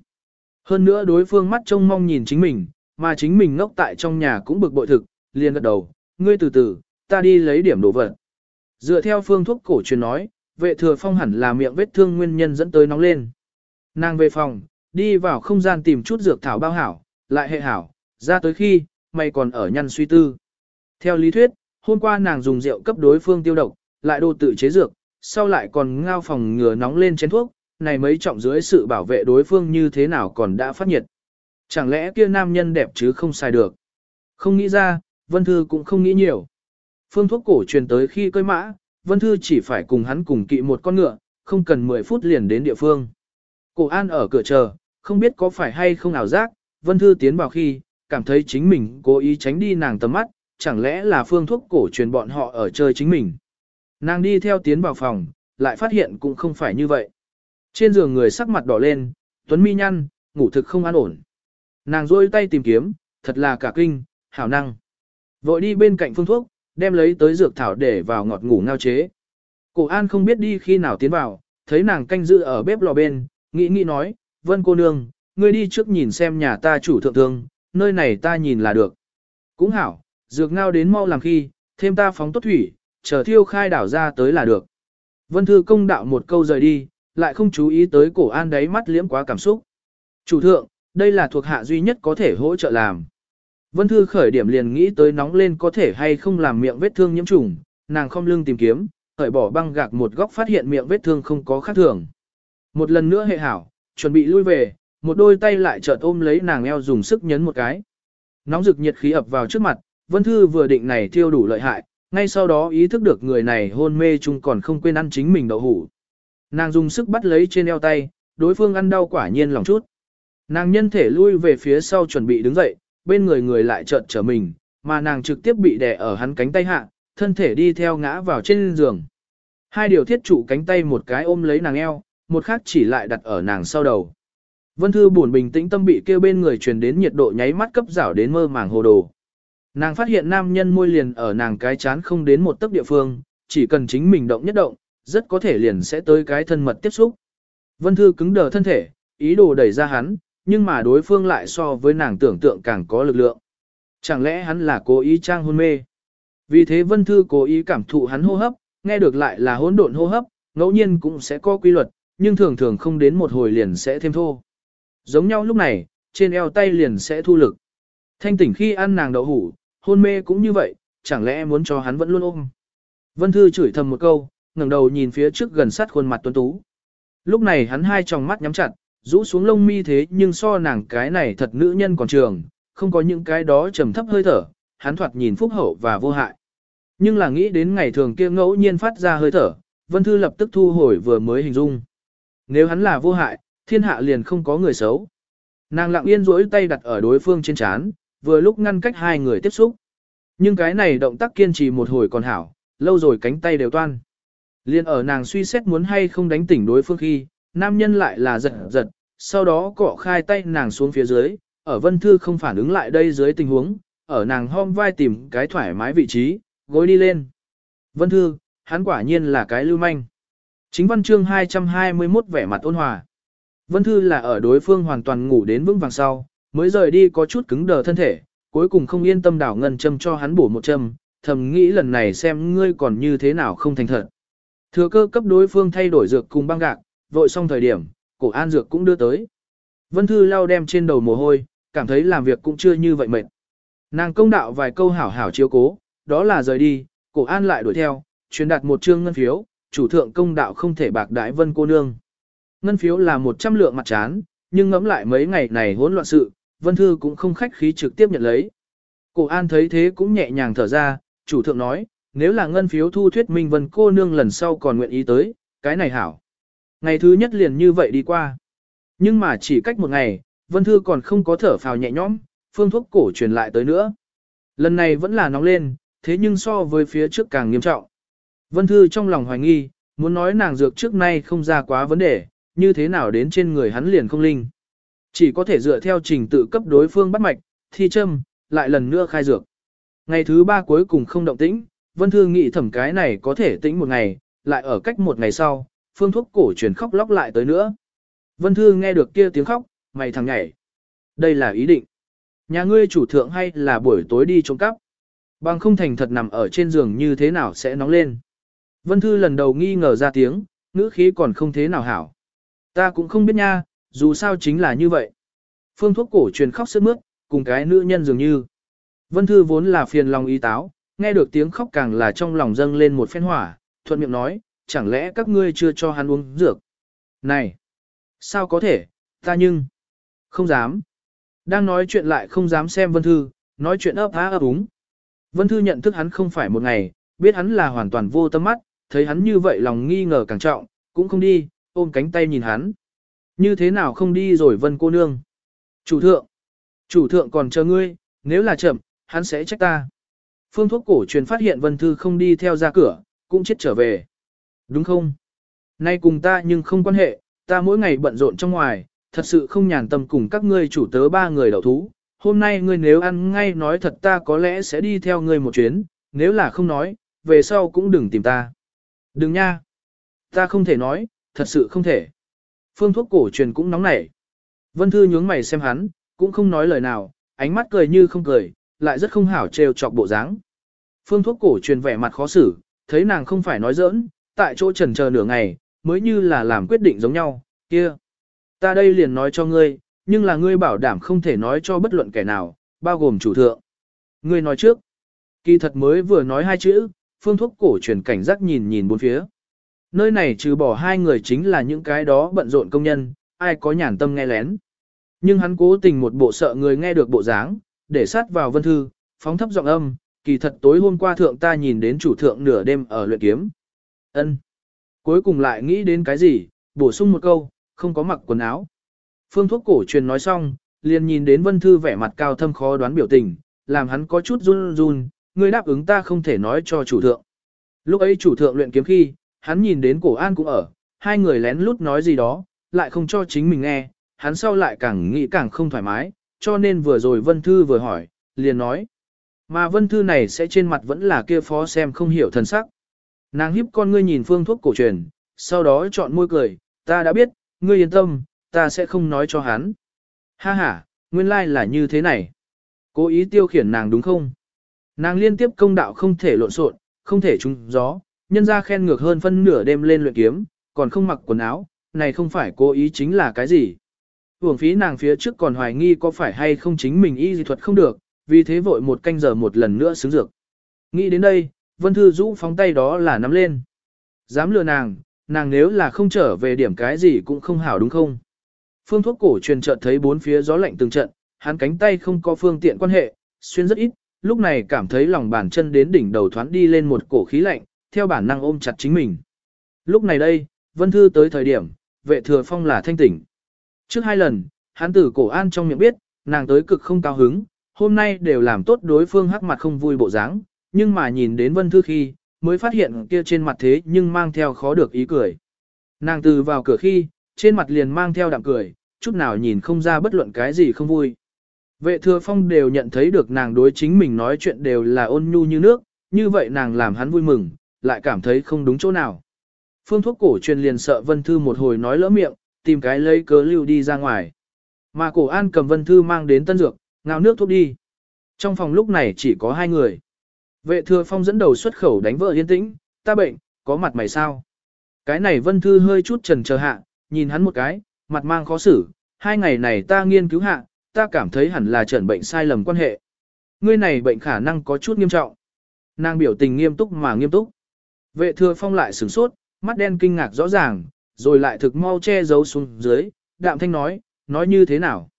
Hơn nữa đối phương mắt trông mong nhìn chính mình, mà chính mình ngốc tại trong nhà cũng bực bội thực, liền gật đầu, ngươi từ từ, ta đi lấy điểm đồ vật. Dựa theo phương thuốc cổ truyền nói, vệ thừa phong hẳn là miệng vết thương nguyên nhân dẫn tới nóng lên. Nàng về phòng, đi vào không gian tìm chút dược thảo bao hảo, lại hệ hảo, ra tới khi, mày còn ở nhăn suy tư. Theo lý thuyết, hôm qua nàng dùng rượu cấp đối phương tiêu độc, lại đồ tự chế dược, sau lại còn ngao phòng ngừa nóng lên chén thuốc, này mấy trọng dưới sự bảo vệ đối phương như thế nào còn đã phát nhiệt. Chẳng lẽ kia nam nhân đẹp chứ không sai được. Không nghĩ ra, Vân Thư cũng không nghĩ nhiều. Phương thuốc cổ truyền tới khi cơi mã, Vân Thư chỉ phải cùng hắn cùng kỵ một con ngựa, không cần 10 phút liền đến địa phương. Cổ An ở cửa chờ, không biết có phải hay không ảo giác, Vân Thư tiến vào khi, cảm thấy chính mình cố ý tránh đi nàng tầm mắt, chẳng lẽ là phương thuốc cổ truyền bọn họ ở chơi chính mình. Nàng đi theo tiến vào phòng, lại phát hiện cũng không phải như vậy. Trên giường người sắc mặt đỏ lên, tuấn mi nhăn, ngủ thực không an ổn. Nàng rôi tay tìm kiếm, thật là cả kinh, hảo năng. Vội đi bên cạnh phương thuốc, đem lấy tới dược thảo để vào ngọt ngủ ngao chế. Cổ an không biết đi khi nào tiến vào, thấy nàng canh giữ ở bếp lò bên, nghĩ nghĩ nói, vân cô nương, ngươi đi trước nhìn xem nhà ta chủ thượng thương, nơi này ta nhìn là được. Cũng hảo, dược ngao đến mau làm khi, thêm ta phóng tốt thủy, chờ thiêu khai đảo ra tới là được. Vân Thư công đạo một câu rời đi, lại không chú ý tới cổ an đáy mắt liễm quá cảm xúc. Chủ thượng, đây là thuộc hạ duy nhất có thể hỗ trợ làm. Vân Thư khởi điểm liền nghĩ tới nóng lên có thể hay không làm miệng vết thương nhiễm trùng, nàng không lưng tìm kiếm, khởi bỏ băng gạc một góc phát hiện miệng vết thương không có khác thường. Một lần nữa hệ hảo, chuẩn bị lui về, một đôi tay lại chợt ôm lấy nàng eo dùng sức nhấn một cái. Nóng rực nhiệt khí ập vào trước mặt, Vân Thư vừa định này thiêu đủ lợi hại, ngay sau đó ý thức được người này hôn mê chung còn không quên ăn chính mình đậu hủ. Nàng dùng sức bắt lấy trên eo tay, đối phương ăn đau quả nhiên lòng chút. Nàng nhân thể lui về phía sau chuẩn bị đứng dậy, bên người người lại chợt trở mình, mà nàng trực tiếp bị đè ở hắn cánh tay hạ, thân thể đi theo ngã vào trên giường. Hai điều thiết trụ cánh tay một cái ôm lấy nàng eo, một khác chỉ lại đặt ở nàng sau đầu. Vân Thư buồn bình tĩnh tâm bị kêu bên người truyền đến nhiệt độ nháy mắt cấp rảo đến mơ màng hồ đồ. Nàng phát hiện nam nhân môi liền ở nàng cái chán không đến một tấc địa phương, chỉ cần chính mình động nhất động, rất có thể liền sẽ tới cái thân mật tiếp xúc. Vân Thư cứng đờ thân thể, ý đồ đẩy ra hắn, nhưng mà đối phương lại so với nàng tưởng tượng càng có lực lượng. Chẳng lẽ hắn là cố ý trang hôn mê? Vì thế Vân Thư cố ý cảm thụ hắn hô hấp, nghe được lại là hỗn độn hô hấp, ngẫu nhiên cũng sẽ có quy luật, nhưng thường thường không đến một hồi liền sẽ thêm thô. Giống nhau lúc này, trên eo tay liền sẽ thu lực. Thanh tỉnh khi ăn nàng đậu hủ, hôn mê cũng như vậy, chẳng lẽ muốn cho hắn vẫn luôn ôm. Vân Thư chửi thầm một câu, ngẩng đầu nhìn phía trước gần sát khuôn mặt tuấn tú. Lúc này hắn hai tròng mắt nhắm chặt, rũ xuống lông mi thế nhưng so nàng cái này thật nữ nhân còn trường, không có những cái đó trầm thấp hơi thở, hắn thoạt nhìn phúc hậu và vô hại. Nhưng là nghĩ đến ngày thường kia ngẫu nhiên phát ra hơi thở, Vân Thư lập tức thu hồi vừa mới hình dung. Nếu hắn là vô hại, thiên hạ liền không có người xấu. Nàng lặng yên duỗi tay đặt ở đối phương trên chán, vừa lúc ngăn cách hai người tiếp xúc. Nhưng cái này động tác kiên trì một hồi còn hảo, lâu rồi cánh tay đều toan. Liên ở nàng suy xét muốn hay không đánh tỉnh đối phương khi, nam nhân lại là giật giật, sau đó cọ khai tay nàng xuống phía dưới, ở vân thư không phản ứng lại đây dưới tình huống, ở nàng hom vai tìm cái thoải mái vị trí, gối đi lên. Vân thư, hắn quả nhiên là cái lưu manh. Chính văn chương 221 vẻ mặt ôn hòa. Vân thư là ở đối phương hoàn toàn ngủ đến vững vàng sau, mới rời đi có chút cứng đờ thân thể, cuối cùng không yên tâm đảo ngân châm cho hắn bổ một châm, thầm nghĩ lần này xem ngươi còn như thế nào không thành thật. Thừa cơ cấp đối phương thay đổi dược cùng băng gạc, vội xong thời điểm, cổ an dược cũng đưa tới. Vân Thư lau đem trên đầu mồ hôi, cảm thấy làm việc cũng chưa như vậy mệt. Nàng công đạo vài câu hảo hảo chiếu cố, đó là rời đi, cổ an lại đuổi theo, truyền đạt một trương ngân phiếu, chủ thượng công đạo không thể bạc đãi vân cô nương. Ngân phiếu là 100 lượng mặt chán, nhưng ngẫm lại mấy ngày này hỗn loạn sự, vân thư cũng không khách khí trực tiếp nhận lấy. Cổ an thấy thế cũng nhẹ nhàng thở ra, chủ thượng nói, nếu là ngân phiếu thu thuyết minh vân cô nương lần sau còn nguyện ý tới, cái này hảo. Ngày thứ nhất liền như vậy đi qua. Nhưng mà chỉ cách một ngày, Vân Thư còn không có thở phào nhẹ nhõm, phương thuốc cổ truyền lại tới nữa. Lần này vẫn là nóng lên, thế nhưng so với phía trước càng nghiêm trọng. Vân Thư trong lòng hoài nghi, muốn nói nàng dược trước nay không ra quá vấn đề, như thế nào đến trên người hắn liền không linh. Chỉ có thể dựa theo trình tự cấp đối phương bắt mạch, thi châm, lại lần nữa khai dược. Ngày thứ ba cuối cùng không động tĩnh, Vân Thư nghĩ thẩm cái này có thể tĩnh một ngày, lại ở cách một ngày sau, phương thuốc cổ truyền khóc lóc lại tới nữa. Vân Thư nghe được kia tiếng khóc, mày thằng nhảy. Đây là ý định. Nhà ngươi chủ thượng hay là buổi tối đi trộm cắp. Bằng không thành thật nằm ở trên giường như thế nào sẽ nóng lên. Vân Thư lần đầu nghi ngờ ra tiếng, ngữ khí còn không thế nào hảo. Ta cũng không biết nha, dù sao chính là như vậy. Phương thuốc cổ truyền khóc sướt mướt, cùng cái nữ nhân dường như. Vân Thư vốn là phiền lòng y táo, nghe được tiếng khóc càng là trong lòng dâng lên một phen hỏa, thuận miệng nói, chẳng lẽ các ngươi chưa cho hắn uống dược? Này! Sao có thể, ta nhưng... Không dám. Đang nói chuyện lại không dám xem Vân Thư, nói chuyện ấp há ấp úng. Vân Thư nhận thức hắn không phải một ngày, biết hắn là hoàn toàn vô tâm mắt, thấy hắn như vậy lòng nghi ngờ càng trọng, cũng không đi, ôm cánh tay nhìn hắn. Như thế nào không đi rồi Vân cô nương? Chủ thượng! Chủ thượng còn chờ ngươi, nếu là chậm, hắn sẽ trách ta. Phương thuốc cổ truyền phát hiện Vân Thư không đi theo ra cửa, cũng chết trở về. Đúng không? Nay cùng ta nhưng không quan hệ, ta mỗi ngày bận rộn trong ngoài, thật sự không nhàn tâm cùng các ngươi chủ tớ ba người đậu thú. Hôm nay ngươi nếu ăn ngay nói thật ta có lẽ sẽ đi theo ngươi một chuyến, nếu là không nói, về sau cũng đừng tìm ta. Đừng nha. Ta không thể nói, thật sự không thể. Phương thuốc cổ truyền cũng nóng nảy. Vân Thư nhướng mày xem hắn, cũng không nói lời nào, ánh mắt cười như không cười, lại rất không hảo trêu chọc bộ dáng. Phương thuốc cổ truyền vẻ mặt khó xử, thấy nàng không phải nói giỡn, tại chỗ trần chờ nửa ngày, mới như là làm quyết định giống nhau, kia. Ta đây liền nói cho ngươi, nhưng là ngươi bảo đảm không thể nói cho bất luận kẻ nào, bao gồm chủ thượng. Ngươi nói trước. Kỳ thật mới vừa nói hai chữ, phương thuốc cổ truyền cảnh giác nhìn nhìn bốn phía. Nơi này trừ bỏ hai người chính là những cái đó bận rộn công nhân, ai có nhàn tâm nghe lén. Nhưng hắn cố tình một bộ sợ người nghe được bộ dáng, để sát vào vân thư, phóng thấp giọng âm, kỳ thật tối hôm qua thượng ta nhìn đến chủ thượng nửa đêm ở luyện kiếm. ân Cuối cùng lại nghĩ đến cái gì, bổ sung một câu, không có mặc quần áo. Phương thuốc cổ truyền nói xong, liền nhìn đến vân thư vẻ mặt cao thâm khó đoán biểu tình, làm hắn có chút run run, Ngươi đáp ứng ta không thể nói cho chủ thượng. Lúc ấy chủ thượng luyện kiếm khi, hắn nhìn đến cổ an cũng ở, hai người lén lút nói gì đó, lại không cho chính mình nghe, hắn sau lại càng nghĩ càng không thoải mái, cho nên vừa rồi Vân Thư vừa hỏi, liền nói. Mà Vân Thư này sẽ trên mặt vẫn là kia phó xem không hiểu thần sắc. Nàng hiếp con ngươi nhìn phương thuốc cổ truyền, sau đó chọn môi cười, ta đã biết, ngươi yên tâm, ta sẽ không nói cho hắn. Ha ha, nguyên lai like là như thế này. Cố ý tiêu khiển nàng đúng không? Nàng liên tiếp công đạo không thể lộn xộn, không thể trúng gió, nhân ra khen ngược hơn phân nửa đêm lên luyện kiếm, còn không mặc quần áo, này không phải cố ý chính là cái gì. Hưởng phí nàng phía trước còn hoài nghi có phải hay không chính mình y dị thuật không được, vì thế vội một canh giờ một lần nữa xứng dược. Nghĩ đến đây, Vân Thư Dũ phóng tay đó là nắm lên. Dám lừa nàng, nàng nếu là không trở về điểm cái gì cũng không hảo đúng không? Phương thuốc cổ truyền chợt thấy bốn phía gió lạnh từng trận, hắn cánh tay không có phương tiện quan hệ, xuyên rất ít, lúc này cảm thấy lòng bàn chân đến đỉnh đầu thoáng đi lên một cổ khí lạnh, theo bản năng ôm chặt chính mình. Lúc này đây, Vân Thư tới thời điểm, vệ thừa phong là thanh tỉnh. Trước hai lần, hắn tử cổ an trong miệng biết, nàng tới cực không cao hứng, hôm nay đều làm tốt đối phương hắc mặt không vui bộ dáng, nhưng mà nhìn đến Vân Thư khi, mới phát hiện kia trên mặt thế nhưng mang theo khó được ý cười. Nàng từ vào cửa khi, trên mặt liền mang theo đạm cười, chút nào nhìn không ra bất luận cái gì không vui. Vệ thừa phong đều nhận thấy được nàng đối chính mình nói chuyện đều là ôn nhu như nước, như vậy nàng làm hắn vui mừng, lại cảm thấy không đúng chỗ nào. Phương thuốc cổ truyền liền sợ Vân Thư một hồi nói lỡ miệng, tìm cái lấy cớ lưu đi ra ngoài. Mà cổ an cầm Vân Thư mang đến tân dược, ngào nước thuốc đi. Trong phòng lúc này chỉ có hai người. Vệ thừa phong dẫn đầu xuất khẩu đánh vợ yên tĩnh, ta bệnh, có mặt mày sao? Cái này Vân Thư hơi chút trần chờ hạ, nhìn hắn một cái, mặt mang khó xử, hai ngày này ta nghiên cứu hạ, ta cảm thấy hẳn là trần bệnh sai lầm quan hệ. Ngươi này bệnh khả năng có chút nghiêm trọng. Nàng biểu tình nghiêm túc mà nghiêm túc. Vệ thừa phong lại sửng sốt, mắt đen kinh ngạc rõ ràng, rồi lại thực mau che giấu xuống dưới, đạm thanh nói, nói như thế nào.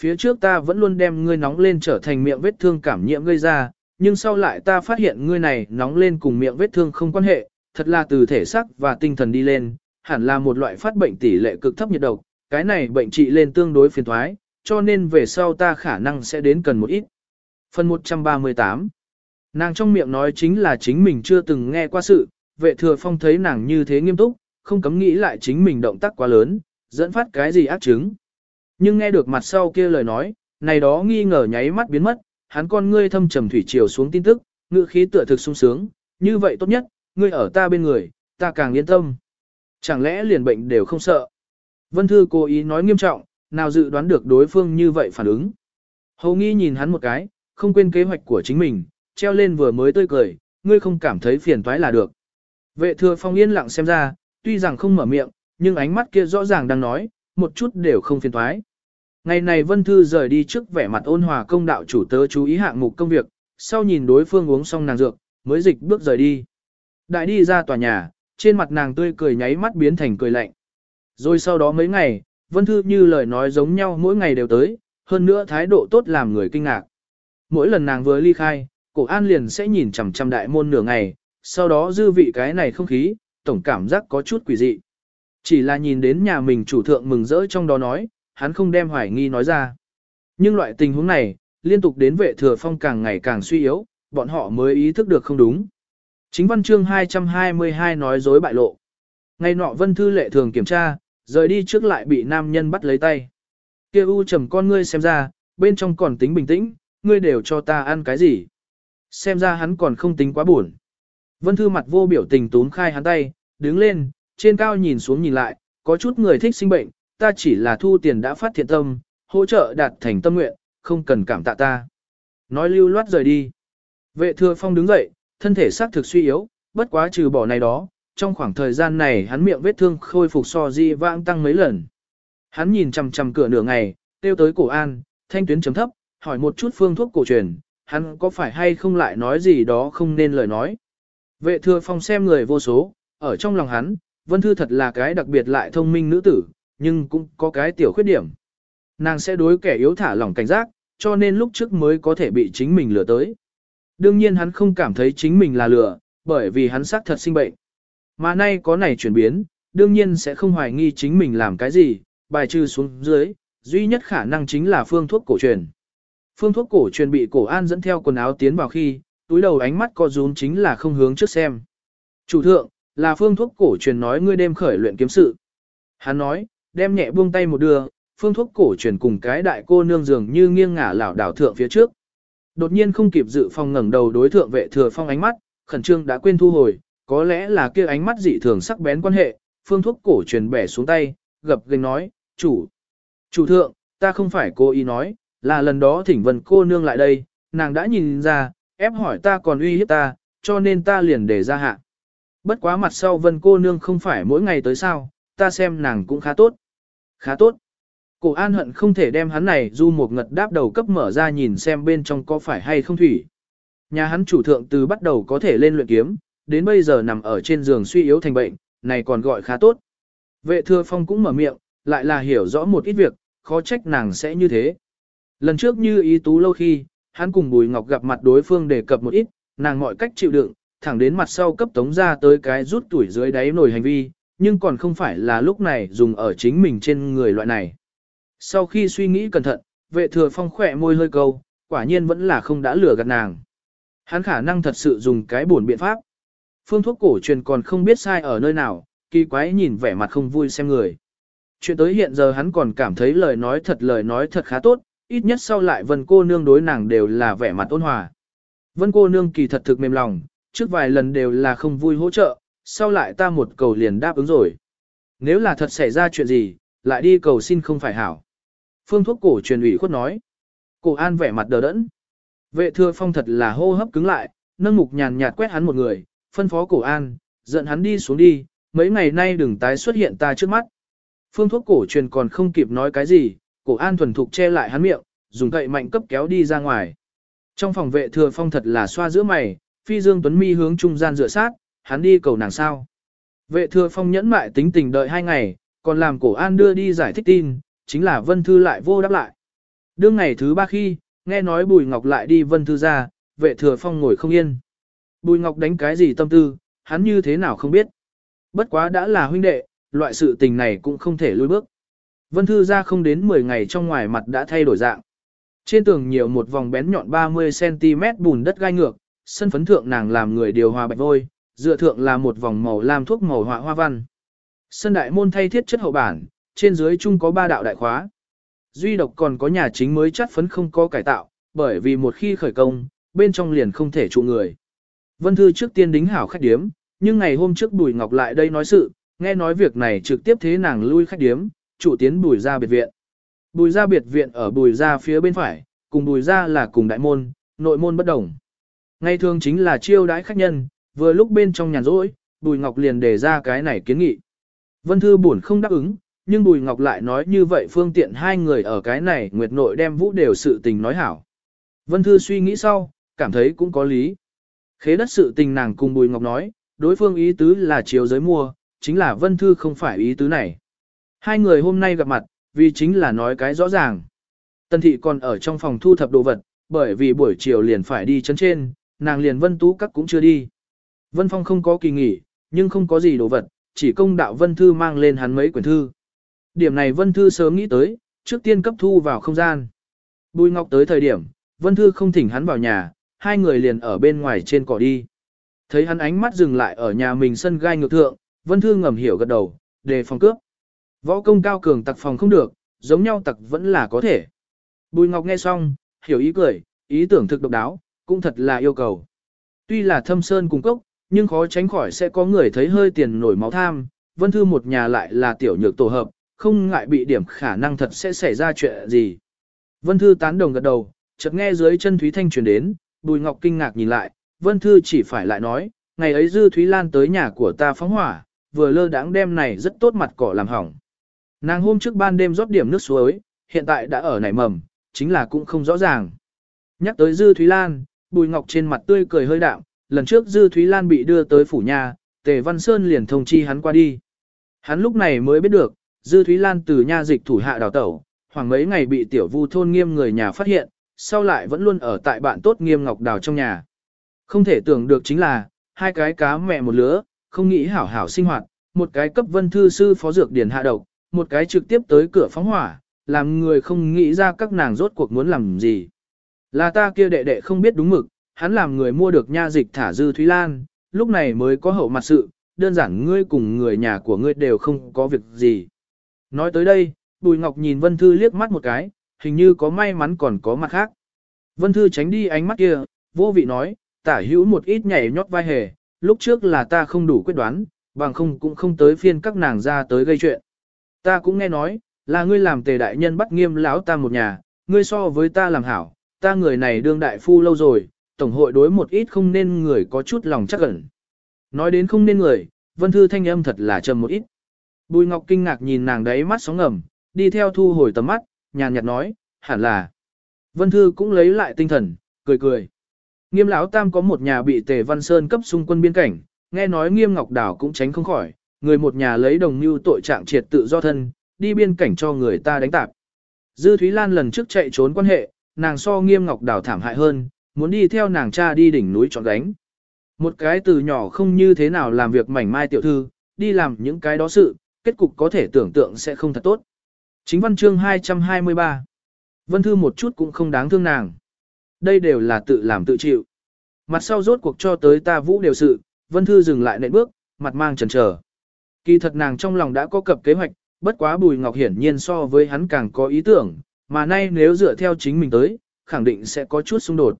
Phía trước ta vẫn luôn đem ngươi nóng lên trở thành miệng vết thương cảm nhiễm gây ra, nhưng sau lại ta phát hiện ngươi này nóng lên cùng miệng vết thương không quan hệ, thật là từ thể xác và tinh thần đi lên, hẳn là một loại phát bệnh tỷ lệ cực thấp nhiệt độc, cái này bệnh trị lên tương đối phiền thoái, cho nên về sau ta khả năng sẽ đến cần một ít. Phần 138 Nàng trong miệng nói chính là chính mình chưa từng nghe qua sự, vệ thừa phong thấy nàng như thế nghiêm túc, không cấm nghĩ lại chính mình động tác quá lớn, dẫn phát cái gì ác chứng. Nhưng nghe được mặt sau kia lời nói, này đó nghi ngờ nháy mắt biến mất, hắn con ngươi thâm trầm thủy chiều xuống tin tức, ngữ khí tựa thực sung sướng, như vậy tốt nhất, ngươi ở ta bên người, ta càng yên tâm. Chẳng lẽ liền bệnh đều không sợ? Vân Thư cố ý nói nghiêm trọng, nào dự đoán được đối phương như vậy phản ứng. Hầu nghi nhìn hắn một cái, không quên kế hoạch của chính mình, treo lên vừa mới tươi cười, ngươi không cảm thấy phiền toái là được. Vệ thừa phong yên lặng xem ra, tuy rằng không mở miệng, nhưng ánh mắt kia rõ ràng đang nói, một chút đều không phiền toái. Ngày này Vân Thư rời đi trước vẻ mặt ôn hòa công đạo chủ tớ chú ý hạng mục công việc, sau nhìn đối phương uống xong nàng dược, mới dịch bước rời đi. Đại đi ra tòa nhà, trên mặt nàng tươi cười nháy mắt biến thành cười lạnh. Rồi sau đó mấy ngày, Vân Thư như lời nói giống nhau mỗi ngày đều tới, hơn nữa thái độ tốt làm người kinh ngạc. Mỗi lần nàng vừa ly khai, cổ an liền sẽ nhìn chằm chằm đại môn nửa ngày, sau đó dư vị cái này không khí, tổng cảm giác có chút quỷ dị. Chỉ là nhìn đến nhà mình chủ thượng mừng rỡ trong đó nói, hắn không đem hoài nghi nói ra. Nhưng loại tình huống này, liên tục đến vệ thừa phong càng ngày càng suy yếu, bọn họ mới ý thức được không đúng. Chính văn chương 222 nói dối bại lộ. Ngày nọ vân thư lệ thường kiểm tra, rời đi trước lại bị nam nhân bắt lấy tay. kia u trầm con ngươi xem ra, bên trong còn tính bình tĩnh, ngươi đều cho ta ăn cái gì. Xem ra hắn còn không tính quá buồn. Vân thư mặt vô biểu tình tún khai hắn tay, đứng lên, trên cao nhìn xuống nhìn lại, có chút người thích sinh bệnh, ta chỉ là thu tiền đã phát thiện tâm, hỗ trợ đạt thành tâm nguyện, không cần cảm tạ ta. Nói lưu loát rời đi. Vệ thừa phong đứng dậy, thân thể xác thực suy yếu, bất quá trừ bỏ này đó, trong khoảng thời gian này hắn miệng vết thương khôi phục so di vãng tăng mấy lần. Hắn nhìn chằm chằm cửa nửa ngày, tiêu tới cổ an, thanh tuyến chấm thấp, hỏi một chút phương thuốc cổ truyền, hắn có phải hay không lại nói gì đó không nên lời nói. Vệ thừa phong xem người vô số, ở trong lòng hắn, Vân Thư thật là cái đặc biệt lại thông minh nữ tử, nhưng cũng có cái tiểu khuyết điểm. Nàng sẽ đối kẻ yếu thả lỏng cảnh giác, cho nên lúc trước mới có thể bị chính mình lừa tới. Đương nhiên hắn không cảm thấy chính mình là lừa, bởi vì hắn xác thật sinh bệnh. Mà nay có này chuyển biến, đương nhiên sẽ không hoài nghi chính mình làm cái gì, bài trừ xuống dưới, duy nhất khả năng chính là phương thuốc cổ truyền. Phương thuốc cổ truyền bị cổ an dẫn theo quần áo tiến vào khi, túi đầu ánh mắt co rúm chính là không hướng trước xem. Chủ thượng, là phương thuốc cổ truyền nói ngươi đêm khởi luyện kiếm sự. Hắn nói, đem nhẹ buông tay một đưa, phương thuốc cổ truyền cùng cái đại cô nương dường như nghiêng ngả lảo đảo thượng phía trước. Đột nhiên không kịp dự phòng ngẩng đầu đối thượng vệ thừa phong ánh mắt, khẩn trương đã quên thu hồi, có lẽ là kia ánh mắt dị thường sắc bén quan hệ, phương thuốc cổ truyền bẻ xuống tay, gập gành nói, chủ. Chủ thượng, ta không phải cô ý nói, là lần đó thỉnh vân cô nương lại đây, nàng đã nhìn ra, ép hỏi ta còn uy hiếp ta, cho nên ta liền để ra hạ. Bất quá mặt sau vân cô nương không phải mỗi ngày tới sao, ta xem nàng cũng khá tốt. Khá tốt. Cổ an hận không thể đem hắn này du một ngật đáp đầu cấp mở ra nhìn xem bên trong có phải hay không thủy. Nhà hắn chủ thượng từ bắt đầu có thể lên luyện kiếm, đến bây giờ nằm ở trên giường suy yếu thành bệnh, này còn gọi khá tốt. Vệ thừa phong cũng mở miệng, lại là hiểu rõ một ít việc, khó trách nàng sẽ như thế. Lần trước như ý tú lâu khi, hắn cùng Bùi Ngọc gặp mặt đối phương đề cập một ít, nàng mọi cách chịu đựng, thẳng đến mặt sau cấp tống ra tới cái rút tuổi dưới đáy nổi hành vi, nhưng còn không phải là lúc này dùng ở chính mình trên người loại này. Sau khi suy nghĩ cẩn thận, vệ thừa phong khỏe môi hơi câu, quả nhiên vẫn là không đã lừa gạt nàng. Hắn khả năng thật sự dùng cái buồn biện pháp. Phương thuốc cổ truyền còn không biết sai ở nơi nào, kỳ quái nhìn vẻ mặt không vui xem người. Chuyện tới hiện giờ hắn còn cảm thấy lời nói thật lời nói thật khá tốt, ít nhất sau lại vân cô nương đối nàng đều là vẻ mặt ôn hòa. Vân cô nương kỳ thật thực mềm lòng, trước vài lần đều là không vui hỗ trợ, sau lại ta một cầu liền đáp ứng rồi. Nếu là thật xảy ra chuyện gì, lại đi cầu xin không phải hảo. Phương thuốc cổ truyền ủy khuất nói. Cổ an vẻ mặt đờ đẫn. Vệ thừa phong thật là hô hấp cứng lại, nâng mục nhàn nhạt quét hắn một người, phân phó cổ an, giận hắn đi xuống đi, mấy ngày nay đừng tái xuất hiện ta trước mắt. Phương thuốc cổ truyền còn không kịp nói cái gì, cổ an thuần thục che lại hắn miệng, dùng cậy mạnh cấp kéo đi ra ngoài. Trong phòng vệ thừa phong thật là xoa giữa mày, phi dương tuấn mi hướng trung gian dựa sát, hắn đi cầu nàng sao. Vệ thừa phong nhẫn mại tính tình đợi hai ngày, còn làm cổ an đưa đi giải thích tin, chính là vân thư lại vô đáp lại. Đương ngày thứ ba khi, nghe nói bùi ngọc lại đi vân thư ra, vệ thừa phong ngồi không yên. Bùi ngọc đánh cái gì tâm tư, hắn như thế nào không biết. Bất quá đã là huynh đệ, loại sự tình này cũng không thể lùi bước. Vân thư ra không đến 10 ngày trong ngoài mặt đã thay đổi dạng. Trên tường nhiều một vòng bén nhọn 30cm bùn đất gai ngược, sân phấn thượng nàng làm người điều hòa bạch vôi, dựa thượng là một vòng màu lam thuốc màu họa hoa văn. Sân đại môn thay thiết chất hậu bản, trên dưới chung có ba đạo đại khóa. Duy độc còn có nhà chính mới chắt phấn không có cải tạo, bởi vì một khi khởi công, bên trong liền không thể trụ người. Vân Thư trước tiên đính hảo khách điếm, nhưng ngày hôm trước Bùi Ngọc lại đây nói sự, nghe nói việc này trực tiếp thế nàng lui khách điếm, chủ tiến Bùi ra biệt viện. Bùi ra biệt viện ở Bùi ra phía bên phải, cùng Bùi ra là cùng đại môn, nội môn bất đồng. Ngày thường chính là chiêu đãi khách nhân, vừa lúc bên trong nhàn rỗi, Bùi Ngọc liền đề ra cái này kiến nghị. Vân Thư buồn không đáp ứng, nhưng Bùi Ngọc lại nói như vậy phương tiện hai người ở cái này Nguyệt Nội đem vũ đều sự tình nói hảo. Vân Thư suy nghĩ sau, cảm thấy cũng có lý. Khế đất sự tình nàng cùng Bùi Ngọc nói, đối phương ý tứ là chiếu giới mua, chính là Vân Thư không phải ý tứ này. Hai người hôm nay gặp mặt, vì chính là nói cái rõ ràng. Tân thị còn ở trong phòng thu thập đồ vật, bởi vì buổi chiều liền phải đi chấn trên, nàng liền Vân Tú các cũng chưa đi. Vân Phong không có kỳ nghỉ, nhưng không có gì đồ vật, chỉ công đạo Vân Thư mang lên hắn mấy quyển thư. Điểm này Vân Thư sớm nghĩ tới, trước tiên cấp thu vào không gian. Bùi Ngọc tới thời điểm, Vân Thư không thỉnh hắn vào nhà, hai người liền ở bên ngoài trên cỏ đi. Thấy hắn ánh mắt dừng lại ở nhà mình sân gai ngược thượng, Vân Thư ngầm hiểu gật đầu, đề phòng cướp. Võ công cao cường tặc phòng không được, giống nhau tặc vẫn là có thể. Bùi Ngọc nghe xong, hiểu ý cười, ý tưởng thực độc đáo, cũng thật là yêu cầu. Tuy là thâm sơn cùng cốc, nhưng khó tránh khỏi sẽ có người thấy hơi tiền nổi máu tham, Vân Thư một nhà lại là tiểu nhược tổ hợp, không ngại bị điểm khả năng thật sẽ xảy ra chuyện gì. Vân Thư tán đồng gật đầu, chợt nghe dưới chân Thúy Thanh truyền đến, Bùi Ngọc kinh ngạc nhìn lại, Vân Thư chỉ phải lại nói, ngày ấy Dư Thúy Lan tới nhà của ta phóng hỏa, vừa lơ đãng đem này rất tốt mặt cỏ làm hỏng. Nàng hôm trước ban đêm rót điểm nước suối, hiện tại đã ở nảy mầm, chính là cũng không rõ ràng. Nhắc tới Dư Thúy Lan, Bùi Ngọc trên mặt tươi cười hơi đạm, lần trước Dư Thúy Lan bị đưa tới phủ nhà, Tề Văn Sơn liền thông chi hắn qua đi. Hắn lúc này mới biết được, Dư Thúy Lan từ nha dịch thủ hạ đào tẩu, khoảng mấy ngày bị tiểu vu thôn nghiêm người nhà phát hiện, sau lại vẫn luôn ở tại bạn tốt nghiêm ngọc đào trong nhà. Không thể tưởng được chính là, hai cái cá mẹ một lứa, không nghĩ hảo hảo sinh hoạt, một cái cấp vân thư sư phó dược điển hạ độc, một cái trực tiếp tới cửa phóng hỏa, làm người không nghĩ ra các nàng rốt cuộc muốn làm gì. Là ta kia đệ đệ không biết đúng mực, hắn làm người mua được nha dịch thả dư Thúy Lan, lúc này mới có hậu mặt sự, đơn giản ngươi cùng người nhà của ngươi đều không có việc gì. Nói tới đây, Bùi Ngọc nhìn Vân Thư liếc mắt một cái, hình như có may mắn còn có mặt khác. Vân Thư tránh đi ánh mắt kia, vô vị nói, tả hữu một ít nhảy nhót vai hề, lúc trước là ta không đủ quyết đoán, bằng không cũng không tới phiên các nàng ra tới gây chuyện. Ta cũng nghe nói, là ngươi làm tề đại nhân bắt nghiêm lão ta một nhà, ngươi so với ta làm hảo, ta người này đương đại phu lâu rồi, tổng hội đối một ít không nên người có chút lòng chắc ẩn. Nói đến không nên người, Vân Thư thanh âm thật là trầm một ít. Bùi Ngọc kinh ngạc nhìn nàng đấy mắt sóng ngầm, đi theo thu hồi tầm mắt, nhàn nhạt nói, hẳn là. Vân Thư cũng lấy lại tinh thần, cười cười. Nghiêm lão tam có một nhà bị Tề Văn Sơn cấp xung quân biên cảnh, nghe nói Nghiêm Ngọc Đảo cũng tránh không khỏi, người một nhà lấy đồng mưu tội trạng triệt tự do thân, đi biên cảnh cho người ta đánh tạp. Dư Thúy Lan lần trước chạy trốn quan hệ, nàng so Nghiêm Ngọc Đảo thảm hại hơn, muốn đi theo nàng cha đi đỉnh núi chọn đánh. Một cái từ nhỏ không như thế nào làm việc mảnh mai tiểu thư, đi làm những cái đó sự, kết cục có thể tưởng tượng sẽ không thật tốt. Chính văn chương 223 Vân Thư một chút cũng không đáng thương nàng. Đây đều là tự làm tự chịu. Mặt sau rốt cuộc cho tới ta vũ đều sự, Vân Thư dừng lại nệm bước, mặt mang chần trở. Kỳ thật nàng trong lòng đã có cập kế hoạch, bất quá Bùi Ngọc hiển nhiên so với hắn càng có ý tưởng, mà nay nếu dựa theo chính mình tới, khẳng định sẽ có chút xung đột.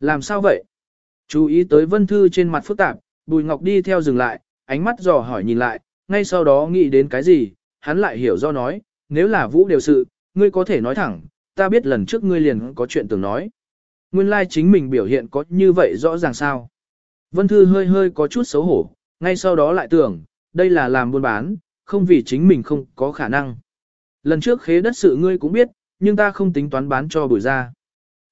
Làm sao vậy? Chú ý tới Vân Thư trên mặt phức tạp, Bùi Ngọc đi theo dừng lại, ánh mắt dò hỏi nhìn lại, ngay sau đó nghĩ đến cái gì, hắn lại hiểu do nói, nếu là vũ đều sự, ngươi có thể nói thẳng, ta biết lần trước ngươi liền có chuyện tưởng nói. Nguyên lai like chính mình biểu hiện có như vậy rõ ràng sao. Vân Thư hơi hơi có chút xấu hổ, ngay sau đó lại tưởng, đây là làm buôn bán, không vì chính mình không có khả năng. Lần trước khế đất sự ngươi cũng biết, nhưng ta không tính toán bán cho bùi ra.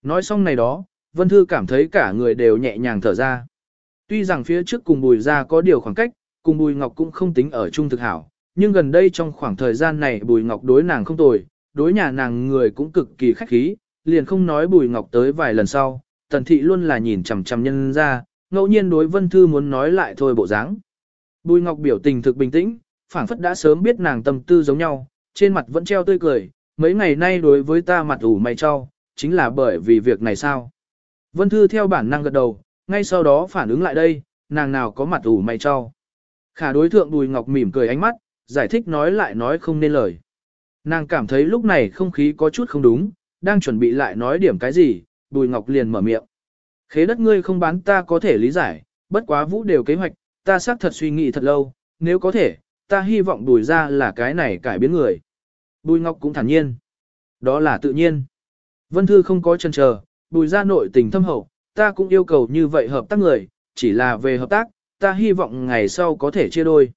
Nói xong này đó, Vân Thư cảm thấy cả người đều nhẹ nhàng thở ra. Tuy rằng phía trước cùng bùi ra có điều khoảng cách, cùng bùi ngọc cũng không tính ở chung thực hảo, nhưng gần đây trong khoảng thời gian này bùi ngọc đối nàng không tồi, đối nhà nàng người cũng cực kỳ khách khí, liền không nói bùi ngọc tới vài lần sau, tần thị luôn là nhìn chằm chằm nhân ra, ngẫu nhiên đối vân thư muốn nói lại thôi bộ dáng. Bùi ngọc biểu tình thực bình tĩnh, phảng phất đã sớm biết nàng tâm tư giống nhau, trên mặt vẫn treo tươi cười, mấy ngày nay đối với ta mặt ủ mày cho, chính là bởi vì việc này sao. Vân thư theo bản năng gật đầu, ngay sau đó phản ứng lại đây, nàng nào có mặt ủ mày cho. Khả đối thượng bùi ngọc mỉm cười ánh mắt, giải thích nói lại nói không nên lời. Nàng cảm thấy lúc này không khí có chút không đúng, đang chuẩn bị lại nói điểm cái gì, Bùi Ngọc liền mở miệng. Khế đất ngươi không bán ta có thể lý giải, bất quá vũ đều kế hoạch, ta xác thật suy nghĩ thật lâu, nếu có thể, ta hy vọng Bùi ra là cái này cải biến người. Bùi Ngọc cũng thản nhiên. Đó là tự nhiên. Vân Thư không có chân chờ, Bùi ra nội tình thâm hậu, ta cũng yêu cầu như vậy hợp tác người, chỉ là về hợp tác, ta hy vọng ngày sau có thể chia đôi.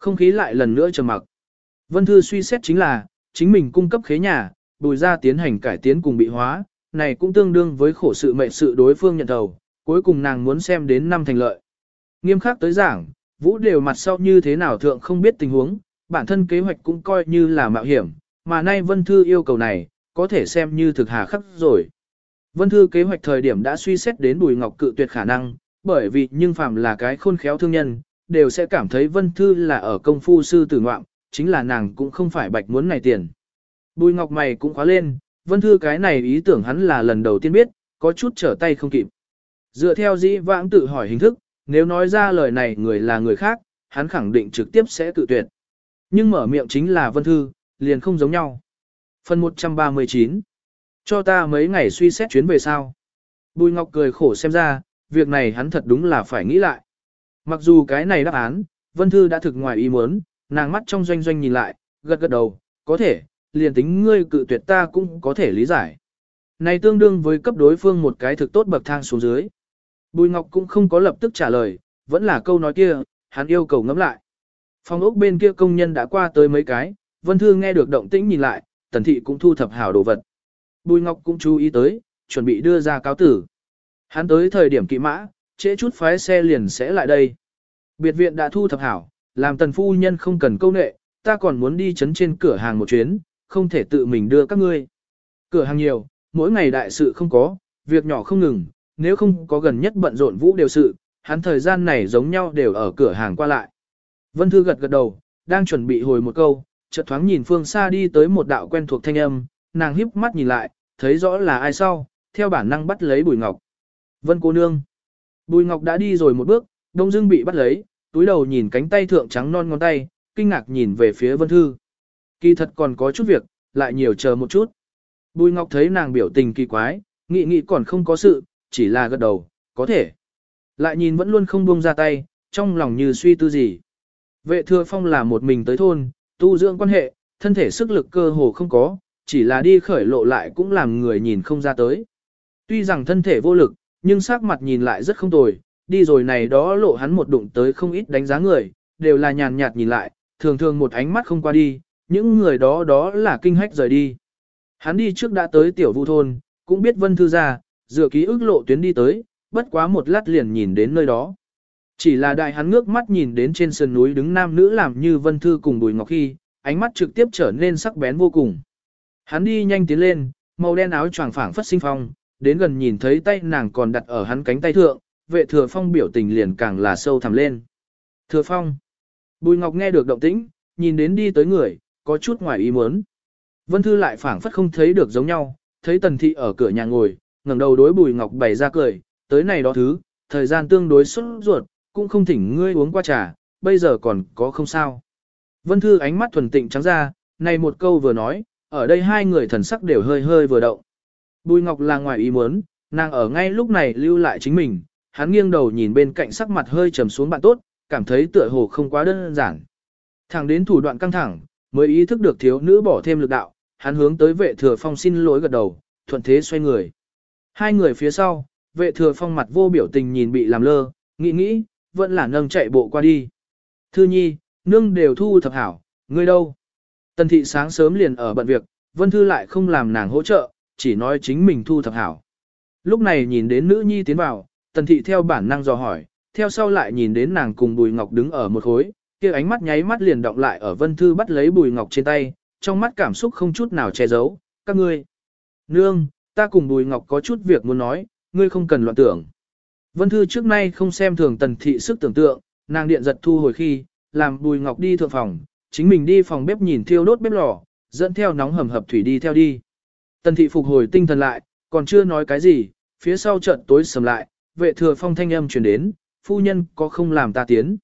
Không khí lại lần nữa trầm mặc. Vân Thư suy xét chính là, chính mình cung cấp khế nhà, bùi ra tiến hành cải tiến cùng bị hóa, này cũng tương đương với khổ sự mệnh sự đối phương nhận đầu, cuối cùng nàng muốn xem đến năm thành lợi. Nghiêm khắc tới giảng, vũ đều mặt sau như thế nào thượng không biết tình huống, bản thân kế hoạch cũng coi như là mạo hiểm, mà nay Vân Thư yêu cầu này, có thể xem như thực hà khắc rồi. Vân Thư kế hoạch thời điểm đã suy xét đến Bùi Ngọc cự tuyệt khả năng, bởi vì nhưng phàm là cái khôn khéo thương nhân, đều sẽ cảm thấy Vân Thư là ở công phu sư tử ngoạm, chính là nàng cũng không phải bạch muốn này tiền. Bùi ngọc mày cũng khóa lên, vân thư cái này ý tưởng hắn là lần đầu tiên biết, có chút trở tay không kịp. Dựa theo dĩ vãng tự hỏi hình thức, nếu nói ra lời này người là người khác, hắn khẳng định trực tiếp sẽ tự tuyệt. Nhưng mở miệng chính là vân thư, liền không giống nhau. Phần 139 Cho ta mấy ngày suy xét chuyến về sao. Bùi ngọc cười khổ xem ra, việc này hắn thật đúng là phải nghĩ lại. Mặc dù cái này đáp án, vân thư đã thực ngoài ý muốn, nàng mắt trong doanh doanh nhìn lại, gật gật đầu, có thể, liền tính ngươi cự tuyệt ta cũng có thể lý giải. Này tương đương với cấp đối phương một cái thực tốt bậc thang xuống dưới. Bùi Ngọc cũng không có lập tức trả lời, vẫn là câu nói kia, hắn yêu cầu ngẫm lại. Phòng ốc bên kia công nhân đã qua tới mấy cái, Vân Thư nghe được động tĩnh nhìn lại, Tần Thị cũng thu thập hảo đồ vật. Bùi Ngọc cũng chú ý tới, chuẩn bị đưa ra cáo tử. Hắn tới thời điểm kỵ mã, trễ chút phái xe liền sẽ lại đây. Biệt viện đã thu thập hảo, làm tần phu nhân không cần câu nệ, ta còn muốn đi chấn trên cửa hàng một chuyến, không thể tự mình đưa các ngươi. Cửa hàng nhiều, mỗi ngày đại sự không có, việc nhỏ không ngừng, nếu không có gần nhất bận rộn vũ đều sự, hắn thời gian này giống nhau đều ở cửa hàng qua lại. Vân Thư gật gật đầu, đang chuẩn bị hồi một câu, chợt thoáng nhìn phương xa đi tới một đạo quen thuộc thanh âm, nàng híp mắt nhìn lại, thấy rõ là ai sau, theo bản năng bắt lấy Bùi Ngọc. Vân cô nương. Bùi Ngọc đã đi rồi một bước, đông Dương bị bắt lấy, túi đầu nhìn cánh tay thượng trắng non ngón tay, kinh ngạc nhìn về phía Vân Thư. Kỳ thật còn có chút việc, lại nhiều chờ một chút. Bùi Ngọc thấy nàng biểu tình kỳ quái, nghĩ nghĩ còn không có sự, chỉ là gật đầu, có thể. Lại nhìn vẫn luôn không buông ra tay, trong lòng như suy tư gì. Vệ thừa phong là một mình tới thôn, tu dưỡng quan hệ, thân thể sức lực cơ hồ không có, chỉ là đi khởi lộ lại cũng làm người nhìn không ra tới. Tuy rằng thân thể vô lực, nhưng sắc mặt nhìn lại rất không tồi, đi rồi này đó lộ hắn một đụng tới không ít đánh giá người, đều là nhàn nhạt nhìn lại, thường thường một ánh mắt không qua đi, những người đó đó là kinh hách rời đi. Hắn đi trước đã tới tiểu vu thôn, cũng biết vân thư ra, dựa ký ức lộ tuyến đi tới, bất quá một lát liền nhìn đến nơi đó. Chỉ là đại hắn ngước mắt nhìn đến trên sườn núi đứng nam nữ làm như vân thư cùng bùi ngọc khi, ánh mắt trực tiếp trở nên sắc bén vô cùng. Hắn đi nhanh tiến lên, màu đen áo choàng phảng phất sinh phong, đến gần nhìn thấy tay nàng còn đặt ở hắn cánh tay thượng, vệ thừa phong biểu tình liền càng là sâu thẳm lên. Thừa phong. Bùi Ngọc nghe được động tĩnh, nhìn đến đi tới người, có chút ngoài ý muốn. Vân Thư lại phảng phất không thấy được giống nhau, thấy Tần Thị ở cửa nhà ngồi, ngẩng đầu đối Bùi Ngọc bày ra cười, tới này đó thứ, thời gian tương đối xuất ruột, cũng không thỉnh ngươi uống qua trà, bây giờ còn có không sao. Vân Thư ánh mắt thuần tịnh trắng ra, này một câu vừa nói, ở đây hai người thần sắc đều hơi hơi vừa động. Bùi Ngọc là ngoài ý muốn, nàng ở ngay lúc này lưu lại chính mình, hắn nghiêng đầu nhìn bên cạnh sắc mặt hơi trầm xuống bạn tốt, cảm thấy tựa hồ không quá đơn giản. Thẳng đến thủ đoạn căng thẳng, mới ý thức được thiếu nữ bỏ thêm lực đạo, hắn hướng tới vệ thừa phong xin lỗi gật đầu, thuận thế xoay người. Hai người phía sau, vệ thừa phong mặt vô biểu tình nhìn bị làm lơ, nghĩ nghĩ, vẫn là nâng chạy bộ qua đi. Thư nhi, nương đều thu thập hảo, ngươi đâu? Tần thị sáng sớm liền ở bận việc, vân thư lại không làm nàng hỗ trợ, chỉ nói chính mình thu thập hảo. Lúc này nhìn đến nữ nhi tiến vào, tần thị theo bản năng dò hỏi, theo sau lại nhìn đến nàng cùng bùi ngọc đứng ở một khối, kia ánh mắt nháy mắt liền động lại ở vân thư bắt lấy bùi ngọc trên tay, trong mắt cảm xúc không chút nào che giấu, các ngươi. Nương, ta cùng bùi ngọc có chút việc muốn nói, ngươi không cần loạn tưởng. Vân thư trước nay không xem thường tần thị sức tưởng tượng, nàng điện giật thu hồi khi, làm bùi ngọc đi thượng phòng, chính mình đi phòng bếp nhìn thiêu đốt bếp lò, dẫn theo nóng hầm hập thủy đi theo đi. Tần thị phục hồi tinh thần lại, còn chưa nói cái gì, phía sau trận tối sầm lại, vệ thừa phong thanh âm truyền đến, phu nhân có không làm ta tiến.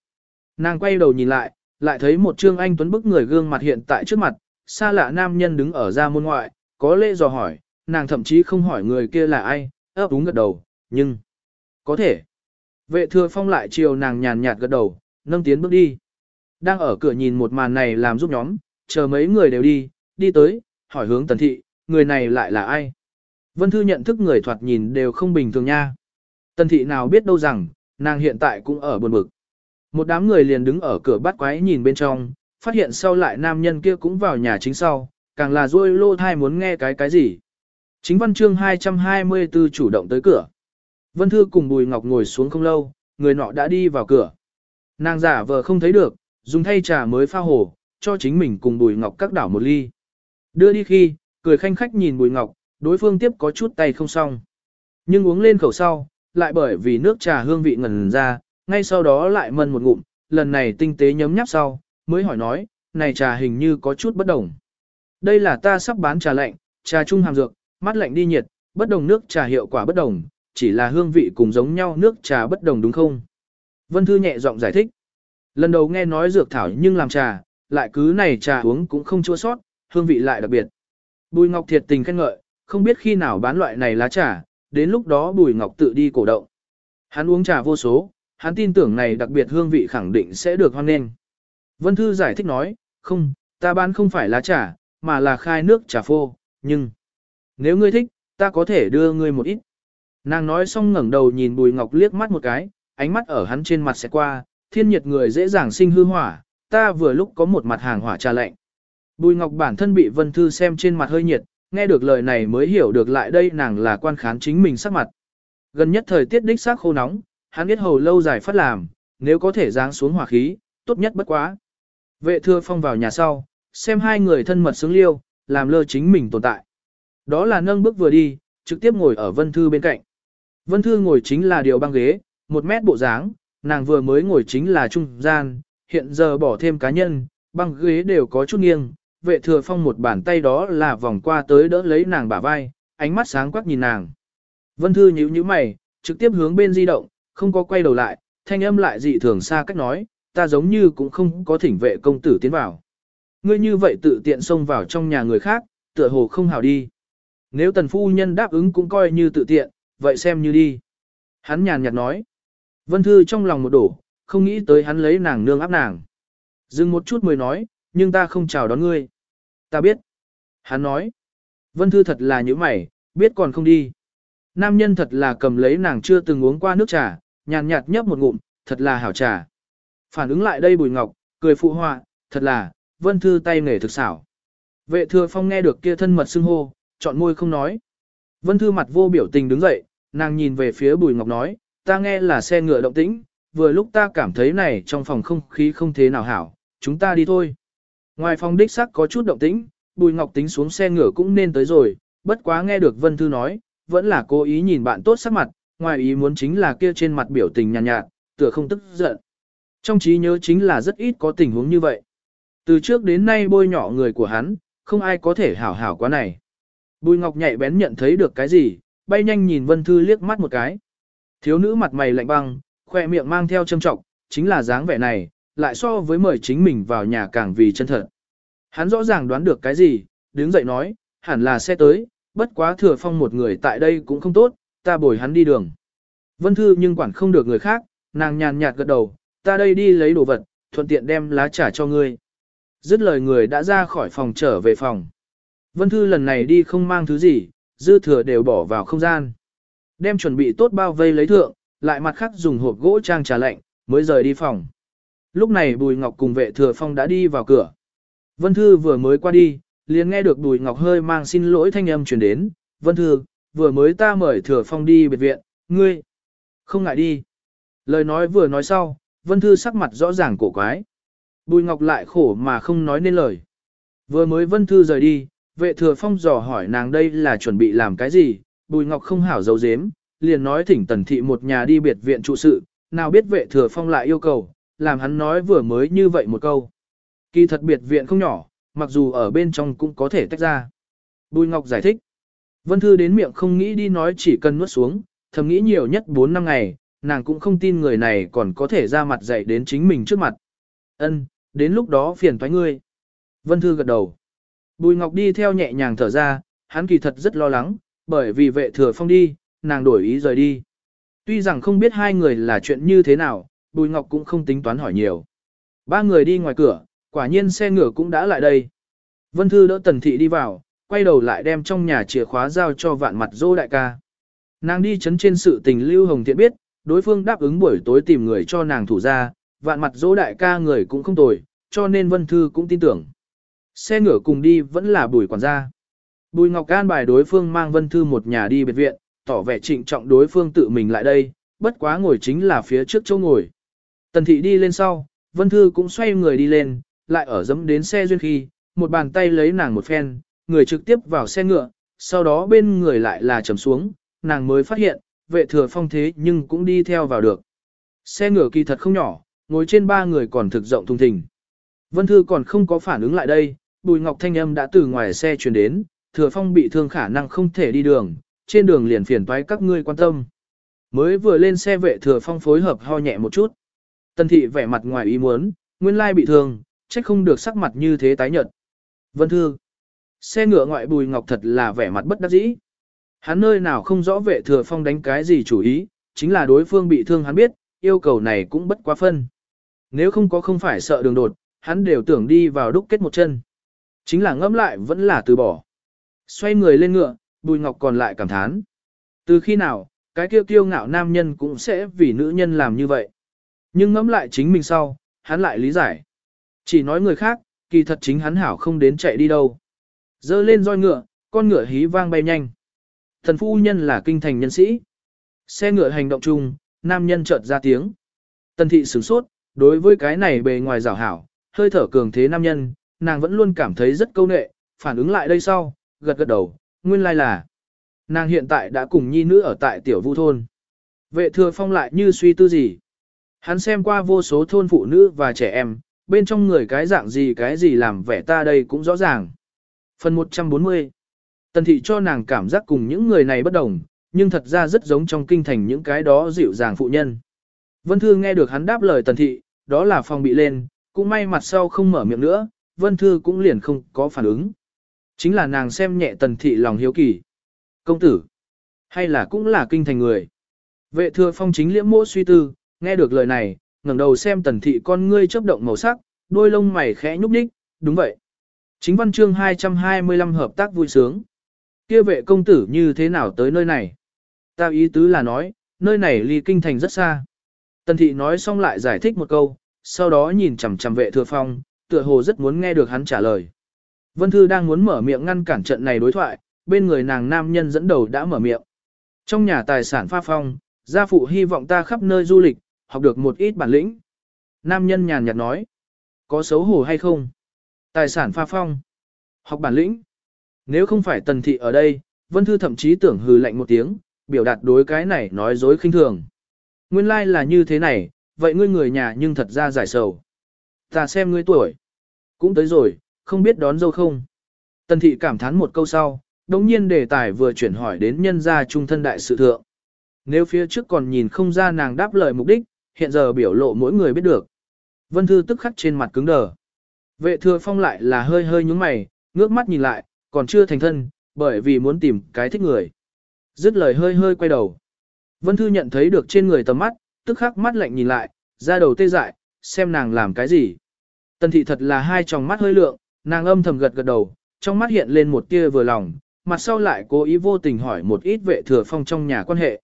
Nàng quay đầu nhìn lại, lại thấy một trương anh tuấn bức người gương mặt hiện tại trước mặt, xa lạ nam nhân đứng ở ra môn ngoại, có lễ dò hỏi, nàng thậm chí không hỏi người kia là ai, ấp úng gật đầu, nhưng, có thể. Vệ thừa phong lại chiều nàng nhàn nhạt gật đầu, nâng tiến bước đi. Đang ở cửa nhìn một màn này làm giúp nhóm, chờ mấy người đều đi, đi tới, hỏi hướng tần thị, người này lại là ai? Vân Thư nhận thức người thoạt nhìn đều không bình thường nha. Tần thị nào biết đâu rằng, nàng hiện tại cũng ở buồn bực. Một đám người liền đứng ở cửa bắt quái nhìn bên trong, phát hiện sau lại nam nhân kia cũng vào nhà chính sau, càng là ruôi lô thai muốn nghe cái cái gì. Chính văn chương 224 chủ động tới cửa. Vân Thư cùng Bùi Ngọc ngồi xuống không lâu, người nọ đã đi vào cửa. Nàng giả vờ không thấy được, dùng thay trà mới pha hồ, cho chính mình cùng Bùi Ngọc các đảo một ly. Đưa đi khi, cười khanh khách nhìn Bùi Ngọc, đối phương tiếp có chút tay không xong. Nhưng uống lên khẩu sau, lại bởi vì nước trà hương vị ngần ra, ngay sau đó lại mân một ngụm, lần này tinh tế nhấm nháp sau, mới hỏi nói, này trà hình như có chút bất đồng. Đây là ta sắp bán trà lạnh, trà trung hàm dược, mát lạnh đi nhiệt, bất đồng nước trà hiệu quả bất đồng, chỉ là hương vị cùng giống nhau nước trà bất đồng đúng không? Vân Thư nhẹ giọng giải thích. Lần đầu nghe nói dược thảo nhưng làm trà, lại cứ này trà uống cũng không chua sót, hương vị lại đặc biệt. Bùi Ngọc thiệt tình khen ngợi, không biết khi nào bán loại này lá trà, đến lúc đó Bùi Ngọc tự đi cổ động. Hắn uống trà vô số, hắn tin tưởng này đặc biệt hương vị khẳng định sẽ được hoan nghênh. Vân Thư giải thích nói, không, ta bán không phải lá trà, mà là khai nước trà phô, nhưng nếu ngươi thích, ta có thể đưa ngươi một ít. Nàng nói xong ngẩng đầu nhìn Bùi Ngọc liếc mắt một cái, ánh mắt ở hắn trên mặt sẽ qua, thiên nhiệt người dễ dàng sinh hư hỏa, ta vừa lúc có một mặt hàng hỏa trà lạnh. Bùi Ngọc bản thân bị Vân Thư xem trên mặt hơi nhiệt, nghe được lời này mới hiểu được lại đây nàng là quan khán chính mình sắc mặt. Gần nhất thời tiết đích xác khô nóng, hắn biết hầu lâu dài phát làm, nếu có thể giáng xuống hỏa khí, tốt nhất bất quá. Vệ thưa phong vào nhà sau, xem hai người thân mật sướng liêu, làm lơ chính mình tồn tại. Đó là nâng bước vừa đi, trực tiếp ngồi ở Vân Thư bên cạnh. Vân Thư ngồi chính là điều băng ghế, một mét bộ dáng, nàng vừa mới ngồi chính là trung gian, hiện giờ bỏ thêm cá nhân, băng ghế đều có chút nghiêng, vệ thừa phong một bàn tay đó là vòng qua tới đỡ lấy nàng bả vai, ánh mắt sáng quắc nhìn nàng. Vân Thư nhíu nhíu mày, trực tiếp hướng bên di động, không có quay đầu lại, thanh âm lại dị thường xa cách nói, ta giống như cũng không có thỉnh vệ công tử tiến vào. Ngươi như vậy tự tiện xông vào trong nhà người khác, tựa hồ không hảo đi. Nếu tần phu nhân đáp ứng cũng coi như tự tiện, vậy xem như đi. Hắn nhàn nhạt nói. Vân Thư trong lòng một đổ, không nghĩ tới hắn lấy nàng nương áp nàng. Dừng một chút mới nói, nhưng ta không chào đón ngươi. Ta biết. Hắn nói. Vân Thư thật là những mày, biết còn không đi. Nam nhân thật là cầm lấy nàng chưa từng uống qua nước trà, nhàn nhạt nhấp một ngụm, thật là hảo trà. Phản ứng lại đây Bùi Ngọc, cười phụ họa, thật là, Vân Thư tay nghề thực xảo. Vệ thừa phong nghe được kia thân mật xưng hô, chọn môi không nói. Vân Thư mặt vô biểu tình đứng dậy, nàng nhìn về phía Bùi Ngọc nói, ta nghe là xe ngựa động tĩnh, vừa lúc ta cảm thấy này trong phòng không khí không thế nào hảo, chúng ta đi thôi. Ngoài phòng đích sắc có chút động tĩnh, Bùi Ngọc tính xuống xe ngựa cũng nên tới rồi, bất quá nghe được Vân Thư nói, vẫn là cố ý nhìn bạn tốt sắc mặt, ngoài ý muốn chính là kia trên mặt biểu tình nhàn nhạt, nhạt, tựa không tức giận. Trong trí nhớ chính là rất ít có tình huống như vậy. Từ trước đến nay bôi nhỏ người của hắn, không ai có thể hảo hảo quá này. Bùi Ngọc nhạy bén nhận thấy được cái gì, bay nhanh nhìn Vân Thư liếc mắt một cái. Thiếu nữ mặt mày lạnh băng, khoe miệng mang theo châm trọng, chính là dáng vẻ này, lại so với mời chính mình vào nhà càng vì chân thật. Hắn rõ ràng đoán được cái gì, đứng dậy nói, hẳn là xe tới, bất quá thừa phong một người tại đây cũng không tốt, ta bồi hắn đi đường. Vân Thư nhưng quản không được người khác, nàng nhàn nhạt gật đầu, ta đây đi lấy đồ vật, thuận tiện đem lá trả cho ngươi. Dứt lời người đã ra khỏi phòng trở về phòng. Vân Thư lần này đi không mang thứ gì, dư thừa đều bỏ vào không gian. Đem chuẩn bị tốt bao vây lấy thượng, lại mặt khác dùng hộp gỗ trang trà lạnh, mới rời đi phòng. Lúc này Bùi Ngọc cùng vệ thừa phong đã đi vào cửa. Vân Thư vừa mới qua đi, liền nghe được Bùi Ngọc hơi mang xin lỗi thanh âm truyền đến. Vân Thư, vừa mới ta mời thừa phong đi biệt viện, ngươi. Không ngại đi. Lời nói vừa nói sau, Vân Thư sắc mặt rõ ràng cổ quái. Bùi Ngọc lại khổ mà không nói nên lời. Vừa mới Vân Thư rời đi, vệ thừa phong dò hỏi nàng đây là chuẩn bị làm cái gì, Bùi Ngọc không hảo dấu dếm, liền nói thỉnh tần thị một nhà đi biệt viện trụ sự, nào biết vệ thừa phong lại yêu cầu, làm hắn nói vừa mới như vậy một câu. Kỳ thật biệt viện không nhỏ, mặc dù ở bên trong cũng có thể tách ra. Bùi Ngọc giải thích. Vân Thư đến miệng không nghĩ đi nói chỉ cần nuốt xuống, thầm nghĩ nhiều nhất 4 năm ngày, nàng cũng không tin người này còn có thể ra mặt dạy đến chính mình trước mặt. Ân, đến lúc đó phiền thoái ngươi. Vân Thư gật đầu. Bùi Ngọc đi theo nhẹ nhàng thở ra, hắn kỳ thật rất lo lắng, bởi vì vệ thừa phong đi, nàng đổi ý rời đi. Tuy rằng không biết hai người là chuyện như thế nào, Bùi Ngọc cũng không tính toán hỏi nhiều. Ba người đi ngoài cửa, quả nhiên xe ngựa cũng đã lại đây. Vân Thư đỡ Tần Thị đi vào, quay đầu lại đem trong nhà chìa khóa giao cho vạn mặt dô đại ca. Nàng đi chấn trên sự tình Lưu Hồng Thiện biết, đối phương đáp ứng buổi tối tìm người cho nàng thủ ra, vạn mặt dỗ đại ca người cũng không tồi, cho nên Vân Thư cũng tin tưởng. Xe ngựa cùng đi vẫn là bùi quản gia. Bùi Ngọc Can bài đối phương mang Vân Thư một nhà đi biệt viện, tỏ vẻ trịnh trọng đối phương tự mình lại đây, bất quá ngồi chính là phía trước chỗ ngồi. Tần thị đi lên sau, Vân Thư cũng xoay người đi lên, lại ở dẫm đến xe duyên khi, một bàn tay lấy nàng một phen, người trực tiếp vào xe ngựa, sau đó bên người lại là trầm xuống, nàng mới phát hiện, vệ thừa phong thế nhưng cũng đi theo vào được. Xe ngựa kỳ thật không nhỏ, ngồi trên ba người còn thực rộng thùng thình. Vân Thư còn không có phản ứng lại đây, Bùi Ngọc Thanh Âm đã từ ngoài xe truyền đến, thừa phong bị thương khả năng không thể đi đường, trên đường liền phiền toái các ngươi quan tâm. Mới vừa lên xe vệ thừa phong phối hợp ho nhẹ một chút. Tân thị vẻ mặt ngoài ý muốn, nguyên lai bị thương, trách không được sắc mặt như thế tái nhợt. Vân Thư. Xe ngựa ngoại Bùi Ngọc thật là vẻ mặt bất đắc dĩ. Hắn nơi nào không rõ vệ thừa phong đánh cái gì chủ ý, chính là đối phương bị thương hắn biết, yêu cầu này cũng bất quá phân. Nếu không có không phải sợ đường đột, hắn đều tưởng đi vào đúc kết một chân. Chính là ngẫm lại vẫn là từ bỏ. Xoay người lên ngựa, Bùi Ngọc còn lại cảm thán. Từ khi nào, cái kiêu kiêu ngạo nam nhân cũng sẽ vì nữ nhân làm như vậy. Nhưng ngẫm lại chính mình sau, hắn lại lý giải. Chỉ nói người khác, kỳ thật chính hắn hảo không đến chạy đi đâu. Dơ lên roi ngựa, con ngựa hí vang bay nhanh. Thần phu nhân là kinh thành nhân sĩ. Xe ngựa hành động chung, nam nhân chợt ra tiếng. Tần thị sửng sốt, đối với cái này bề ngoài rào hảo, hơi thở cường thế nam nhân, nàng vẫn luôn cảm thấy rất câu nệ, phản ứng lại đây sau, gật gật đầu, nguyên lai là. Nàng hiện tại đã cùng nhi nữ ở tại tiểu vu thôn. Vệ thừa phong lại như suy tư gì. Hắn xem qua vô số thôn phụ nữ và trẻ em, bên trong người cái dạng gì cái gì làm vẻ ta đây cũng rõ ràng. Phần 140 Tần thị cho nàng cảm giác cùng những người này bất đồng, nhưng thật ra rất giống trong kinh thành những cái đó dịu dàng phụ nhân. Vân Thư nghe được hắn đáp lời tần thị, đó là phòng bị lên, cũng may mặt sau không mở miệng nữa, Vân Thư cũng liền không có phản ứng. Chính là nàng xem nhẹ tần thị lòng hiếu kỳ. Công tử, hay là cũng là kinh thành người. Vệ thừa phong chính liễm mô suy tư, nghe được lời này, ngẩng đầu xem tần thị con ngươi chớp động màu sắc, đôi lông mày khẽ nhúc nhích, đúng vậy. Chính văn chương 225 hợp tác vui sướng. Kia vệ công tử như thế nào tới nơi này? Ta ý tứ là nói, nơi này ly kinh thành rất xa. Tần thị nói xong lại giải thích một câu, sau đó nhìn chằm chằm vệ thừa phong, tựa hồ rất muốn nghe được hắn trả lời. Vân Thư đang muốn mở miệng ngăn cản trận này đối thoại, bên người nàng nam nhân dẫn đầu đã mở miệng. Trong nhà tài sản pha phong, gia phụ hy vọng ta khắp nơi du lịch, học được một ít bản lĩnh. Nam nhân nhàn nhạt nói, có xấu hổ hay không? Tài sản pha phong, học bản lĩnh. Nếu không phải tần thị ở đây, Vân Thư thậm chí tưởng hừ lạnh một tiếng, biểu đạt đối cái này nói dối khinh thường. Nguyên lai like là như thế này, vậy ngươi người nhà nhưng thật ra giải sầu. Ta xem ngươi tuổi. Cũng tới rồi, không biết đón dâu không. Tần thị cảm thán một câu sau, đồng nhiên đề tài vừa chuyển hỏi đến nhân gia trung thân đại sự thượng. Nếu phía trước còn nhìn không ra nàng đáp lời mục đích, hiện giờ biểu lộ mỗi người biết được. Vân Thư tức khắc trên mặt cứng đờ. Vệ thừa phong lại là hơi hơi nhúng mày, ngước mắt nhìn lại, còn chưa thành thân, bởi vì muốn tìm cái thích người. Dứt lời hơi hơi quay đầu. Vân Thư nhận thấy được trên người tầm mắt, tức khắc mắt lạnh nhìn lại, ra đầu tê dại, xem nàng làm cái gì. Tần thị thật là hai tròng mắt hơi lượng, nàng âm thầm gật gật đầu, trong mắt hiện lên một tia vừa lòng, mặt sau lại cố ý vô tình hỏi một ít vệ thừa phong trong nhà quan hệ.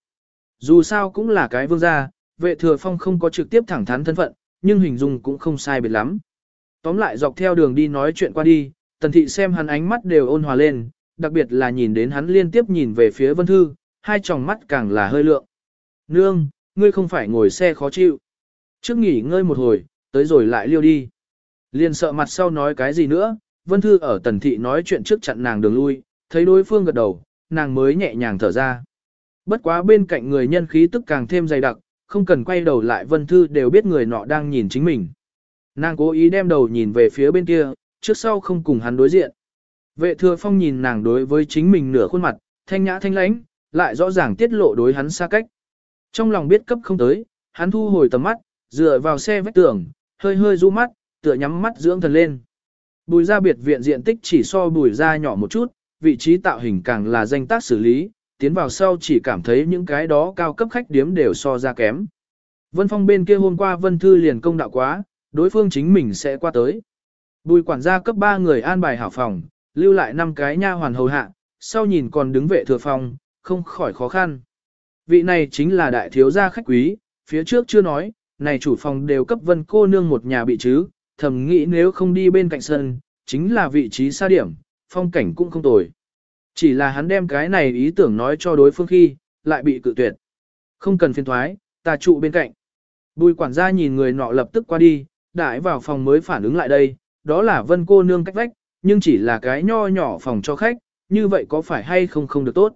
Dù sao cũng là cái vương gia, vệ thừa phong không có trực tiếp thẳng thắn thân phận, nhưng hình dung cũng không sai biệt lắm. Tóm lại dọc theo đường đi nói chuyện qua đi, tần thị xem hắn ánh mắt đều ôn hòa lên, đặc biệt là nhìn đến hắn liên tiếp nhìn về phía vân thư, hai tròng mắt càng là hơi lượng. Nương, ngươi không phải ngồi xe khó chịu. Trước nghỉ ngơi một hồi, tới rồi lại liêu đi. Liên sợ mặt sau nói cái gì nữa, Vân Thư ở tần thị nói chuyện trước chặn nàng đường lui, thấy đối phương gật đầu, nàng mới nhẹ nhàng thở ra. Bất quá bên cạnh người nhân khí tức càng thêm dày đặc, không cần quay đầu lại Vân Thư đều biết người nọ đang nhìn chính mình. Nàng cố ý đem đầu nhìn về phía bên kia, trước sau không cùng hắn đối diện. Vệ thừa phong nhìn nàng đối với chính mình nửa khuôn mặt, thanh nhã thanh lãnh, lại rõ ràng tiết lộ đối hắn xa cách. Trong lòng biết cấp không tới, hắn thu hồi tầm mắt, dựa vào xe vách tường, hơi hơi du mắt, tựa nhắm mắt dưỡng thần lên. Bùi ra biệt viện diện tích chỉ so bùi ra nhỏ một chút, vị trí tạo hình càng là danh tác xử lý, tiến vào sau chỉ cảm thấy những cái đó cao cấp khách điếm đều so ra kém. Vân Phong bên kia hôm qua Vân Thư liền công đạo quá, đối phương chính mình sẽ qua tới. Bùi quản gia cấp 3 người an bài hảo phòng, lưu lại 5 cái nha hoàn hầu hạ, sau nhìn còn đứng vệ thừa phòng, không khỏi khó khăn. Vị này chính là đại thiếu gia khách quý, phía trước chưa nói, này chủ phòng đều cấp vân cô nương một nhà bị chứ, thầm nghĩ nếu không đi bên cạnh sân, chính là vị trí xa điểm, phong cảnh cũng không tồi. Chỉ là hắn đem cái này ý tưởng nói cho đối phương khi, lại bị cự tuyệt. Không cần phiên thoái, ta trụ bên cạnh. Bùi quản gia nhìn người nọ lập tức qua đi, đãi vào phòng mới phản ứng lại đây, đó là vân cô nương cách vách, nhưng chỉ là cái nho nhỏ phòng cho khách, như vậy có phải hay không không được tốt.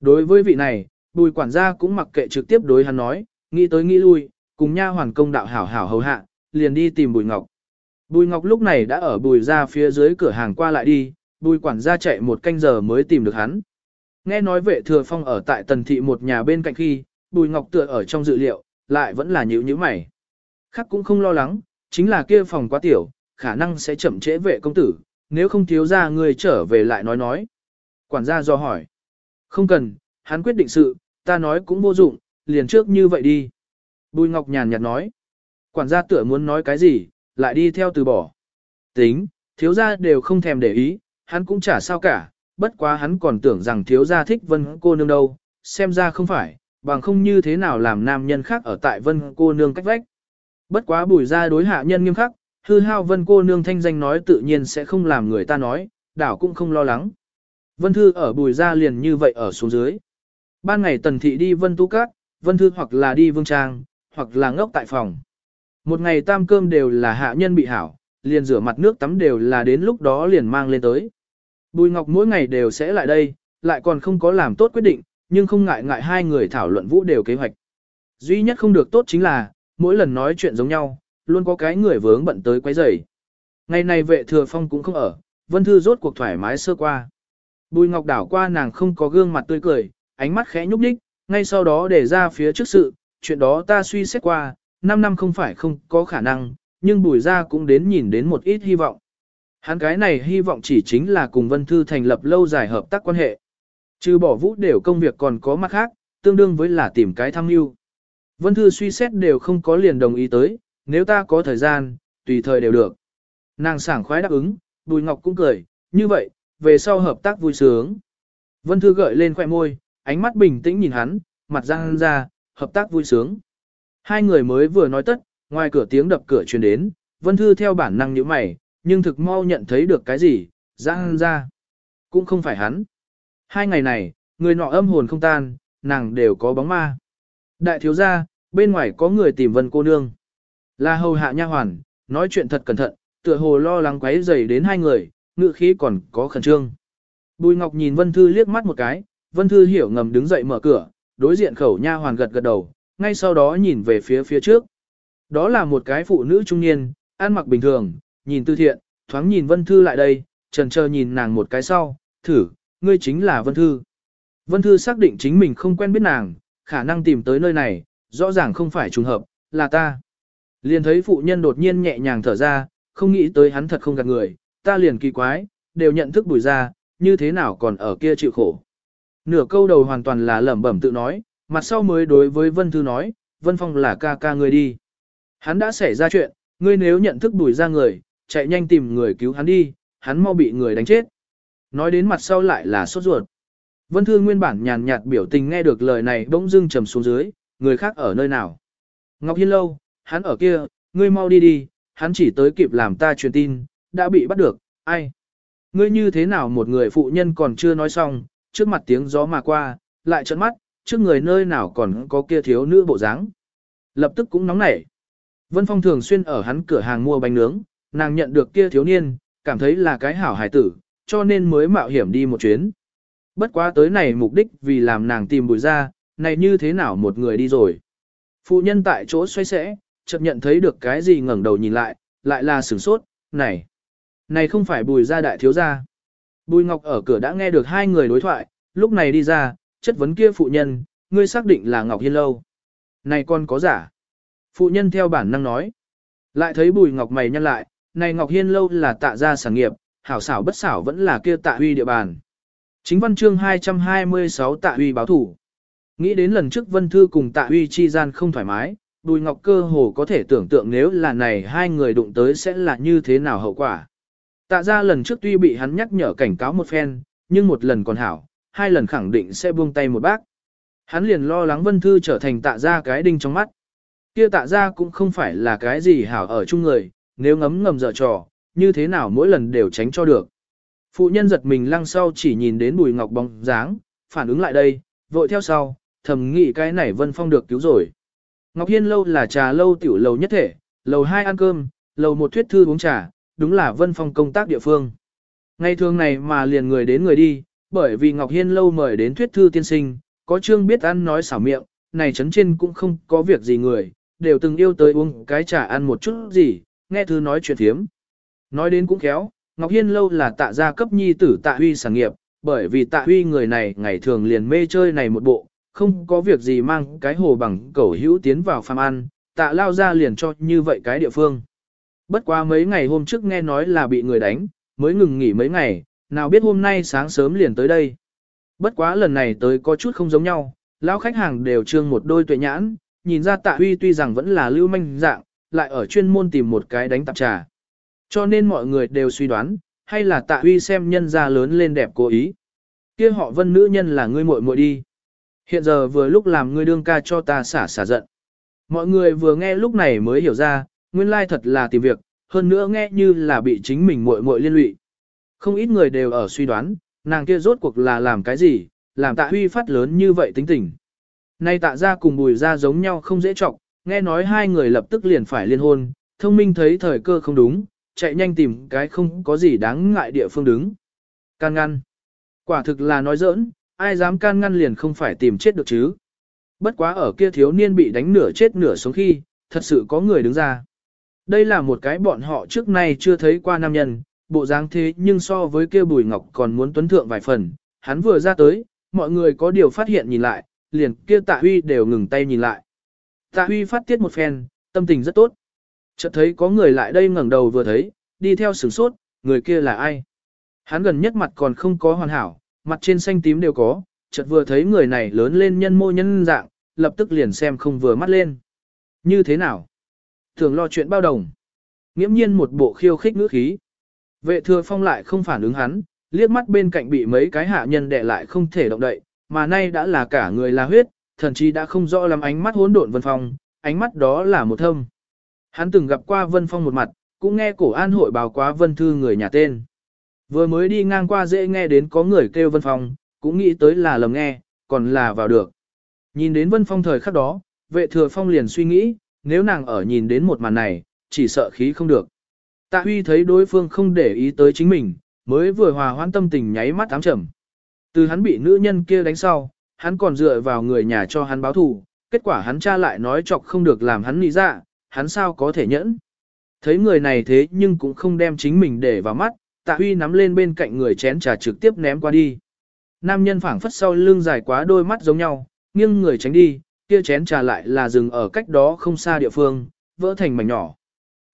Đối với vị này, bùi quản gia cũng mặc kệ trực tiếp đối hắn nói, nghĩ tới nghĩ lui, cùng nha hoàn công đạo hảo hảo hầu hạ, liền đi tìm bùi ngọc. Bùi ngọc lúc này đã ở bùi ra phía dưới cửa hàng qua lại đi, bùi quản gia chạy một canh giờ mới tìm được hắn. Nghe nói vệ thừa phong ở tại tần thị một nhà bên cạnh khi, bùi ngọc tựa ở trong dự liệu, lại vẫn là nhữ nhữ mày. Khác cũng không lo lắng, chính là kia phòng quá tiểu, khả năng sẽ chậm trễ vệ công tử, nếu không thiếu ra người trở về lại nói nói. Quản gia do hỏi. Không cần, hắn quyết định sự, ta nói cũng vô dụng, liền trước như vậy đi. Bùi Ngọc nhàn nhạt nói. Quản gia tựa muốn nói cái gì, lại đi theo từ bỏ. Tính, thiếu gia đều không thèm để ý, hắn cũng chả sao cả, bất quá hắn còn tưởng rằng thiếu gia thích vân cô nương đâu, xem ra không phải, bằng không như thế nào làm nam nhân khác ở tại vân cô nương cách vách. Bất quá bùi ra đối hạ nhân nghiêm khắc, hư hao vân cô nương thanh danh nói tự nhiên sẽ không làm người ta nói, đảo cũng không lo lắng. Vân Thư ở bùi ra liền như vậy ở xuống dưới. Ban ngày tần thị đi vân tú cát, vân thư hoặc là đi vương trang, hoặc là ngốc tại phòng. Một ngày tam cơm đều là hạ nhân bị hảo, liền rửa mặt nước tắm đều là đến lúc đó liền mang lên tới. Bùi Ngọc mỗi ngày đều sẽ lại đây, lại còn không có làm tốt quyết định, nhưng không ngại ngại hai người thảo luận vũ đều kế hoạch. Duy nhất không được tốt chính là, mỗi lần nói chuyện giống nhau, luôn có cái người vướng bận tới quấy rầy. Ngày này vệ thừa phong cũng không ở, Vân Thư rốt cuộc thoải mái sơ qua. Bùi Ngọc đảo qua nàng không có gương mặt tươi cười, ánh mắt khẽ nhúc nhích, ngay sau đó để ra phía trước sự, chuyện đó ta suy xét qua, 5 năm không phải không có khả năng, nhưng bùi ra cũng đến nhìn đến một ít hy vọng. Hắn cái này hy vọng chỉ chính là cùng Vân Thư thành lập lâu dài hợp tác quan hệ. Trừ bỏ vũ đều công việc còn có mặt khác, tương đương với là tìm cái tham mưu. Vân Thư suy xét đều không có liền đồng ý tới, nếu ta có thời gian, tùy thời đều được. Nàng sảng khoái đáp ứng, Bùi Ngọc cũng cười, như vậy, về sau hợp tác vui sướng. Vân Thư gợi lên khoẻ môi, ánh mắt bình tĩnh nhìn hắn, mặt răng ra, hợp tác vui sướng. Hai người mới vừa nói tất, ngoài cửa tiếng đập cửa truyền đến, Vân Thư theo bản năng nhíu mày, nhưng thực mau nhận thấy được cái gì, răng ra. Cũng không phải hắn. Hai ngày này, người nọ âm hồn không tan, nàng đều có bóng ma. Đại thiếu gia, bên ngoài có người tìm Vân cô nương. Là hầu hạ nha hoàn, nói chuyện thật cẩn thận, tựa hồ lo lắng quấy rầy đến hai người, ngựa khí còn có khẩn trương. Bùi Ngọc nhìn Vân Thư liếc mắt một cái, Vân Thư hiểu ngầm đứng dậy mở cửa, đối diện khẩu nha hoàn gật gật đầu, ngay sau đó nhìn về phía phía trước. Đó là một cái phụ nữ trung niên, ăn mặc bình thường, nhìn tư thiện, thoáng nhìn Vân Thư lại đây, trần chờ nhìn nàng một cái sau, thử, ngươi chính là Vân Thư. Vân Thư xác định chính mình không quen biết nàng, khả năng tìm tới nơi này, rõ ràng không phải trùng hợp, là ta. Liền thấy phụ nhân đột nhiên nhẹ nhàng thở ra, không nghĩ tới hắn thật không gạt người, ta liền kỳ quái, đều nhận thức bùi ra, như thế nào còn ở kia chịu khổ. Nửa câu đầu hoàn toàn là lẩm bẩm tự nói, mặt sau mới đối với Vân Thư nói, Vân Phong là ca ca người đi. Hắn đã xảy ra chuyện, ngươi nếu nhận thức bùi ra người, chạy nhanh tìm người cứu hắn đi, hắn mau bị người đánh chết. Nói đến mặt sau lại là sốt ruột. Vân Thư nguyên bản nhàn nhạt biểu tình nghe được lời này bỗng dưng trầm xuống dưới, người khác ở nơi nào. Ngọc Hiên Lâu, hắn ở kia, ngươi mau đi đi, hắn chỉ tới kịp làm ta truyền tin, đã bị bắt được, ai? Ngươi như thế nào một người phụ nhân còn chưa nói xong, trước mặt tiếng gió mà qua, lại trợn mắt, trước người nơi nào còn có kia thiếu nữ bộ dáng. Lập tức cũng nóng nảy. Vân Phong thường xuyên ở hắn cửa hàng mua bánh nướng, nàng nhận được kia thiếu niên, cảm thấy là cái hảo hài tử, cho nên mới mạo hiểm đi một chuyến. Bất quá tới này mục đích vì làm nàng tìm bùi ra, này như thế nào một người đi rồi. Phụ nhân tại chỗ xoay xẽ, chợt nhận thấy được cái gì ngẩng đầu nhìn lại, lại là sửng sốt, này, này không phải bùi gia đại thiếu gia. Bùi Ngọc ở cửa đã nghe được hai người đối thoại, lúc này đi ra, chất vấn kia phụ nhân, ngươi xác định là Ngọc Hiên Lâu. Này con có giả. Phụ nhân theo bản năng nói. Lại thấy bùi Ngọc mày nhăn lại, này Ngọc Hiên Lâu là tạ gia sản nghiệp, hảo xảo bất xảo vẫn là kia tạ huy địa bàn. Chính văn chương 226 tạ huy báo thủ. Nghĩ đến lần trước Vân Thư cùng tạ huy chi gian không thoải mái, Bùi Ngọc cơ hồ có thể tưởng tượng nếu là này hai người đụng tới sẽ là như thế nào hậu quả. Tạ ra lần trước tuy bị hắn nhắc nhở cảnh cáo một phen, nhưng một lần còn hảo, hai lần khẳng định sẽ buông tay một bác. Hắn liền lo lắng Vân Thư trở thành tạ ra cái đinh trong mắt. Kia tạ ra cũng không phải là cái gì hảo ở chung người, nếu ngấm ngầm dở trò, như thế nào mỗi lần đều tránh cho được. Phụ nhân giật mình lăng sau chỉ nhìn đến bùi ngọc bóng dáng, phản ứng lại đây, vội theo sau, thầm nghĩ cái này Vân Phong được cứu rồi. Ngọc Hiên lâu là trà lâu tiểu lầu nhất thể, lầu 2 ăn cơm, lầu 1 thuyết thư uống trà, đúng là Vân Phong công tác địa phương. Ngày thường này mà liền người đến người đi, bởi vì Ngọc Hiên lâu mời đến thuyết thư tiên sinh, có chương biết ăn nói xảo miệng, này chấn trên cũng không có việc gì người, đều từng yêu tới uống cái trà ăn một chút gì, nghe thư nói chuyện thiếm. Nói đến cũng khéo, Ngọc Hiên lâu là tạ gia cấp nhi tử tạ huy sản nghiệp, bởi vì tạ huy người này ngày thường liền mê chơi này một bộ, không có việc gì mang cái hồ bằng cẩu hữu tiến vào phàm ăn, tạ lao ra liền cho như vậy cái địa phương. Bất quá mấy ngày hôm trước nghe nói là bị người đánh, mới ngừng nghỉ mấy ngày, nào biết hôm nay sáng sớm liền tới đây. Bất quá lần này tới có chút không giống nhau, lão khách hàng đều trương một đôi tuệ nhãn, nhìn ra tạ huy tuy rằng vẫn là lưu manh dạng, lại ở chuyên môn tìm một cái đánh tạp trà. Cho nên mọi người đều suy đoán, hay là tạ huy xem nhân ra lớn lên đẹp cố ý. kia họ vân nữ nhân là ngươi muội muội đi. Hiện giờ vừa lúc làm ngươi đương ca cho ta xả xả giận. Mọi người vừa nghe lúc này mới hiểu ra, nguyên lai thật là tìm việc, hơn nữa nghe như là bị chính mình muội muội liên lụy. Không ít người đều ở suy đoán, nàng kia rốt cuộc là làm cái gì, làm tạ huy phát lớn như vậy tính tình. Nay tạ ra cùng bùi ra giống nhau không dễ trọng, nghe nói hai người lập tức liền phải liên hôn, thông minh thấy thời cơ không đúng, chạy nhanh tìm cái không có gì đáng ngại địa phương đứng. Can ngăn. Quả thực là nói giỡn, ai dám can ngăn liền không phải tìm chết được chứ. Bất quá ở kia thiếu niên bị đánh nửa chết nửa sống khi, thật sự có người đứng ra. Đây là một cái bọn họ trước nay chưa thấy qua nam nhân, bộ dáng thế nhưng so với kia bùi ngọc còn muốn tuấn thượng vài phần. Hắn vừa ra tới, mọi người có điều phát hiện nhìn lại, liền kia tạ huy đều ngừng tay nhìn lại. Tạ huy phát tiết một phen, tâm tình rất tốt. Chợt thấy có người lại đây ngẩng đầu vừa thấy, đi theo sửng sốt, người kia là ai? Hắn gần nhất mặt còn không có hoàn hảo, mặt trên xanh tím đều có, chợt vừa thấy người này lớn lên nhân mô nhân dạng, lập tức liền xem không vừa mắt lên. Như thế nào? Thường lo chuyện bao đồng. Nghiễm nhiên một bộ khiêu khích ngữ khí. Vệ thừa phong lại không phản ứng hắn, liếc mắt bên cạnh bị mấy cái hạ nhân đè lại không thể động đậy, mà nay đã là cả người là huyết, thần chí đã không rõ lắm ánh mắt hỗn độn vân phong, ánh mắt đó là một thâm. Hắn từng gặp qua vân phong một mặt, cũng nghe cổ an hội báo quá vân thư người nhà tên. Vừa mới đi ngang qua dễ nghe đến có người kêu vân phong, cũng nghĩ tới là lầm nghe, còn là vào được. Nhìn đến vân phong thời khắc đó, vệ thừa phong liền suy nghĩ, nếu nàng ở nhìn đến một màn này, chỉ sợ khí không được. Tạ huy thấy đối phương không để ý tới chính mình, mới vừa hòa hoãn tâm tình nháy mắt ám trầm. Từ hắn bị nữ nhân kia đánh sau, hắn còn dựa vào người nhà cho hắn báo thù, kết quả hắn cha lại nói chọc không được làm hắn nghĩ ra, dạ, hắn sao có thể nhẫn. Thấy người này thế nhưng cũng không đem chính mình để vào mắt, tạ huy nắm lên bên cạnh người chén trà trực tiếp ném qua đi. Nam nhân phảng phất sau lưng dài quá đôi mắt giống nhau, nghiêng người tránh đi, kia chén trà lại là dừng ở cách đó không xa địa phương, vỡ thành mảnh nhỏ.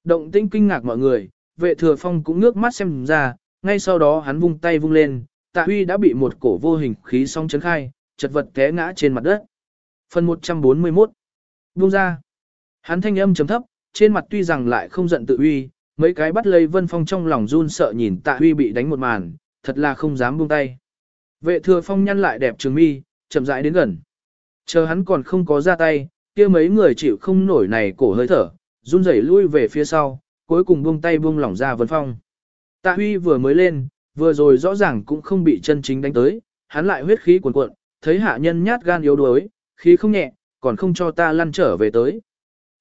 Động tinh kinh ngạc mọi người, vệ thừa phong cũng ngước mắt xem ra, ngay sau đó hắn vung tay vung lên, tạ huy đã bị một cổ vô hình khí song chấn khai, chật vật té ngã trên mặt đất. Phần 141 Buông ra Hắn thanh âm chấm thấp, trên mặt tuy rằng lại không giận tự uy, mấy cái bắt lấy vân phong trong lòng run sợ nhìn tạ huy bị đánh một màn, thật là không dám buông tay. Vệ thừa phong nhăn lại đẹp trường mi, chậm rãi đến gần. Chờ hắn còn không có ra tay, kia mấy người chịu không nổi này cổ hơi thở, run rẩy lui về phía sau, cuối cùng buông tay buông lỏng ra vân phong. Tạ huy vừa mới lên, vừa rồi rõ ràng cũng không bị chân chính đánh tới, hắn lại huyết khí cuồn cuộn, thấy hạ nhân nhát gan yếu đuối, khí không nhẹ, còn không cho ta lăn trở về tới.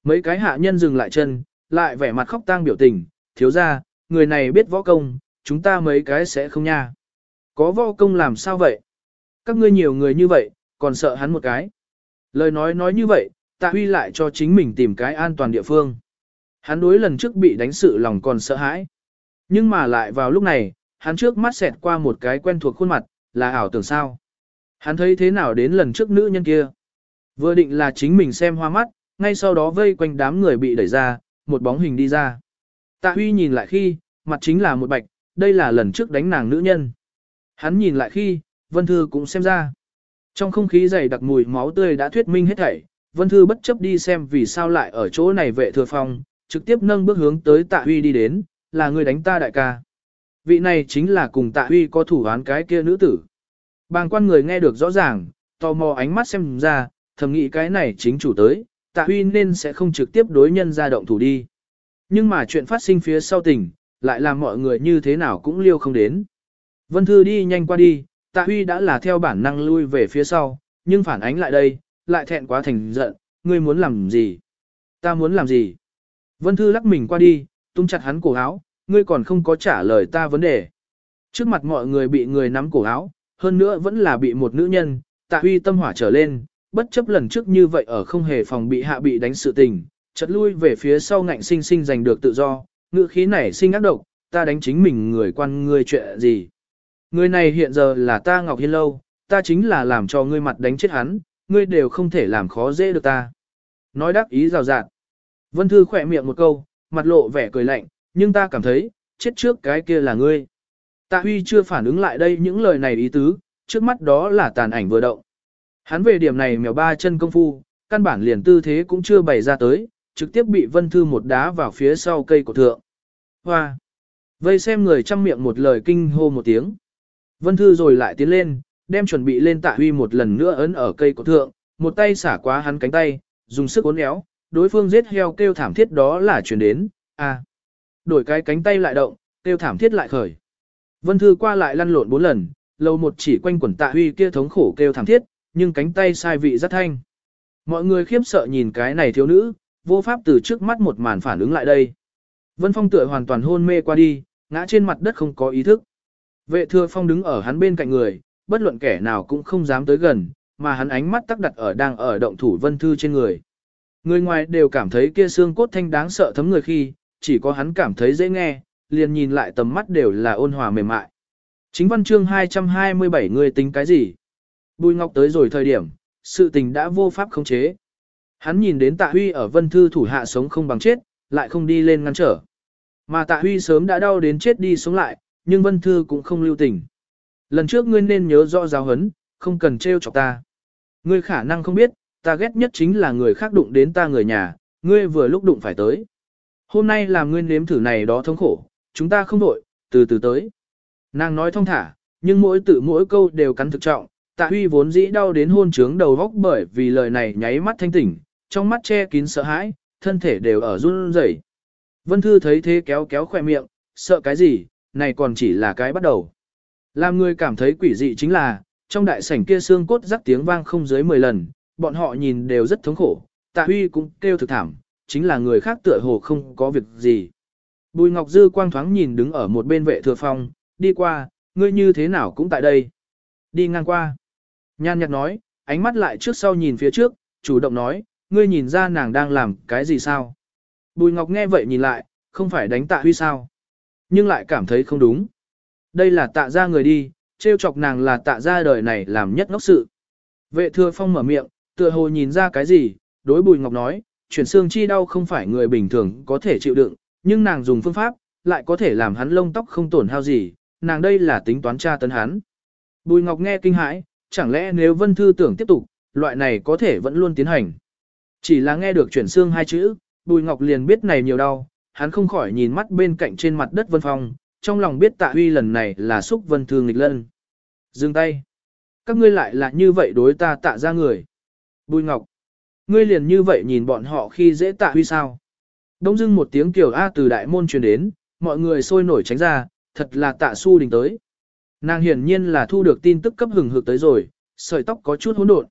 Mấy cái hạ nhân dừng lại chân, lại vẻ mặt khóc tang biểu tình, thiếu ra, người này biết võ công, chúng ta mấy cái sẽ không nha. Có võ công làm sao vậy? Các ngươi nhiều người như vậy, còn sợ hắn một cái. Lời nói nói như vậy, tạ huy lại cho chính mình tìm cái an toàn địa phương. Hắn đối lần trước bị đánh sự lòng còn sợ hãi. Nhưng mà lại vào lúc này, hắn trước mắt xẹt qua một cái quen thuộc khuôn mặt, là ảo tưởng sao. Hắn thấy thế nào đến lần trước nữ nhân kia. Vừa định là chính mình xem hoa mắt, ngay sau đó vây quanh đám người bị đẩy ra, một bóng hình đi ra. Tạ Huy nhìn lại khi, mặt chính là một bạch, đây là lần trước đánh nàng nữ nhân. Hắn nhìn lại khi, Vân Thư cũng xem ra. Trong không khí dày đặc mùi máu tươi đã thuyết minh hết thảy, Vân Thư bất chấp đi xem vì sao lại ở chỗ này vệ thừa phong, trực tiếp nâng bước hướng tới Tạ Huy đi đến, là người đánh ta đại ca. Vị này chính là cùng Tạ Huy có thủ án cái kia nữ tử. Bàng quan người nghe được rõ ràng, tò mò ánh mắt xem ra, thầm nghĩ cái này chính chủ tới, tạ huy nên sẽ không trực tiếp đối nhân ra động thủ đi. Nhưng mà chuyện phát sinh phía sau tình, lại làm mọi người như thế nào cũng liêu không đến. Vân Thư đi nhanh qua đi, tạ huy đã là theo bản năng lui về phía sau, nhưng phản ánh lại đây, lại thẹn quá thành giận, ngươi muốn làm gì? Ta muốn làm gì? Vân Thư lắc mình qua đi, tung chặt hắn cổ áo, ngươi còn không có trả lời ta vấn đề. Trước mặt mọi người bị người nắm cổ áo, hơn nữa vẫn là bị một nữ nhân, tạ huy tâm hỏa trở lên, bất chấp lần trước như vậy ở không hề phòng bị hạ bị đánh sự tình, chật lui về phía sau ngạnh sinh sinh giành được tự do, ngựa khí này sinh ác độc, ta đánh chính mình người quan ngươi chuyện gì. Người này hiện giờ là ta Ngọc Hiên Lâu, ta chính là làm cho ngươi mặt đánh chết hắn, ngươi đều không thể làm khó dễ được ta. Nói đắc ý rào rạt. Vân Thư khỏe miệng một câu, mặt lộ vẻ cười lạnh, nhưng ta cảm thấy, chết trước cái kia là ngươi. Tạ Huy chưa phản ứng lại đây những lời này ý tứ, trước mắt đó là tàn ảnh vừa động. Hắn về điểm này mèo ba chân công phu, căn bản liền tư thế cũng chưa bày ra tới, trực tiếp bị Vân Thư một đá vào phía sau cây cổ thượng. Hoa! Vây xem người chăm miệng một lời kinh hô một tiếng. Vân Thư rồi lại tiến lên, đem chuẩn bị lên tạ huy một lần nữa ấn ở cây cổ thượng, một tay xả quá hắn cánh tay, dùng sức uốn éo, đối phương giết heo kêu thảm thiết đó là chuyển đến, à. Đổi cái cánh tay lại động, kêu thảm thiết lại khởi. Vân Thư qua lại lăn lộn bốn lần, lâu một chỉ quanh quẩn tạ huy kia thống khổ kêu thảm thiết, nhưng cánh tay sai vị rất thanh. Mọi người khiếp sợ nhìn cái này thiếu nữ, vô pháp từ trước mắt một màn phản ứng lại đây. Vân Phong tựa hoàn toàn hôn mê qua đi, ngã trên mặt đất không có ý thức. Vệ thừa phong đứng ở hắn bên cạnh người, bất luận kẻ nào cũng không dám tới gần, mà hắn ánh mắt tắc đặt ở đang ở động thủ vân thư trên người. Người ngoài đều cảm thấy kia xương cốt thanh đáng sợ thấm người khi, chỉ có hắn cảm thấy dễ nghe, liền nhìn lại tầm mắt đều là ôn hòa mềm mại. Chính văn chương 227 người tính cái gì? Bùi Ngọc tới rồi thời điểm, sự tình đã vô pháp khống chế. Hắn nhìn đến tạ huy ở vân thư thủ hạ sống không bằng chết, lại không đi lên ngăn trở. Mà tạ huy sớm đã đau đến chết đi sống lại, nhưng vân thư cũng không lưu tình. Lần trước ngươi nên nhớ rõ giáo hấn, không cần trêu chọc ta. Ngươi khả năng không biết, ta ghét nhất chính là người khác đụng đến ta người nhà, ngươi vừa lúc đụng phải tới. Hôm nay làm ngươi nếm thử này đó thống khổ, chúng ta không đổi, từ từ tới. Nàng nói thông thả, nhưng mỗi tự mỗi câu đều cắn thực trọng, tạ huy vốn dĩ đau đến hôn trướng đầu góc bởi vì lời này nháy mắt thanh tỉnh, trong mắt che kín sợ hãi, thân thể đều ở run rẩy. Vân Thư thấy thế kéo kéo khoe miệng, sợ cái gì, này còn chỉ là cái bắt đầu. Làm người cảm thấy quỷ dị chính là, trong đại sảnh kia xương cốt rắc tiếng vang không dưới 10 lần, bọn họ nhìn đều rất thống khổ, tạ huy cũng kêu thực thảm, chính là người khác tựa hồ không có việc gì. Bùi Ngọc Dư quang thoáng nhìn đứng ở một bên vệ thừa phong, đi qua, ngươi như thế nào cũng tại đây. Đi ngang qua. Nhan nhạt nói, ánh mắt lại trước sau nhìn phía trước, chủ động nói, ngươi nhìn ra nàng đang làm cái gì sao? Bùi Ngọc nghe vậy nhìn lại, không phải đánh tạ huy sao? Nhưng lại cảm thấy không đúng. Đây là tạ ra người đi, trêu chọc nàng là tạ ra đời này làm nhất ngốc sự. Vệ thừa phong mở miệng, tựa hồ nhìn ra cái gì, đối Bùi Ngọc nói, chuyển xương chi đau không phải người bình thường có thể chịu đựng, nhưng nàng dùng phương pháp, lại có thể làm hắn lông tóc không tổn hao gì, nàng đây là tính toán tra tấn hắn. Bùi Ngọc nghe kinh hãi, chẳng lẽ nếu Vân Thư tưởng tiếp tục, loại này có thể vẫn luôn tiến hành. Chỉ là nghe được chuyển xương hai chữ, Bùi Ngọc liền biết này nhiều đau, hắn không khỏi nhìn mắt bên cạnh trên mặt đất Vân Phong, trong lòng biết tạ huy lần này là xúc Vân Thư nghịch lân. Dừng tay. Các ngươi lại là như vậy đối ta tạ ra người. Bùi Ngọc. Ngươi liền như vậy nhìn bọn họ khi dễ tạ huy sao. Đông dưng một tiếng kiểu A từ đại môn truyền đến, mọi người sôi nổi tránh ra, thật là tạ su đình tới. Nàng hiển nhiên là thu được tin tức cấp hừng hực tới rồi, sợi tóc có chút hỗn độn.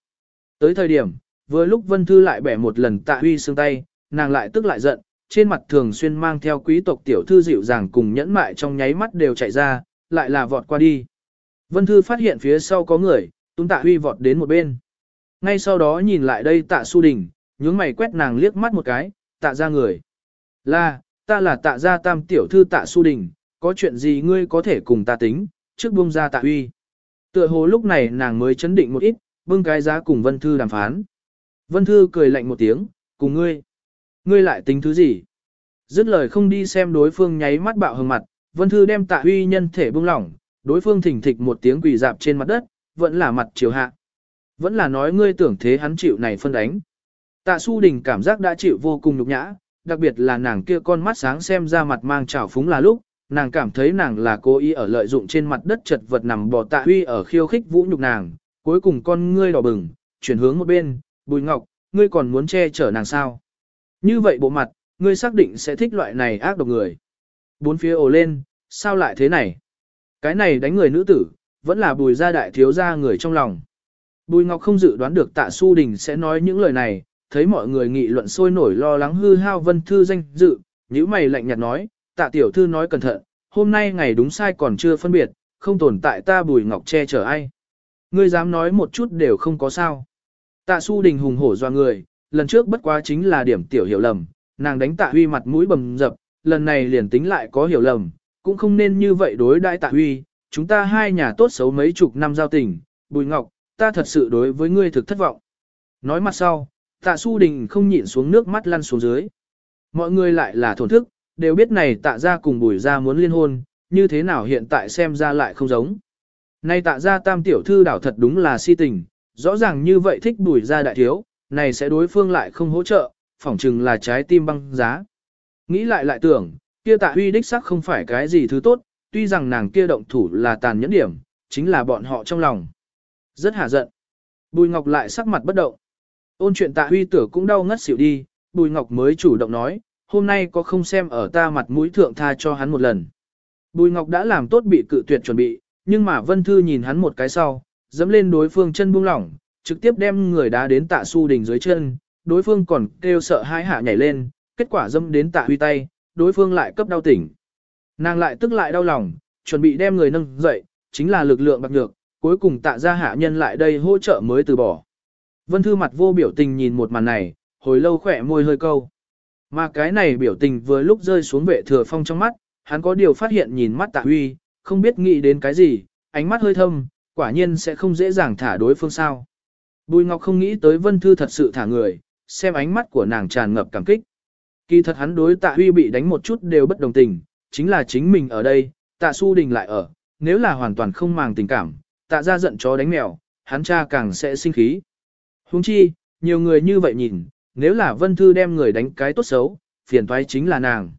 Tới thời điểm, vừa lúc Vân Thư lại bẻ một lần tạ huy xương tay, nàng lại tức lại giận, trên mặt thường xuyên mang theo quý tộc tiểu thư dịu dàng cùng nhẫn mại trong nháy mắt đều chạy ra, lại là vọt qua đi. Vân Thư phát hiện phía sau có người, túm tạ huy vọt đến một bên. Ngay sau đó nhìn lại đây tạ su đình, nhướng mày quét nàng liếc mắt một cái, tạ ra người. Là, ta là tạ gia tam tiểu thư tạ su đình, có chuyện gì ngươi có thể cùng ta tính, trước buông ra tạ huy. Tựa hồ lúc này nàng mới chấn định một ít, bưng cái giá cùng Vân Thư đàm phán. Vân Thư cười lạnh một tiếng, cùng ngươi. Ngươi lại tính thứ gì? Dứt lời không đi xem đối phương nháy mắt bạo hừng mặt, Vân Thư đem tạ huy nhân thể buông lỏng, đối phương thỉnh thịch một tiếng quỳ dạp trên mặt đất, vẫn là mặt chiều hạ. Vẫn là nói ngươi tưởng thế hắn chịu này phân đánh. Tạ su đình cảm giác đã chịu vô cùng nhục nhã, đặc biệt là nàng kia con mắt sáng xem ra mặt mang trào phúng là lúc, nàng cảm thấy nàng là cố ý ở lợi dụng trên mặt đất chật vật nằm bò tạ huy ở khiêu khích vũ nhục nàng, cuối cùng con ngươi đỏ bừng, chuyển hướng một bên, bùi ngọc, ngươi còn muốn che chở nàng sao. Như vậy bộ mặt, ngươi xác định sẽ thích loại này ác độc người. Bốn phía ồ lên, sao lại thế này? Cái này đánh người nữ tử, vẫn là bùi gia đại thiếu gia người trong lòng. Bùi Ngọc không dự đoán được tạ su đình sẽ nói những lời này, thấy mọi người nghị luận sôi nổi lo lắng hư hao vân thư danh dự, nhíu mày lạnh nhạt nói, tạ tiểu thư nói cẩn thận, hôm nay ngày đúng sai còn chưa phân biệt, không tồn tại ta bùi ngọc che chở ai. Ngươi dám nói một chút đều không có sao. Tạ su đình hùng hổ do người, lần trước bất quá chính là điểm tiểu hiểu lầm, nàng đánh tạ huy mặt mũi bầm dập, lần này liền tính lại có hiểu lầm, cũng không nên như vậy đối đãi tạ huy, chúng ta hai nhà tốt xấu mấy chục năm giao tình, bùi ngọc, ta thật sự đối với ngươi thực thất vọng. Nói mặt sau, tạ su đình không nhịn xuống nước mắt lăn xuống dưới. Mọi người lại là thổn thức, đều biết này tạ ra cùng bùi ra muốn liên hôn, như thế nào hiện tại xem ra lại không giống. Nay tạ ra tam tiểu thư đảo thật đúng là si tình, rõ ràng như vậy thích bùi ra đại thiếu, này sẽ đối phương lại không hỗ trợ, phỏng chừng là trái tim băng giá. Nghĩ lại lại tưởng, kia tạ huy đích sắc không phải cái gì thứ tốt, tuy rằng nàng kia động thủ là tàn nhẫn điểm, chính là bọn họ trong lòng. Rất hả giận. Bùi Ngọc lại sắc mặt bất động. Ôn chuyện tạ huy tử cũng đau ngất xỉu đi, Bùi Ngọc mới chủ động nói, hôm nay có không xem ở ta mặt mũi thượng tha cho hắn một lần. Bùi Ngọc đã làm tốt bị cự tuyệt chuẩn bị, nhưng mà Vân Thư nhìn hắn một cái sau, dẫm lên đối phương chân buông lỏng, trực tiếp đem người đá đến tạ su đỉnh dưới chân, đối phương còn kêu sợ hai hạ nhảy lên, kết quả dâm đến tạ huy tay, đối phương lại cấp đau tỉnh. Nàng lại tức lại đau lòng, chuẩn bị đem người nâng dậy, chính là lực lượng bạc nhược, cuối cùng tạ ra hạ nhân lại đây hỗ trợ mới từ bỏ. Vân Thư mặt vô biểu tình nhìn một màn này, hồi lâu khỏe môi hơi câu. Mà cái này biểu tình vừa lúc rơi xuống vệ thừa phong trong mắt, hắn có điều phát hiện nhìn mắt tạ huy, không biết nghĩ đến cái gì, ánh mắt hơi thâm, quả nhiên sẽ không dễ dàng thả đối phương sao. Bùi Ngọc không nghĩ tới Vân Thư thật sự thả người, xem ánh mắt của nàng tràn ngập cảm kích. Kỳ thật hắn đối tạ huy bị đánh một chút đều bất đồng tình, chính là chính mình ở đây, tạ su đình lại ở, nếu là hoàn toàn không màng tình cảm, tạ ra giận chó đánh mèo, hắn cha càng sẽ sinh khí. Huống chi, nhiều người như vậy nhìn, nếu là Vân Thư đem người đánh cái tốt xấu, phiền toái chính là nàng.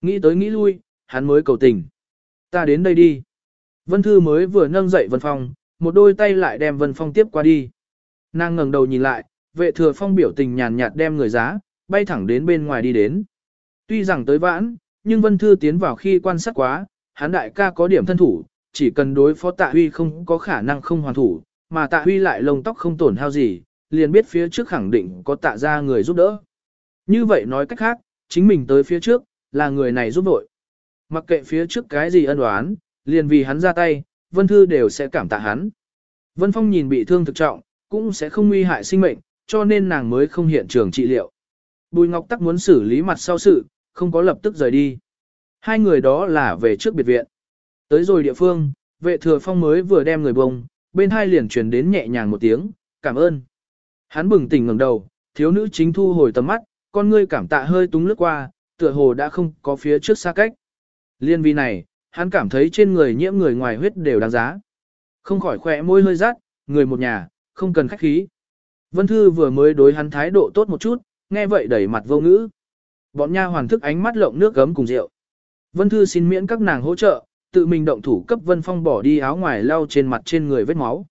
Nghĩ tới nghĩ lui, hắn mới cầu tình. Ta đến đây đi. Vân Thư mới vừa nâng dậy Vân Phong, một đôi tay lại đem Vân Phong tiếp qua đi. Nàng ngẩng đầu nhìn lại, vệ thừa phong biểu tình nhàn nhạt đem người giá, bay thẳng đến bên ngoài đi đến. Tuy rằng tới vãn, nhưng Vân Thư tiến vào khi quan sát quá, hắn đại ca có điểm thân thủ, chỉ cần đối phó tạ huy không có khả năng không hoàn thủ, mà tạ huy lại lông tóc không tổn hao gì, liền biết phía trước khẳng định có tạ ra người giúp đỡ. Như vậy nói cách khác, chính mình tới phía trước, là người này giúp đội. Mặc kệ phía trước cái gì ân oán, liền vì hắn ra tay, Vân Thư đều sẽ cảm tạ hắn. Vân Phong nhìn bị thương thực trọng, cũng sẽ không nguy hại sinh mệnh, cho nên nàng mới không hiện trường trị liệu. Bùi Ngọc Tắc muốn xử lý mặt sau sự, không có lập tức rời đi. Hai người đó là về trước biệt viện. Tới rồi địa phương, vệ thừa phong mới vừa đem người bông, bên hai liền truyền đến nhẹ nhàng một tiếng, cảm ơn. Hắn bừng tỉnh ngẩng đầu, thiếu nữ chính thu hồi tầm mắt, con ngươi cảm tạ hơi túng lướt qua, tựa hồ đã không có phía trước xa cách. Liên vi này, hắn cảm thấy trên người nhiễm người ngoài huyết đều đáng giá. Không khỏi khỏe môi hơi rát, người một nhà, không cần khách khí. Vân Thư vừa mới đối hắn thái độ tốt một chút, nghe vậy đẩy mặt vô ngữ. Bọn nha hoàn thức ánh mắt lộng nước gấm cùng rượu. Vân Thư xin miễn các nàng hỗ trợ, tự mình động thủ cấp Vân Phong bỏ đi áo ngoài lau trên mặt trên người vết máu.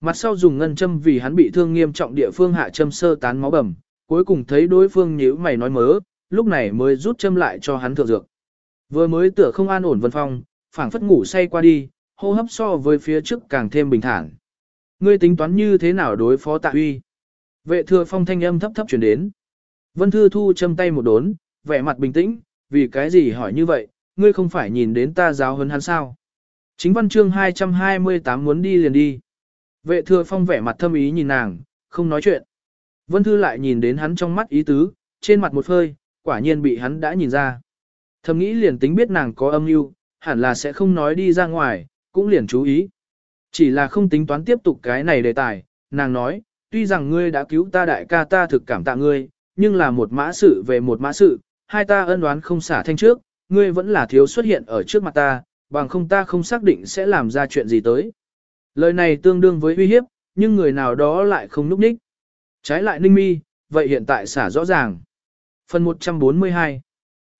Mặt sau dùng ngân châm vì hắn bị thương nghiêm trọng địa phương hạ châm sơ tán máu bầm, cuối cùng thấy đối phương nhíu mày nói mớ, lúc này mới rút châm lại cho hắn thượng dược. Vừa mới tựa không an ổn Vân Phong, phảng phất ngủ say qua đi, hô hấp so với phía trước càng thêm bình thản. Ngươi tính toán như thế nào đối phó tạ uy Vệ thừa phong thanh âm thấp thấp chuyển đến. Vân Thư Thu châm tay một đốn, vẻ mặt bình tĩnh, vì cái gì hỏi như vậy, ngươi không phải nhìn đến ta giáo huấn hắn sao? Chính văn chương 228 muốn đi liền đi. Vệ thừa phong vẻ mặt thâm ý nhìn nàng, không nói chuyện. Vân Thư lại nhìn đến hắn trong mắt ý tứ, trên mặt một phơi, quả nhiên bị hắn đã nhìn ra. Thầm nghĩ liền tính biết nàng có âm mưu, hẳn là sẽ không nói đi ra ngoài, cũng liền chú ý. Chỉ là không tính toán tiếp tục cái này đề tài, nàng nói, tuy rằng ngươi đã cứu ta đại ca ta thực cảm tạ ngươi, nhưng là một mã sự về một mã sự, hai ta ân đoán không xả thanh trước, ngươi vẫn là thiếu xuất hiện ở trước mặt ta, bằng không ta không xác định sẽ làm ra chuyện gì tới. Lời này tương đương với uy hiếp, nhưng người nào đó lại không núp ních. Trái lại ninh mi, vậy hiện tại xả rõ ràng. Phần 142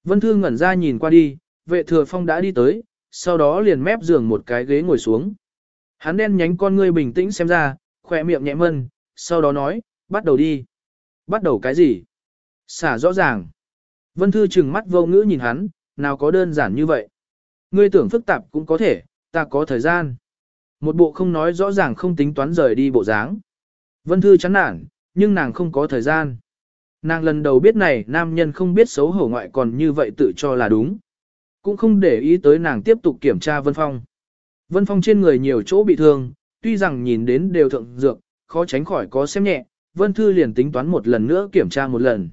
Vân Thư ngẩn ra nhìn qua đi, vệ thừa phong đã đi tới, sau đó liền mép giường một cái ghế ngồi xuống. Hắn đen nhánh con ngươi bình tĩnh xem ra, khỏe miệng nhẹ mân, sau đó nói, bắt đầu đi. Bắt đầu cái gì? Xả rõ ràng. Vân Thư trừng mắt vô ngữ nhìn hắn, nào có đơn giản như vậy. Ngươi tưởng phức tạp cũng có thể, ta có thời gian. Một bộ không nói rõ ràng không tính toán rời đi bộ dáng. Vân Thư chán nản, nhưng nàng không có thời gian. Nàng lần đầu biết này nam nhân không biết xấu hổ ngoại còn như vậy tự cho là đúng. Cũng không để ý tới nàng tiếp tục kiểm tra Vân Phong. Vân Phong trên người nhiều chỗ bị thương, tuy rằng nhìn đến đều thượng dược, khó tránh khỏi có xem nhẹ, Vân Thư liền tính toán một lần nữa kiểm tra một lần.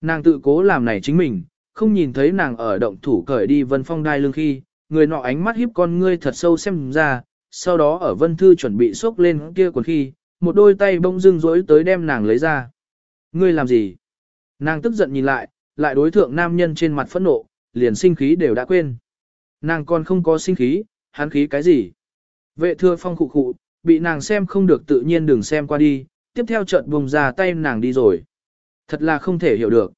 Nàng tự cố làm này chính mình, không nhìn thấy nàng ở động thủ cởi đi Vân Phong đai lưng khi, người nọ ánh mắt hiếp con ngươi thật sâu xem ra, sau đó ở Vân Thư chuẩn bị xốc lên kia quần khi, một đôi tay bông dưng rối tới đem nàng lấy ra. Ngươi làm gì? Nàng tức giận nhìn lại, lại đối thượng nam nhân trên mặt phẫn nộ, liền sinh khí đều đã quên. Nàng còn không có sinh khí, hắn khí cái gì? Vệ thưa phong khụ khụ, bị nàng xem không được tự nhiên đừng xem qua đi, tiếp theo chợt bùng ra tay nàng đi rồi. Thật là không thể hiểu được.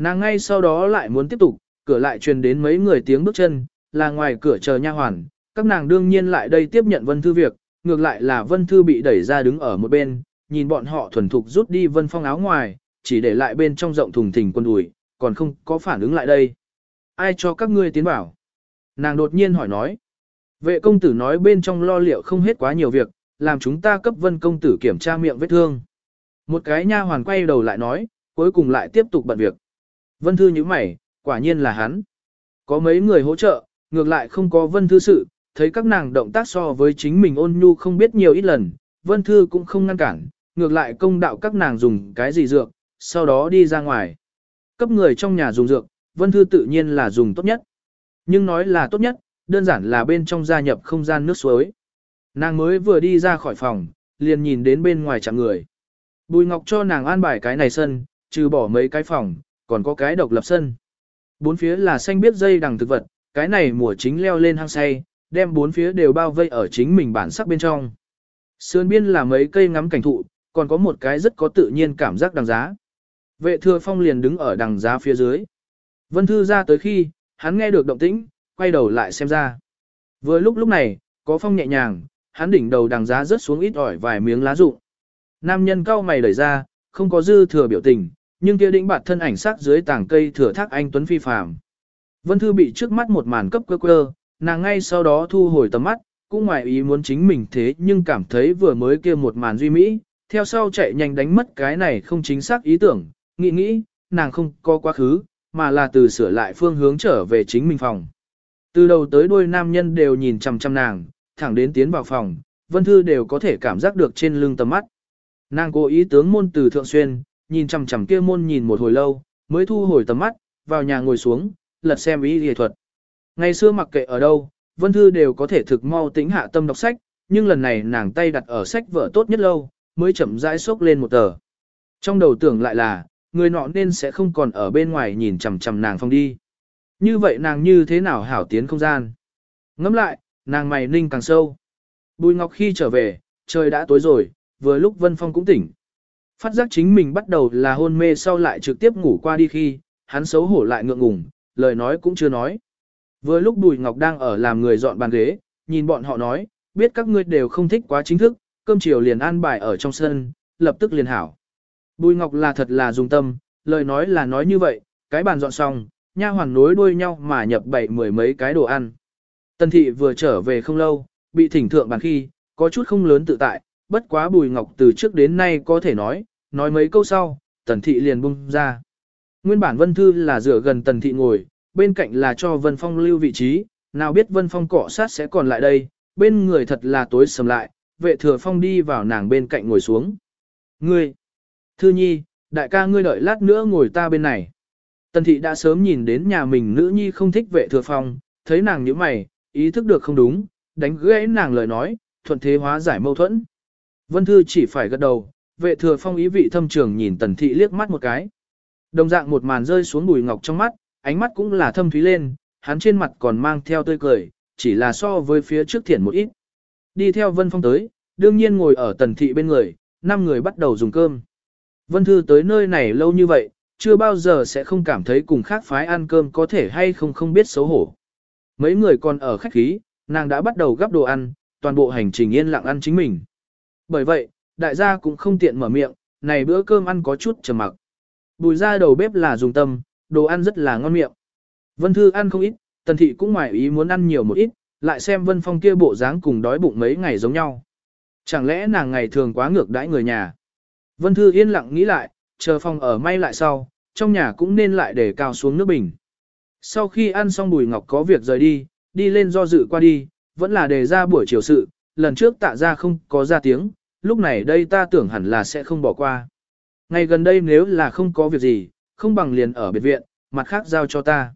Nàng ngay sau đó lại muốn tiếp tục, cửa lại truyền đến mấy người tiếng bước chân, là ngoài cửa chờ nha hoàn, các nàng đương nhiên lại đây tiếp nhận Vân Thư việc, ngược lại là Vân Thư bị đẩy ra đứng ở một bên, nhìn bọn họ thuần thục rút đi Vân Phong áo ngoài, chỉ để lại bên trong rộng thùng thình quân đùi, còn không có phản ứng lại đây. Ai cho các ngươi tiến bảo? Nàng đột nhiên hỏi nói. Vệ công tử nói bên trong lo liệu không hết quá nhiều việc, làm chúng ta cấp vân công tử kiểm tra miệng vết thương. Một cái nha hoàn quay đầu lại nói, cuối cùng lại tiếp tục bận việc. Vân thư như mày, quả nhiên là hắn. Có mấy người hỗ trợ, ngược lại không có vân thư sự, thấy các nàng động tác so với chính mình ôn nhu không biết nhiều ít lần, vân thư cũng không ngăn cản, ngược lại công đạo các nàng dùng cái gì dược, sau đó đi ra ngoài. Cấp người trong nhà dùng dược, vân thư tự nhiên là dùng tốt nhất. Nhưng nói là tốt nhất, đơn giản là bên trong gia nhập không gian nước suối. Nàng mới vừa đi ra khỏi phòng, liền nhìn đến bên ngoài chạm người. Bùi Ngọc cho nàng an bài cái này sân, trừ bỏ mấy cái phòng, còn có cái độc lập sân. Bốn phía là xanh biết dây đằng thực vật, cái này mùa chính leo lên hang say, đem bốn phía đều bao vây ở chính mình bản sắc bên trong. Sườn biên là mấy cây ngắm cảnh thụ, còn có một cái rất có tự nhiên cảm giác đằng giá. Vệ thừa phong liền đứng ở đằng giá phía dưới. Vân Thư ra tới khi, hắn nghe được động tĩnh, quay đầu lại xem ra. Vừa lúc lúc này, có phong nhẹ nhàng, hắn đỉnh đầu đằng giá rớt xuống ít ỏi vài miếng lá rụng. Nam nhân cao mày đẩy ra, không có dư thừa biểu tình, nhưng kia đĩnh bạt thân ảnh sắc dưới tảng cây thừa thác anh tuấn phi phàm. Vân Thư bị trước mắt một màn cấp quơ quơ, nàng ngay sau đó thu hồi tầm mắt, cũng ngoài ý muốn chính mình thế nhưng cảm thấy vừa mới kia một màn duy mỹ, theo sau chạy nhanh đánh mất cái này không chính xác ý tưởng, nghĩ nghĩ, nàng không có quá khứ, mà là từ sửa lại phương hướng trở về chính mình phòng. Từ đầu tới đuôi nam nhân đều nhìn chằm chằm nàng, thẳng đến tiến vào phòng, Vân Thư đều có thể cảm giác được trên lưng tầm mắt. Nàng cố ý tướng môn từ thượng xuyên, nhìn chằm chằm kia môn nhìn một hồi lâu, mới thu hồi tầm mắt, vào nhà ngồi xuống, lật xem ý y thuật. Ngày xưa mặc kệ ở đâu, Vân Thư đều có thể thực mau tính hạ tâm đọc sách, nhưng lần này nàng tay đặt ở sách vở tốt nhất lâu, mới chậm rãi xốc lên một tờ. Trong đầu tưởng lại là, người nọ nên sẽ không còn ở bên ngoài nhìn chằm chằm nàng phong đi. Như vậy nàng như thế nào hảo tiến không gian? Ngẫm lại, nàng mày ninh càng sâu. Bùi Ngọc khi trở về, trời đã tối rồi, vừa lúc Vân Phong cũng tỉnh. Phát giác chính mình bắt đầu là hôn mê sau lại trực tiếp ngủ qua đi khi, hắn xấu hổ lại ngượng ngùng, lời nói cũng chưa nói. Vừa lúc Bùi Ngọc đang ở làm người dọn bàn ghế, nhìn bọn họ nói, biết các ngươi đều không thích quá chính thức, cơm chiều liền an bài ở trong sân, lập tức liền hảo. Bùi Ngọc là thật là dùng tâm, lời nói là nói như vậy, cái bàn dọn xong, nha hoàn nối đuôi nhau mà nhập bảy mười mấy cái đồ ăn. Tần thị vừa trở về không lâu, bị thỉnh thượng bàn khi, có chút không lớn tự tại, bất quá Bùi Ngọc từ trước đến nay có thể nói, nói mấy câu sau, tần thị liền bung ra. Nguyên bản Vân Thư là dựa gần tần thị ngồi, bên cạnh là cho Vân Phong lưu vị trí, nào biết Vân Phong cọ sát sẽ còn lại đây, bên người thật là tối sầm lại, vệ thừa Phong đi vào nàng bên cạnh ngồi xuống. Ngươi! Thư nhi, đại ca ngươi đợi lát nữa ngồi ta bên này. Tần thị đã sớm nhìn đến nhà mình nữ nhi không thích vệ thừa phong, thấy nàng như mày, ý thức được không đúng, đánh gãy nàng lời nói, thuận thế hóa giải mâu thuẫn. Vân Thư chỉ phải gật đầu, vệ thừa phong ý vị thâm trường nhìn tần thị liếc mắt một cái. Đồng dạng một màn rơi xuống bùi ngọc trong mắt, ánh mắt cũng là thâm thúy lên, hắn trên mặt còn mang theo tươi cười, chỉ là so với phía trước thiển một ít. Đi theo Vân Phong tới, đương nhiên ngồi ở tần thị bên người, năm người bắt đầu dùng cơm. Vân Thư tới nơi này lâu như vậy, chưa bao giờ sẽ không cảm thấy cùng khác phái ăn cơm có thể hay không không biết xấu hổ. Mấy người còn ở khách khí, nàng đã bắt đầu gắp đồ ăn, toàn bộ hành trình yên lặng ăn chính mình. Bởi vậy, đại gia cũng không tiện mở miệng, này bữa cơm ăn có chút trầm mặc. Bùi ra đầu bếp là dùng tâm, đồ ăn rất là ngon miệng. Vân Thư ăn không ít, Tần Thị cũng ngoài ý muốn ăn nhiều một ít, lại xem Vân Phong kia bộ dáng cùng đói bụng mấy ngày giống nhau. Chẳng lẽ nàng ngày thường quá ngược đãi người nhà? Vân Thư yên lặng nghĩ lại, chờ Phong ở may lại sau, trong nhà cũng nên lại để cao xuống nước bình. Sau khi ăn xong Bùi Ngọc có việc rời đi, đi lên do dự qua đi, vẫn là đề ra buổi chiều sự, lần trước tạ ra không có ra tiếng, lúc này đây ta tưởng hẳn là sẽ không bỏ qua. Ngày gần đây nếu là không có việc gì, không bằng liền ở biệt viện, mặt khác giao cho ta.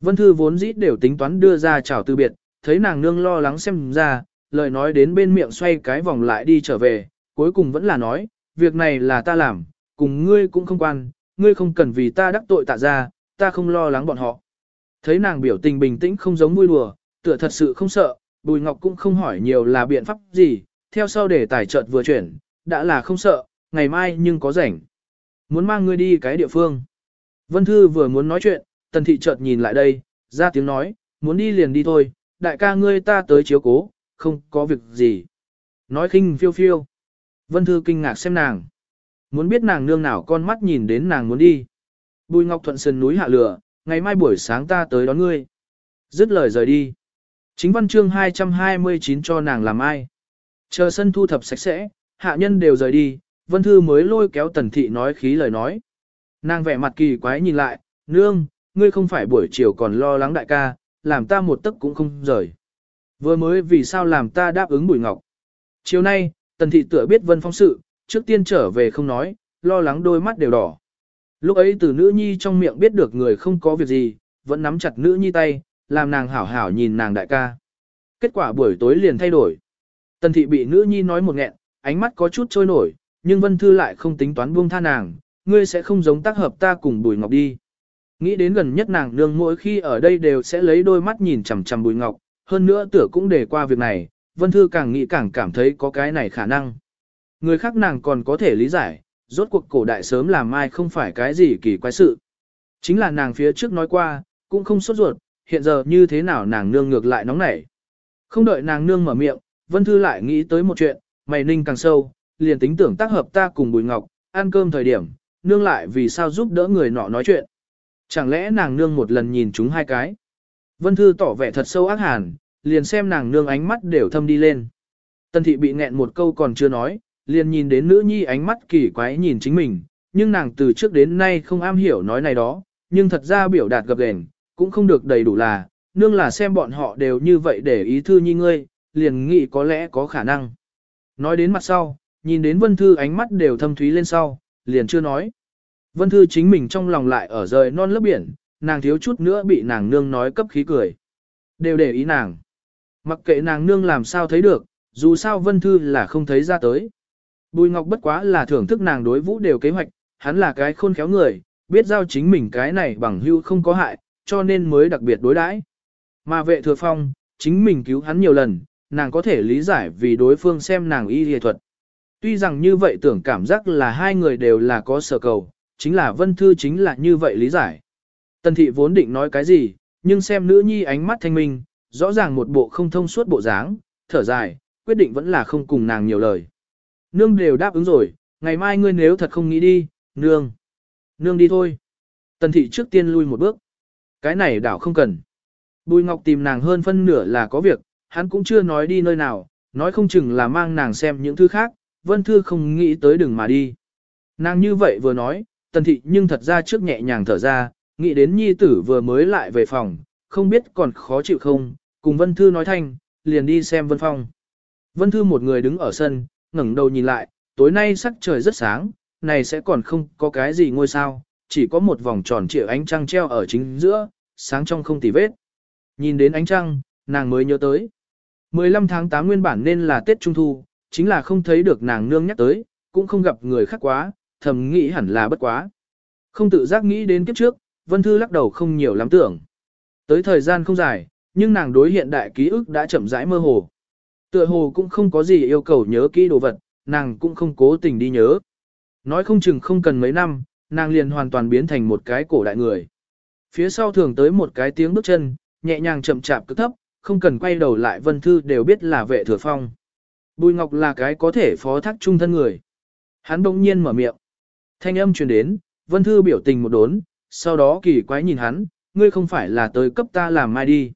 Vân Thư vốn dĩ đều tính toán đưa ra chào từ biệt, thấy nàng nương lo lắng xem ra, lời nói đến bên miệng xoay cái vòng lại đi trở về, cuối cùng vẫn là nói, việc này là ta làm, cùng ngươi cũng không quan, ngươi không cần vì ta đắc tội tạ ra, ta không lo lắng bọn họ. Thấy nàng biểu tình bình tĩnh không giống vui đùa, tựa thật sự không sợ, Bùi Ngọc cũng không hỏi nhiều là biện pháp gì, theo sau để tài chợt vừa chuyển, đã là không sợ, ngày mai nhưng có rảnh. Muốn mang ngươi đi cái địa phương. Vân Thư vừa muốn nói chuyện, tần thị chợt nhìn lại đây, ra tiếng nói, muốn đi liền đi thôi, đại ca ngươi ta tới chiếu cố, không có việc gì. Nói khinh phiêu phiêu. Vân Thư kinh ngạc xem nàng. Muốn biết nàng nương nào con mắt nhìn đến nàng muốn đi. Bùi Ngọc Thuận Sơn núi hạ lửa, ngày mai buổi sáng ta tới đón ngươi. Dứt lời rời đi. Chính văn chương 229 cho nàng làm ai. Chờ sân thu thập sạch sẽ, hạ nhân đều rời đi, Vân Thư mới lôi kéo Tần Thị nói khí lời nói. Nàng vẻ mặt kỳ quái nhìn lại, nương, ngươi không phải buổi chiều còn lo lắng đại ca, làm ta một tấc cũng không rời. Vừa mới vì sao làm ta đáp ứng Bùi Ngọc. Chiều nay, Tần Thị tựa biết Vân Phong sự, trước tiên trở về không nói, lo lắng đôi mắt đều đỏ. Lúc ấy từ nữ nhi trong miệng biết được người không có việc gì, vẫn nắm chặt nữ nhi tay, làm nàng hảo hảo nhìn nàng đại ca. Kết quả buổi tối liền thay đổi. Tần thị bị nữ nhi nói một nghẹn, ánh mắt có chút trôi nổi, nhưng Vân Thư lại không tính toán buông tha nàng, ngươi sẽ không giống tác hợp ta cùng Bùi Ngọc đi. Nghĩ đến gần nhất nàng nương mỗi khi ở đây đều sẽ lấy đôi mắt nhìn chằm chằm Bùi Ngọc, hơn nữa tưởng cũng để qua việc này, Vân Thư càng nghĩ càng cảm thấy có cái này khả năng. Người khác nàng còn có thể lý giải, rốt cuộc cổ đại sớm làm mai không phải cái gì kỳ quái sự. Chính là nàng phía trước nói qua, cũng không sốt ruột, hiện giờ như thế nào nàng nương ngược lại nóng nảy. Không đợi nàng nương mở miệng, Vân Thư lại nghĩ tới một chuyện, mày ninh càng sâu, liền tính tưởng tác hợp ta cùng Bùi Ngọc, ăn cơm thời điểm, nương lại vì sao giúp đỡ người nọ nói chuyện. Chẳng lẽ nàng nương một lần nhìn chúng hai cái. Vân Thư tỏ vẻ thật sâu ác hàn, liền xem nàng nương ánh mắt đều thâm đi lên. Tân thị bị nghẹn một câu còn chưa nói, liền nhìn đến nữ nhi ánh mắt kỳ quái nhìn chính mình, nhưng nàng từ trước đến nay không am hiểu nói này đó, nhưng thật ra biểu đạt gập gền, cũng không được đầy đủ là, nương là xem bọn họ đều như vậy để ý thư nhi ngươi, liền nghĩ có lẽ có khả năng. Nói đến mặt sau, nhìn đến Vân Thư ánh mắt đều thâm thúy lên sau, liền chưa nói. Vân Thư chính mình trong lòng lại ở rời non lớp biển, nàng thiếu chút nữa bị nàng nương nói cấp khí cười. Đều để ý nàng. Mặc kệ nàng nương làm sao thấy được, dù sao Vân Thư là không thấy ra tới. Bùi Ngọc bất quá là thưởng thức nàng đối vũ đều kế hoạch, hắn là cái khôn khéo người, biết giao chính mình cái này bằng hưu không có hại, cho nên mới đặc biệt đối đãi. Mà vệ thừa phong, chính mình cứu hắn nhiều lần, nàng có thể lý giải vì đối phương xem nàng y y thuật. Tuy rằng như vậy tưởng cảm giác là hai người đều là có sở cầu, chính là vân thư chính là như vậy lý giải. Tần thị vốn định nói cái gì, nhưng xem nữ nhi ánh mắt thanh minh, rõ ràng một bộ không thông suốt bộ dáng, thở dài, quyết định vẫn là không cùng nàng nhiều lời. Nương đều đáp ứng rồi, ngày mai ngươi nếu thật không nghĩ đi, nương. Nương đi thôi. Tần thị trước tiên lui một bước. Cái này đảo không cần. Bùi Ngọc tìm nàng hơn phân nửa là có việc, hắn cũng chưa nói đi nơi nào, nói không chừng là mang nàng xem những thứ khác, Vân Thư không nghĩ tới đừng mà đi. Nàng như vậy vừa nói, tần thị nhưng thật ra trước nhẹ nhàng thở ra, nghĩ đến nhi tử vừa mới lại về phòng, không biết còn khó chịu không, cùng Vân Thư nói thanh, liền đi xem Vân Phong. Vân Thư một người đứng ở sân, ngẩng đầu nhìn lại, tối nay sắc trời rất sáng, này sẽ còn không có cái gì ngôi sao, chỉ có một vòng tròn trịa ánh trăng treo ở chính giữa, sáng trong không tì vết. Nhìn đến ánh trăng, nàng mới nhớ tới. 15 tháng 8 nguyên bản nên là Tết Trung Thu, chính là không thấy được nàng nương nhắc tới, cũng không gặp người khác quá, thầm nghĩ hẳn là bất quá. Không tự giác nghĩ đến kiếp trước, Vân Thư lắc đầu không nhiều lắm tưởng. Tới thời gian không dài, nhưng nàng đối hiện đại ký ức đã chậm rãi mơ hồ. Tựa hồ cũng không có gì yêu cầu nhớ kỹ đồ vật, nàng cũng không cố tình đi nhớ. Nói không chừng không cần mấy năm, nàng liền hoàn toàn biến thành một cái cổ đại người. Phía sau thường tới một cái tiếng bước chân, nhẹ nhàng chậm chạp cứ thấp, không cần quay đầu lại Vân Thư đều biết là vệ thừa phong. Bùi Ngọc là cái có thể phó thác trung thân người. Hắn bỗng nhiên mở miệng. Thanh âm truyền đến, Vân Thư biểu tình một đốn, sau đó kỳ quái nhìn hắn, ngươi không phải là tới cấp ta làm mai đi.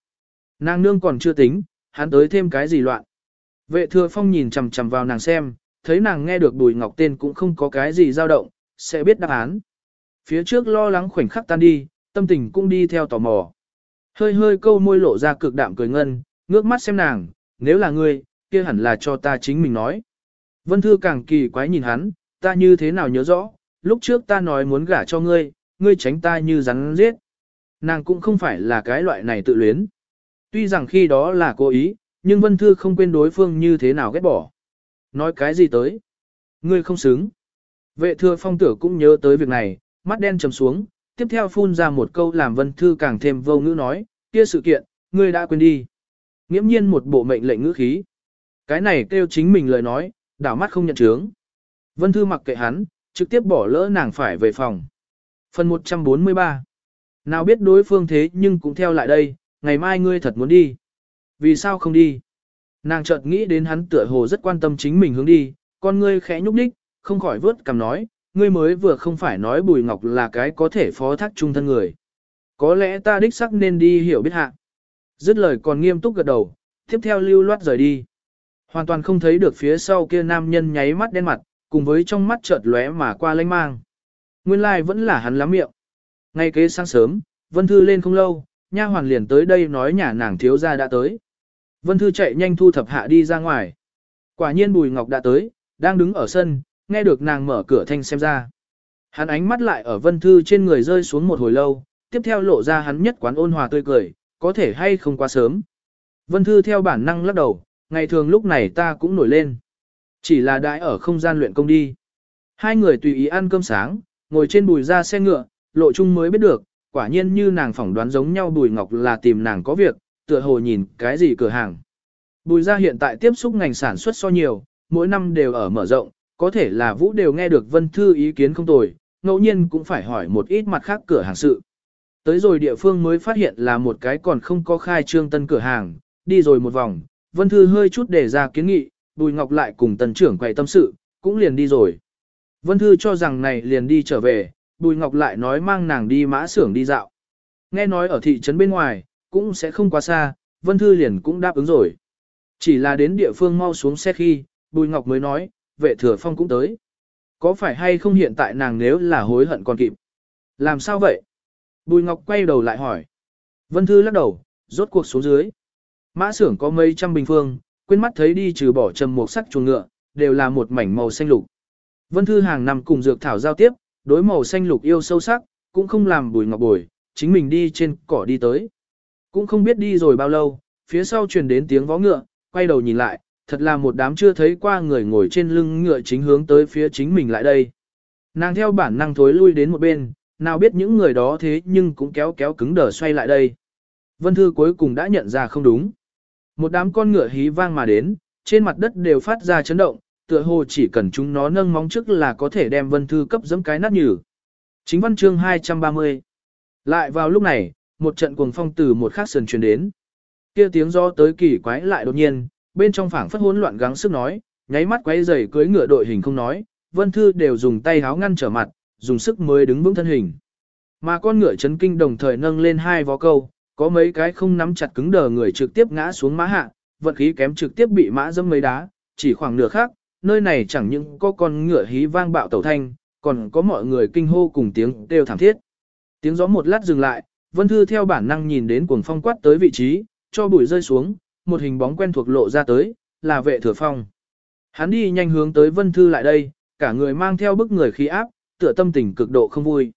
Nàng nương còn chưa tính, hắn tới thêm cái gì loạn. Vệ thừa phong nhìn chằm chằm vào nàng xem, thấy nàng nghe được Bùi Ngọc tên cũng không có cái gì dao động, sẽ biết đáp án. Phía trước lo lắng khoảnh khắc tan đi, tâm tình cũng đi theo tò mò. Hơi hơi câu môi lộ ra cực đạm cười ngân, ngước mắt xem nàng, nếu là ngươi, kia hẳn là cho ta chính mình nói. Vân Thư càng kỳ quái nhìn hắn, ta như thế nào nhớ rõ, lúc trước ta nói muốn gả cho ngươi, ngươi tránh ta như rắn giết. Nàng cũng không phải là cái loại này tự luyến. Tuy rằng khi đó là cố ý, nhưng Vân Thư không quên đối phương như thế nào ghét bỏ. Nói cái gì tới? Ngươi không xứng. Vệ thừa phong tử cũng nhớ tới việc này, mắt đen trầm xuống, tiếp theo phun ra một câu làm Vân Thư càng thêm vô ngữ nói, kia sự kiện, ngươi đã quên đi. Nghiễm nhiên một bộ mệnh lệnh ngữ khí. Cái này kêu chính mình lời nói, đảo mắt không nhận chướng. Vân Thư mặc kệ hắn, trực tiếp bỏ lỡ nàng phải về phòng. Phần 143 Nào biết đối phương thế nhưng cũng theo lại đây, ngày mai ngươi thật muốn đi. Vì sao không đi? Nàng chợt nghĩ đến hắn tựa hồ rất quan tâm chính mình hướng đi, con ngươi khẽ nhúc đích, không khỏi vớt cầm nói, ngươi mới vừa không phải nói Bùi Ngọc là cái có thể phó thác trung thân người. Có lẽ ta đích sắc nên đi hiểu biết hạ. Dứt lời còn nghiêm túc gật đầu, tiếp theo lưu loát rời đi. Hoàn toàn không thấy được phía sau kia nam nhân nháy mắt đen mặt, cùng với trong mắt chợt lóe mà qua lanh mang. Nguyên lai like vẫn là hắn lắm miệng. Ngay kế sáng sớm, Vân Thư lên không lâu, nha hoàn liền tới đây nói nhà nàng thiếu gia đã tới. Vân Thư chạy nhanh thu thập hạ đi ra ngoài. Quả nhiên Bùi Ngọc đã tới, đang đứng ở sân, nghe được nàng mở cửa thanh xem ra. Hắn ánh mắt lại ở Vân Thư trên người rơi xuống một hồi lâu, tiếp theo lộ ra hắn nhất quán ôn hòa tươi cười, có thể hay không quá sớm. Vân Thư theo bản năng lắc đầu, ngày thường lúc này ta cũng nổi lên. Chỉ là đãi ở không gian luyện công đi. Hai người tùy ý ăn cơm sáng, ngồi trên bùi ra xe ngựa, lộ chung mới biết được, quả nhiên như nàng phỏng đoán giống nhau bùi ngọc là tìm nàng có việc, tựa hồ nhìn cái gì cửa hàng. Bùi ra hiện tại tiếp xúc ngành sản xuất so nhiều, mỗi năm đều ở mở rộng, có thể là Vũ đều nghe được Vân Thư ý kiến không tồi, ngẫu nhiên cũng phải hỏi một ít mặt khác cửa hàng sự. Tới rồi địa phương mới phát hiện là một cái còn không có khai trương tân cửa hàng, đi rồi một vòng, Vân Thư hơi chút để ra kiến nghị, Bùi Ngọc lại cùng tần trưởng quầy tâm sự, cũng liền đi rồi. Vân Thư cho rằng này liền đi trở về, Bùi Ngọc lại nói mang nàng đi mã xưởng đi dạo. Nghe nói ở thị trấn bên ngoài, cũng sẽ không quá xa, Vân Thư liền cũng đáp ứng rồi. Chỉ là đến địa phương mau xuống xe khi, Bùi Ngọc mới nói, vệ thừa phong cũng tới. Có phải hay không hiện tại nàng nếu là hối hận còn kịp? Làm sao vậy? Bùi Ngọc quay đầu lại hỏi. Vân Thư lắc đầu, rốt cuộc xuống dưới. Mã xưởng có mấy trăm bình phương, quên mắt thấy đi trừ bỏ trầm một sắc chuồng ngựa, đều là một mảnh màu xanh lục. Vân Thư hàng năm cùng dược thảo giao tiếp, đối màu xanh lục yêu sâu sắc, cũng không làm Bùi Ngọc bồi, chính mình đi trên cỏ đi tới. Cũng không biết đi rồi bao lâu, phía sau truyền đến tiếng vó ngựa, quay đầu nhìn lại, thật là một đám chưa thấy qua người ngồi trên lưng ngựa chính hướng tới phía chính mình lại đây. Nàng theo bản năng thối lui đến một bên, nào biết những người đó thế nhưng cũng kéo kéo cứng đờ xoay lại đây. Vân Thư cuối cùng đã nhận ra không đúng. Một đám con ngựa hí vang mà đến, trên mặt đất đều phát ra chấn động, tựa hồ chỉ cần chúng nó nâng móng trước là có thể đem Vân Thư cấp giẫm cái nát nhừ. Chính văn chương 230. Lại vào lúc này, một trận cuồng phong từ một khắc sườn truyền đến. Kia tiếng gió tới kỳ quái lại đột nhiên, bên trong phảng phất hỗn loạn gắng sức nói, nháy mắt quay giày cưới ngựa đội hình không nói, Vân Thư đều dùng tay háo ngăn trở mặt, dùng sức mới đứng vững thân hình. Mà con ngựa chấn kinh đồng thời nâng lên hai vó câu, có mấy cái không nắm chặt cứng đờ người trực tiếp ngã xuống mã hạ, vận khí kém trực tiếp bị mã dâm mấy đá, chỉ khoảng nửa khác, nơi này chẳng những có con ngựa hí vang bạo tẩu thanh, còn có mọi người kinh hô cùng tiếng đều thảm thiết. Tiếng gió một lát dừng lại, Vân Thư theo bản năng nhìn đến cuồng phong quát tới vị trí, cho bụi rơi xuống, một hình bóng quen thuộc lộ ra tới, là vệ thừa phong. Hắn đi nhanh hướng tới Vân Thư lại đây, cả người mang theo bức người khí áp, tựa tâm tình cực độ không vui.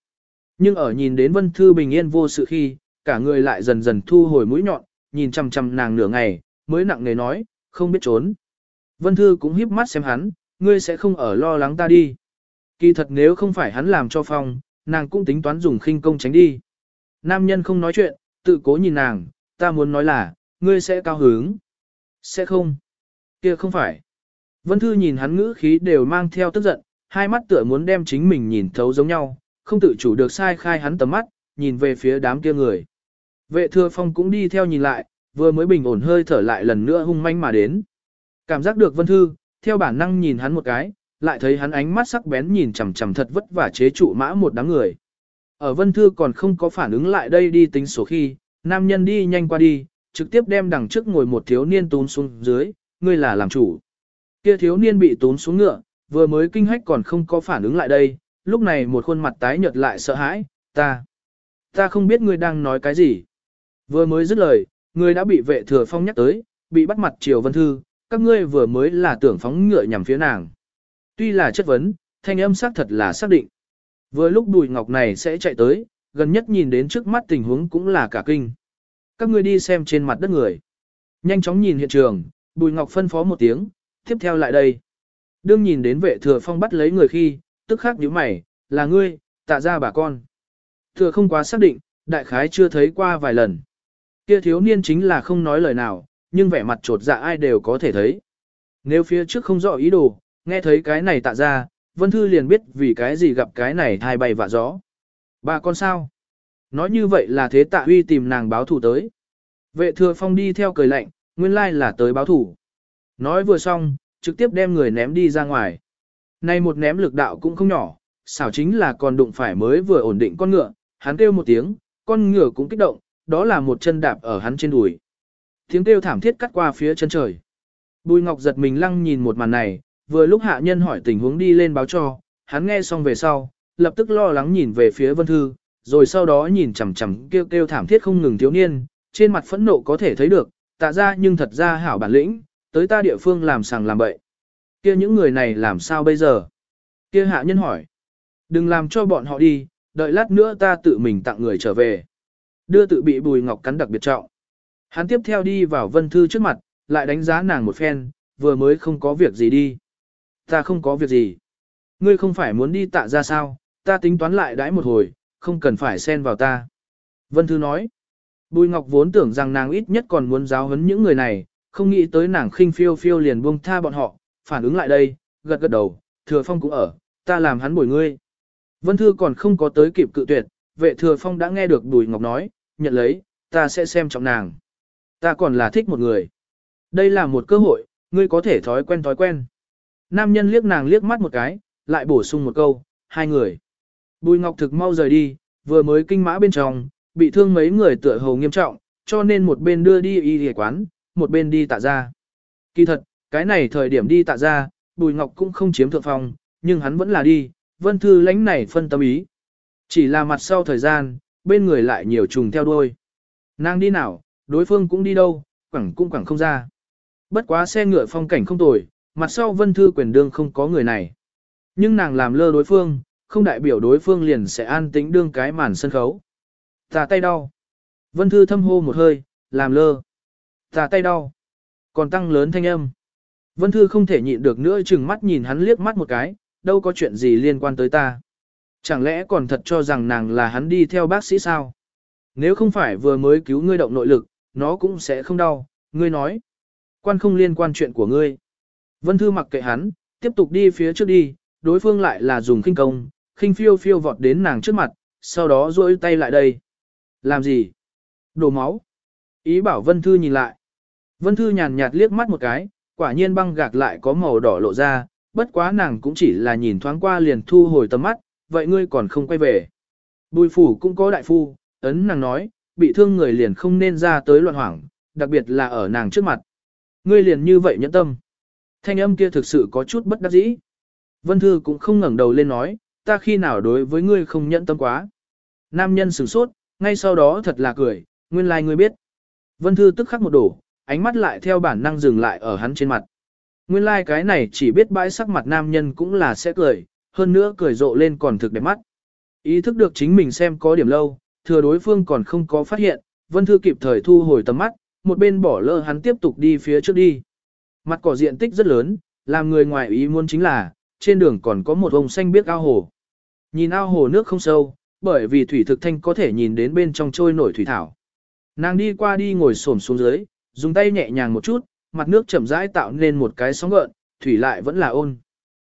Nhưng ở nhìn đến Vân Thư bình yên vô sự khi, cả người lại dần dần thu hồi mũi nhọn, nhìn chằm chằm nàng nửa ngày, mới nặng nề nói, không biết trốn. Vân Thư cũng híp mắt xem hắn, ngươi sẽ không ở lo lắng ta đi. Kỳ thật nếu không phải hắn làm cho phong, nàng cũng tính toán dùng khinh công tránh đi. Nam nhân không nói chuyện, tự cố nhìn nàng, ta muốn nói là, ngươi sẽ cao hứng. Sẽ không. kia không phải. Vân Thư nhìn hắn ngữ khí đều mang theo tức giận, hai mắt tựa muốn đem chính mình nhìn thấu giống nhau, không tự chủ được sai khai hắn tầm mắt, nhìn về phía đám kia người. Vệ thừa phong cũng đi theo nhìn lại, vừa mới bình ổn hơi thở lại lần nữa hung manh mà đến. Cảm giác được Vân Thư, theo bản năng nhìn hắn một cái, lại thấy hắn ánh mắt sắc bén nhìn chằm chằm thật vất vả chế trụ mã một đám người. Ở Vân Thư còn không có phản ứng lại đây đi tính số khi, nam nhân đi nhanh qua đi, trực tiếp đem đằng trước ngồi một thiếu niên tún xuống dưới, ngươi là làm chủ. Kia thiếu niên bị tún xuống ngựa, vừa mới kinh hách còn không có phản ứng lại đây, lúc này một khuôn mặt tái nhợt lại sợ hãi, ta, ta không biết ngươi đang nói cái gì. Vừa mới dứt lời, ngươi đã bị vệ thừa phong nhắc tới, bị bắt mặt triều vân thư, các ngươi vừa mới là tưởng phóng ngựa nhằm phía nàng. Tuy là chất vấn, thanh âm xác thật là xác định. Vừa lúc đùi Ngọc này sẽ chạy tới, gần nhất nhìn đến trước mắt tình huống cũng là cả kinh. Các ngươi đi xem trên mặt đất người. Nhanh chóng nhìn hiện trường, Bùi Ngọc phân phó một tiếng, tiếp theo lại đây. Đương nhìn đến vệ thừa phong bắt lấy người khi, tức khắc nhíu mày, là ngươi, tạ ra bà con. Thừa không quá xác định, đại khái chưa thấy qua vài lần. Kia thiếu niên chính là không nói lời nào, nhưng vẻ mặt trột dạ ai đều có thể thấy. Nếu phía trước không rõ ý đồ, nghe thấy cái này tạ ra, Vân Thư liền biết vì cái gì gặp cái này thai bay vạ gió. Bà con sao? Nói như vậy là thế tạ huy tìm nàng báo thủ tới. Vệ thừa phong đi theo cười lạnh, nguyên lai là tới báo thủ. Nói vừa xong, trực tiếp đem người ném đi ra ngoài. Này một ném lực đạo cũng không nhỏ, xảo chính là còn đụng phải mới vừa ổn định con ngựa, hắn kêu một tiếng, con ngựa cũng kích động, đó là một chân đạp ở hắn trên đùi. Tiếng kêu thảm thiết cắt qua phía chân trời. Bùi Ngọc giật mình lăng nhìn một màn này, vừa lúc hạ nhân hỏi tình huống đi lên báo cho, hắn nghe xong về sau, lập tức lo lắng nhìn về phía Vân Thư, rồi sau đó nhìn chằm chằm kêu kêu thảm thiết không ngừng thiếu niên, trên mặt phẫn nộ có thể thấy được, tạ ra nhưng thật ra hảo bản lĩnh, tới ta địa phương làm sàng làm bậy. Kia những người này làm sao bây giờ? Kia hạ nhân hỏi. Đừng làm cho bọn họ đi, đợi lát nữa ta tự mình tặng người trở về. Đưa tự bị bùi ngọc cắn đặc biệt trọng. Hắn tiếp theo đi vào vân thư trước mặt, lại đánh giá nàng một phen, vừa mới không có việc gì đi. Ta không có việc gì. Ngươi không phải muốn đi tạ ra sao, ta tính toán lại đãi một hồi, không cần phải xen vào ta. Vân Thư nói, Bùi Ngọc vốn tưởng rằng nàng ít nhất còn muốn giáo huấn những người này, không nghĩ tới nàng khinh phiêu phiêu liền buông tha bọn họ, phản ứng lại đây, gật gật đầu, thừa phong cũng ở, ta làm hắn bồi ngươi. Vân Thư còn không có tới kịp cự tuyệt, vệ thừa phong đã nghe được Bùi Ngọc nói, nhận lấy, ta sẽ xem trọng nàng. Ta còn là thích một người. Đây là một cơ hội, ngươi có thể thói quen thói quen. Nam nhân liếc nàng liếc mắt một cái, lại bổ sung một câu, hai người. Bùi Ngọc thực mau rời đi, vừa mới kinh mã bên trong, bị thương mấy người tựa hồ nghiêm trọng, cho nên một bên đưa đi y y quán, một bên đi tạ ra. Kỳ thật, cái này thời điểm đi tạ ra, Bùi Ngọc cũng không chiếm thượng phong, nhưng hắn vẫn là đi, vân thư lãnh này phân tâm ý. Chỉ là mặt sau thời gian, bên người lại nhiều trùng theo đuôi. Nàng đi nào, đối phương cũng đi đâu, quẳng cũng quẳng không ra. Bất quá xe ngựa phong cảnh không tồi, mặt sau vân thư quyền đương không có người này. Nhưng nàng làm lơ đối phương, không đại biểu đối phương liền sẽ an tĩnh đương cái màn sân khấu. Tà tay đau. Vân thư thâm hô một hơi, làm lơ. Tà tay đau. Còn tăng lớn thanh âm. Vân thư không thể nhịn được nữa chừng mắt nhìn hắn liếc mắt một cái, đâu có chuyện gì liên quan tới ta. Chẳng lẽ còn thật cho rằng nàng là hắn đi theo bác sĩ sao? Nếu không phải vừa mới cứu ngươi động nội lực, nó cũng sẽ không đau, ngươi nói. Quan không liên quan chuyện của ngươi. Vân Thư mặc kệ hắn, tiếp tục đi phía trước đi, đối phương lại là dùng kinh công, khinh phiêu phiêu vọt đến nàng trước mặt, sau đó duỗi tay lại đây. Làm gì? Đổ máu. Ý bảo Vân Thư nhìn lại. Vân Thư nhàn nhạt liếc mắt một cái, quả nhiên băng gạc lại có màu đỏ lộ ra, bất quá nàng cũng chỉ là nhìn thoáng qua liền thu hồi tầm mắt, vậy ngươi còn không quay về. Bùi phủ cũng có đại phu, ấn nàng nói, bị thương người liền không nên ra tới loạn hoảng, đặc biệt là ở nàng trước mặt. Ngươi liền như vậy nhẫn tâm. Thanh âm kia thực sự có chút bất đắc dĩ. Vân Thư cũng không ngẩng đầu lên nói, ta khi nào đối với ngươi không nhẫn tâm quá. Nam nhân sửng sốt, ngay sau đó thật là cười, nguyên lai like ngươi biết. Vân Thư tức khắc một đổ, ánh mắt lại theo bản năng dừng lại ở hắn trên mặt. Nguyên lai like cái này chỉ biết bãi sắc mặt nam nhân cũng là sẽ cười, hơn nữa cười rộ lên còn thực đẹp mắt. Ý thức được chính mình xem có điểm lâu, thừa đối phương còn không có phát hiện, Vân Thư kịp thời thu hồi tầm mắt, một bên bỏ lỡ hắn tiếp tục đi phía trước đi. Mặt cỏ diện tích rất lớn, làm người ngoài ý muốn chính là, trên đường còn có một ông xanh biếc ao hồ. Nhìn ao hồ nước không sâu, bởi vì thủy thực thanh có thể nhìn đến bên trong trôi nổi thủy thảo. Nàng đi qua đi ngồi xổm xuống dưới, dùng tay nhẹ nhàng một chút, mặt nước chậm rãi tạo nên một cái sóng gợn, thủy lại vẫn là ôn.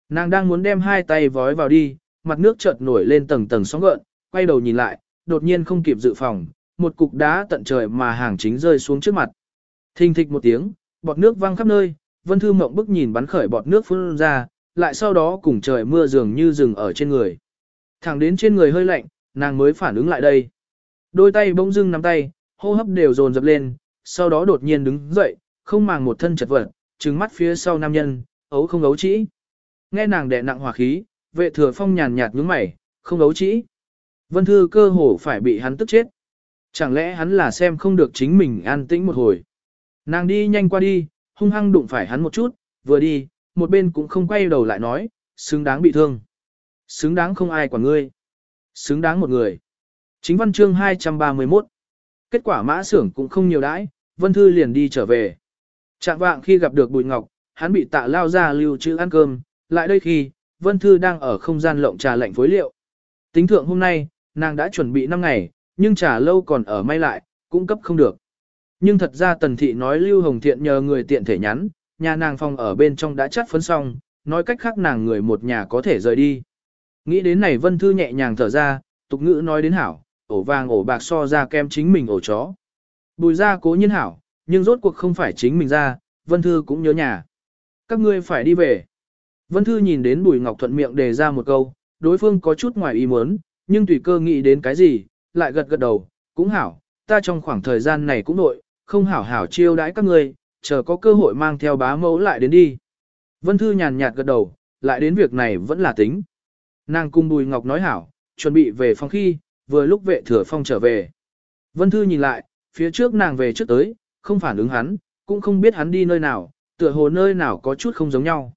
Nàng đang muốn đem hai tay vói vào đi, mặt nước chợt nổi lên tầng tầng sóng gợn, quay đầu nhìn lại, đột nhiên không kịp dự phòng, một cục đá tận trời mà hàng chính rơi xuống trước mặt. Thình thịch một tiếng, bọt nước văng khắp nơi, Vân Thư Mộng bức nhìn bắn khởi bọt nước phun ra, lại sau đó cùng trời mưa dường như rừng ở trên người. Thẳng đến trên người hơi lạnh, nàng mới phản ứng lại đây. Đôi tay bỗng dưng nắm tay, hô hấp đều dồn dập lên, sau đó đột nhiên đứng dậy, không màng một thân chật vật, trừng mắt phía sau nam nhân, ấu không ấu trĩ. Nghe nàng đè nặng hỏa khí, vệ thừa phong nhàn nhạt nhướng mày, không ấu trĩ. Vân Thư cơ hồ phải bị hắn tức chết. Chẳng lẽ hắn là xem không được chính mình an tĩnh một hồi. Nàng đi nhanh qua đi, hung hăng đụng phải hắn một chút, vừa đi, một bên cũng không quay đầu lại nói, xứng đáng bị thương. Xứng đáng không ai quản ngươi. Xứng đáng một người. Chính văn chương 231. Kết quả mã xưởng cũng không nhiều đãi, Vân Thư liền đi trở về. Trạng vạng khi gặp được Bùi Ngọc, hắn bị tạ lao ra lưu trữ ăn cơm, lại đây khi, Vân Thư đang ở không gian lộng trà lạnh phối liệu. Tính thượng hôm nay, nàng đã chuẩn bị 5 ngày, nhưng trà lâu còn ở may lại, cũng cấp không được. Nhưng thật ra Tần Thị nói Lưu Hồng Thiện nhờ người tiện thể nhắn, nhà nàng phòng ở bên trong đã chắt phấn xong, nói cách khác nàng người một nhà có thể rời đi. Nghĩ đến này Vân Thư nhẹ nhàng thở ra, tục ngữ nói đến hảo, ổ vàng ổ bạc so ra kem chính mình ổ chó. Bùi ra cố nhiên hảo, nhưng rốt cuộc không phải chính mình ra, Vân Thư cũng nhớ nhà. Các ngươi phải đi về. Vân Thư nhìn đến Bùi Ngọc Thuận miệng đề ra một câu, đối phương có chút ngoài ý muốn, nhưng tùy cơ nghĩ đến cái gì, lại gật gật đầu, cũng hảo, ta trong khoảng thời gian này cũng nội, không hảo hảo chiêu đãi các ngươi, chờ có cơ hội mang theo bá mẫu lại đến đi. Vân Thư nhàn nhạt gật đầu, lại đến việc này vẫn là tính. Nàng cung Bùi Ngọc nói hảo, chuẩn bị về phòng khi, vừa lúc vệ thừa phong trở về. Vân Thư nhìn lại, phía trước nàng về trước tới, không phản ứng hắn, cũng không biết hắn đi nơi nào, tựa hồ nơi nào có chút không giống nhau.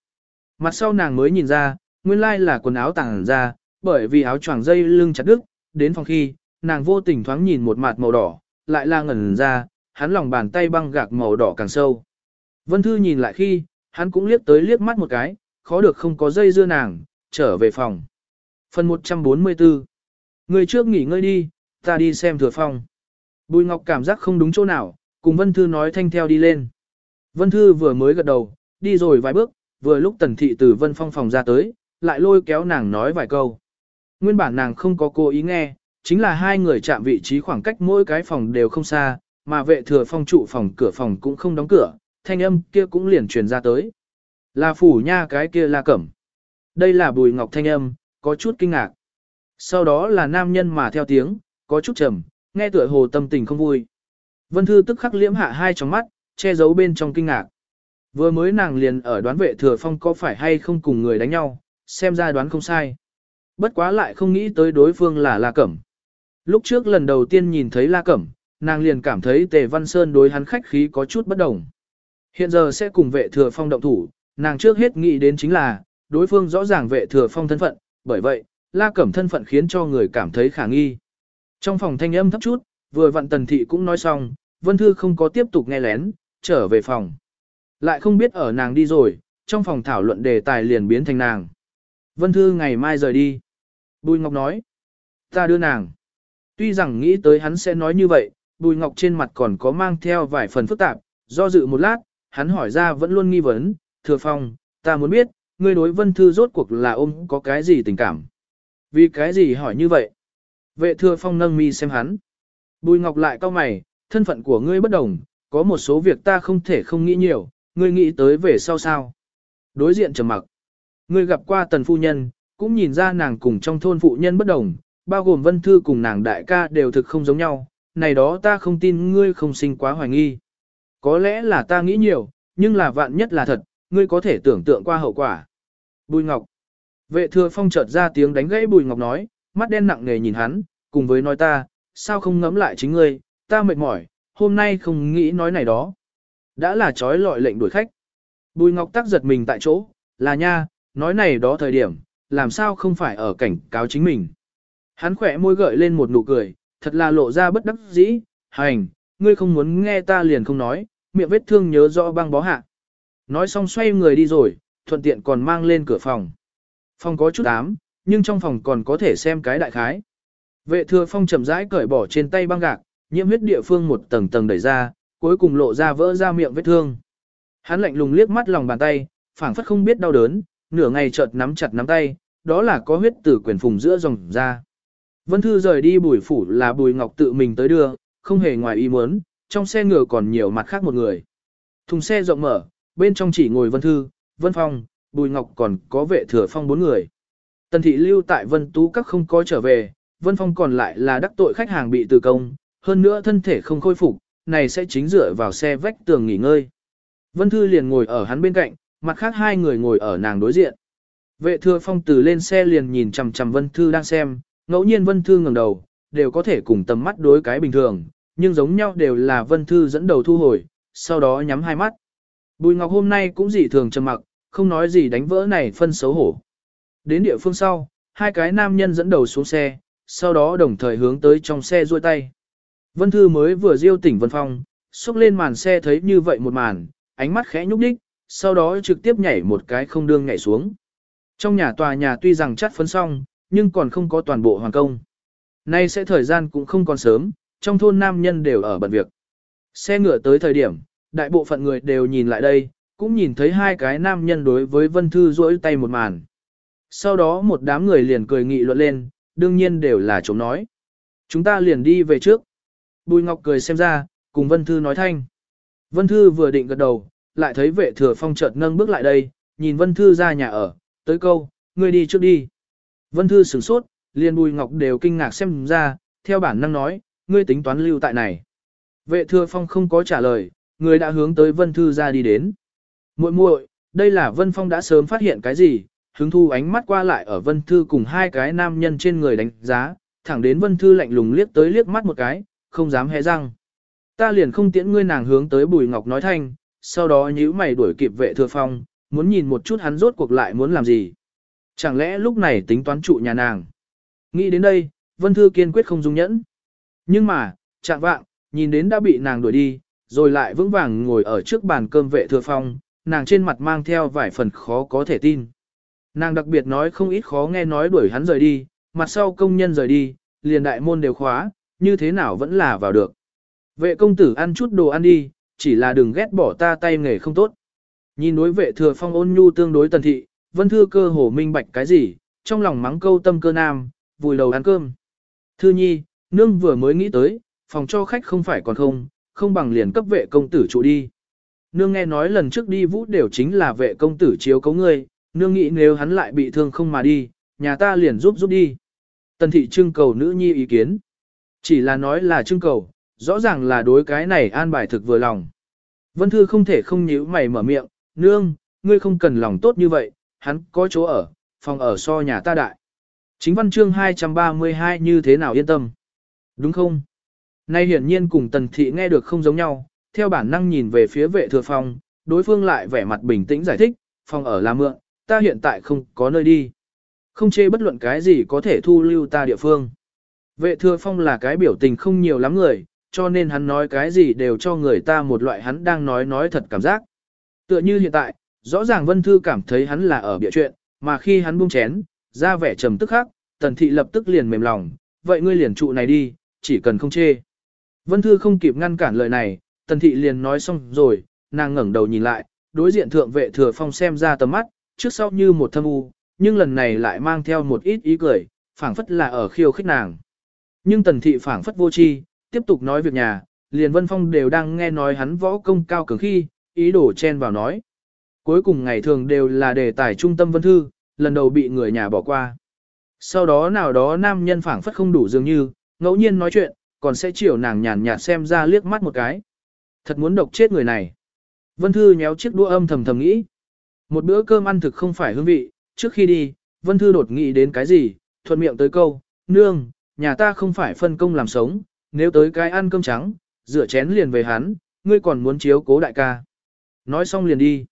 Mặt sau nàng mới nhìn ra, nguyên lai là quần áo tàng ra, bởi vì áo choàng dây lưng chặt đứt, đến phòng khi, nàng vô tình thoáng nhìn một mặt màu đỏ, lại la ngẩn ra, hắn lòng bàn tay băng gạc màu đỏ càng sâu. Vân Thư nhìn lại khi, hắn cũng liếc tới liếc mắt một cái, khó được không có dây dưa nàng, trở về phòng. Phần 144 Người trước nghỉ ngơi đi, ta đi xem thừa phong. Bùi Ngọc cảm giác không đúng chỗ nào, cùng Vân Thư nói thanh theo đi lên. Vân Thư vừa mới gật đầu, đi rồi vài bước, vừa lúc tần thị từ Vân Phong phòng ra tới, lại lôi kéo nàng nói vài câu. Nguyên bản nàng không có cố ý nghe, chính là hai người chạm vị trí khoảng cách mỗi cái phòng đều không xa, mà vệ thừa phong trụ phòng cửa phòng cũng không đóng cửa, thanh âm kia cũng liền truyền ra tới. Là phủ nha cái kia là cẩm. Đây là bùi ngọc thanh âm, có chút kinh ngạc. Sau đó là nam nhân mà theo tiếng, có chút trầm, nghe tựa hồ tâm tình không vui. Vân Thư tức khắc liễm hạ hai tròng mắt, che giấu bên trong kinh ngạc. Vừa mới nàng liền ở đoán vệ thừa phong có phải hay không cùng người đánh nhau, xem ra đoán không sai. Bất quá lại không nghĩ tới đối phương là La Cẩm. Lúc trước lần đầu tiên nhìn thấy La Cẩm, nàng liền cảm thấy Tề Văn Sơn đối hắn khách khí có chút bất đồng. Hiện giờ sẽ cùng vệ thừa phong động thủ, nàng trước hết nghĩ đến chính là, đối phương rõ ràng vệ thừa phong thân phận, bởi vậy, La Cẩm thân phận khiến cho người cảm thấy khả nghi. Trong phòng thanh âm thấp chút, vừa vặn tần thị cũng nói xong, Vân Thư không có tiếp tục nghe lén, trở về phòng. Lại không biết ở nàng đi rồi, trong phòng thảo luận đề tài liền biến thành nàng. Vân Thư ngày mai rời đi. Bùi Ngọc nói. Ta đưa nàng. Tuy rằng nghĩ tới hắn sẽ nói như vậy, Bùi Ngọc trên mặt còn có mang theo vài phần phức tạp, do dự một lát, hắn hỏi ra vẫn luôn nghi vấn, thừa phong, ta muốn biết, ngươi đối Vân Thư rốt cuộc là ôm có cái gì tình cảm. Vì cái gì hỏi như vậy? Vệ thừa phong nâng mi xem hắn. Bùi Ngọc lại cau mày, thân phận của ngươi bất đồng, có một số việc ta không thể không nghĩ nhiều, ngươi nghĩ tới về sau sao. Đối diện trầm mặc. Ngươi gặp qua tần phu nhân, cũng nhìn ra nàng cùng trong thôn phụ nhân bất đồng, bao gồm vân thư cùng nàng đại ca đều thực không giống nhau, này đó ta không tin ngươi không sinh quá hoài nghi. Có lẽ là ta nghĩ nhiều, nhưng là vạn nhất là thật, ngươi có thể tưởng tượng qua hậu quả. Bùi Ngọc. Vệ thừa phong chợt ra tiếng đánh gãy Bùi Ngọc nói, mắt đen nặng nề nhìn hắn, cùng với nói ta, sao không ngẫm lại chính ngươi, ta mệt mỏi, hôm nay không nghĩ nói này đó. Đã là trói lọi lệnh đuổi khách. Bùi Ngọc tắc giật mình tại chỗ, là nha, nói này đó thời điểm, làm sao không phải ở cảnh cáo chính mình. Hắn khỏe môi gợi lên một nụ cười, thật là lộ ra bất đắc dĩ, hành, ngươi không muốn nghe ta liền không nói, miệng vết thương nhớ rõ băng bó hạ. Nói xong xoay người đi rồi, thuận tiện còn mang lên cửa phòng. Phòng có chút ám, nhưng trong phòng còn có thể xem cái đại khái. Vệ thừa phong chậm rãi cởi bỏ trên tay băng gạc, nhiễm huyết địa phương một tầng tầng đẩy ra, cuối cùng lộ ra vỡ ra miệng vết thương. Hắn lạnh lùng liếc mắt lòng bàn tay, phảng phất không biết đau đớn, nửa ngày chợt nắm chặt nắm tay, đó là có huyết tử quyền phùng giữa dòng ra. Vân Thư rời đi bùi phủ là bùi ngọc tự mình tới đưa, không hề ngoài ý muốn, trong xe ngựa còn nhiều mặt khác một người. Thùng xe rộng mở, bên trong chỉ ngồi Vân Thư, Vân Phong, bùi ngọc còn có vệ thừa phong bốn người. Tần thị lưu tại Vân Tú các không có trở về, Vân Phong còn lại là đắc tội khách hàng bị từ công, hơn nữa thân thể không khôi phục, này sẽ chính dựa vào xe vách tường nghỉ ngơi. Vân Thư liền ngồi ở hắn bên cạnh, mặt khác hai người ngồi ở nàng đối diện. Vệ thừa phong từ lên xe liền nhìn chằm chằm Vân Thư đang xem, ngẫu nhiên Vân Thư ngẩng đầu, đều có thể cùng tầm mắt đối cái bình thường, nhưng giống nhau đều là Vân Thư dẫn đầu thu hồi, sau đó nhắm hai mắt. Bùi Ngọc hôm nay cũng dị thường trầm mặc, không nói gì đánh vỡ này phân xấu hổ. Đến địa phương sau, hai cái nam nhân dẫn đầu xuống xe, sau đó đồng thời hướng tới trong xe duỗi tay. Vân Thư mới vừa diêu tỉnh Vân Phong, xúc lên màn xe thấy như vậy một màn, ánh mắt khẽ nhúc nhích, sau đó trực tiếp nhảy một cái không đương nhảy xuống. Trong nhà tòa nhà tuy rằng chắt phấn xong, nhưng còn không có toàn bộ hoàn công. Nay sẽ thời gian cũng không còn sớm, trong thôn nam nhân đều ở bận việc. Xe ngựa tới thời điểm, đại bộ phận người đều nhìn lại đây, cũng nhìn thấy hai cái nam nhân đối với Vân Thư duỗi tay một màn. Sau đó một đám người liền cười nghị luận lên, đương nhiên đều là chống nói. Chúng ta liền đi về trước. Bùi Ngọc cười xem ra, cùng Vân Thư nói thanh. Vân Thư vừa định gật đầu, lại thấy vệ thừa phong chợt nâng bước lại đây, nhìn Vân Thư ra nhà ở, tới câu, ngươi đi trước đi. Vân Thư sửng sốt, liền Bùi Ngọc đều kinh ngạc xem ra, theo bản năng nói, ngươi tính toán lưu tại này. Vệ thừa phong không có trả lời, người đã hướng tới Vân Thư ra đi đến. muội muội, đây là Vân Phong đã sớm phát hiện cái gì, hứng thu ánh mắt qua lại ở Vân Thư cùng hai cái nam nhân trên người đánh giá, thẳng đến Vân Thư lạnh lùng liếc tới liếc mắt một cái, không dám hé răng. Ta liền không tiễn ngươi nàng hướng tới Bùi Ngọc nói thanh, sau đó nhíu mày đuổi kịp vệ thừa phong, muốn nhìn một chút hắn rốt cuộc lại muốn làm gì. Chẳng lẽ lúc này tính toán trụ nhà nàng. Nghĩ đến đây, Vân Thư kiên quyết không dung nhẫn. Nhưng mà, chạm vạng, nhìn đến đã bị nàng đuổi đi, rồi lại vững vàng ngồi ở trước bàn cơm vệ thừa phong, nàng trên mặt mang theo vài phần khó có thể tin. Nàng đặc biệt nói không ít khó nghe nói đuổi hắn rời đi, mặt sau công nhân rời đi, liền đại môn đều khóa, như thế nào vẫn là vào được. Vệ công tử ăn chút đồ ăn đi, chỉ là đừng ghét bỏ ta tay nghề không tốt. Nhìn đối vệ thừa phong ôn nhu tương đối tần thị, vân thư cơ hồ minh bạch cái gì, trong lòng mắng câu tâm cơ nam, vùi đầu ăn cơm. Thư nhi, nương vừa mới nghĩ tới, phòng cho khách không phải còn không, không bằng liền cấp vệ công tử trụ đi. Nương nghe nói lần trước đi vũ đều chính là vệ công tử chiếu cấu ngươi, nương nghĩ nếu hắn lại bị thương không mà đi, nhà ta liền giúp giúp đi. Tần thị trưng cầu nữ nhi ý kiến. Chỉ là nói là trưng cầu, rõ ràng là đối cái này an bài thực vừa lòng. Vân Thư không thể không nhíu mày mở miệng, nương, ngươi không cần lòng tốt như vậy, hắn có chỗ ở, phòng ở so nhà ta đại. Chính văn chương 232 như thế nào yên tâm. Đúng không? Nay hiển nhiên cùng tần thị nghe được không giống nhau, theo bản năng nhìn về phía vệ thừa phòng, đối phương lại vẻ mặt bình tĩnh giải thích, phòng ở là mượn, ta hiện tại không có nơi đi. Không chê bất luận cái gì có thể thu lưu ta địa phương. Vệ thừa phong là cái biểu tình không nhiều lắm người, cho nên hắn nói cái gì đều cho người ta một loại hắn đang nói nói thật cảm giác. Tựa như hiện tại, rõ ràng Vân Thư cảm thấy hắn là ở bịa chuyện, mà khi hắn buông chén, ra vẻ trầm tức khắc, tần thị lập tức liền mềm lòng, vậy ngươi liền trụ này đi, chỉ cần không chê. Vân Thư không kịp ngăn cản lời này, tần thị liền nói xong rồi, nàng ngẩng đầu nhìn lại, đối diện thượng vệ thừa phong xem ra tầm mắt, trước sau như một thâm u, nhưng lần này lại mang theo một ít ý cười, phảng phất là ở khiêu khích nàng. Nhưng tần thị phảng phất vô chi, tiếp tục nói việc nhà, liền Vân Phong đều đang nghe nói hắn võ công cao cường khi, ý đồ chen vào nói. Cuối cùng ngày thường đều là đề tài trung tâm Vân Thư, lần đầu bị người nhà bỏ qua. Sau đó nào đó nam nhân phảng phất không đủ dường như, ngẫu nhiên nói chuyện, còn sẽ chiều nàng nhàn nhạt xem ra liếc mắt một cái. Thật muốn độc chết người này. Vân Thư nhéo chiếc đũa âm thầm thầm nghĩ. Một bữa cơm ăn thực không phải hương vị, trước khi đi, Vân Thư đột nghĩ đến cái gì, thuận miệng tới câu, nương, nhà ta không phải phân công làm sống, nếu tới cái ăn cơm trắng, rửa chén liền về hắn, ngươi còn muốn chiếu cố đại ca. Nói xong liền đi.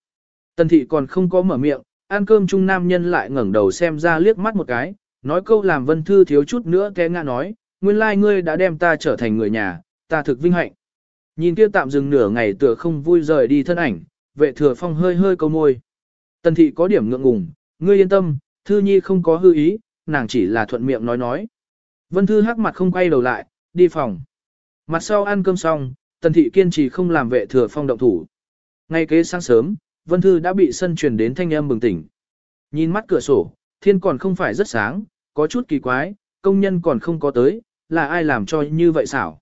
Tần thị còn không có mở miệng, ăn cơm chung nam nhân lại ngẩng đầu xem ra liếc mắt một cái, nói câu làm vân thư thiếu chút nữa té ngã nói, nguyên lai like ngươi đã đem ta trở thành người nhà, ta thực vinh hạnh. Nhìn kia tạm dừng nửa ngày tựa không vui rời đi thân ảnh, vệ thừa phong hơi hơi câu môi. Tần thị có điểm ngượng ngùng, ngươi yên tâm, thư nhi không có hư ý, nàng chỉ là thuận miệng nói nói. Vân thư hắc mặt không quay đầu lại, đi phòng. Mặt sau ăn cơm xong, tần thị kiên trì không làm vệ thừa phong động thủ. Ngay kế sáng sớm, Vân Thư đã bị sân truyền đến thanh âm bừng tỉnh. Nhìn mắt cửa sổ, thiên còn không phải rất sáng, có chút kỳ quái, công nhân còn không có tới, là ai làm cho như vậy xảo.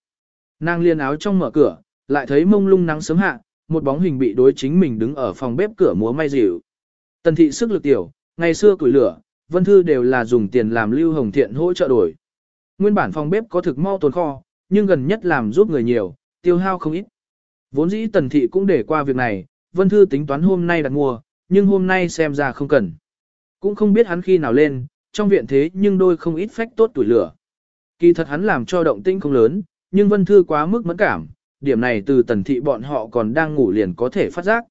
Nàng liên áo trong mở cửa, lại thấy mông lung nắng sớm hạ, một bóng hình bị đối chính mình đứng ở phòng bếp cửa múa may dịu. Tần thị sức lực tiểu, ngày xưa củi lửa, Vân Thư đều là dùng tiền làm lưu hồng thiện hỗ trợ đổi. Nguyên bản phòng bếp có thực mau tồn kho, nhưng gần nhất làm giúp người nhiều, tiêu hao không ít. Vốn dĩ tần thị cũng để qua việc này, Vân Thư tính toán hôm nay đặt mua, nhưng hôm nay xem ra không cần. Cũng không biết hắn khi nào lên, trong viện thế nhưng đôi không ít phách tốt tuổi lửa. Kỳ thật hắn làm cho động tĩnh không lớn, nhưng Vân Thư quá mức mẫn cảm, điểm này từ tần thị bọn họ còn đang ngủ liền có thể phát giác.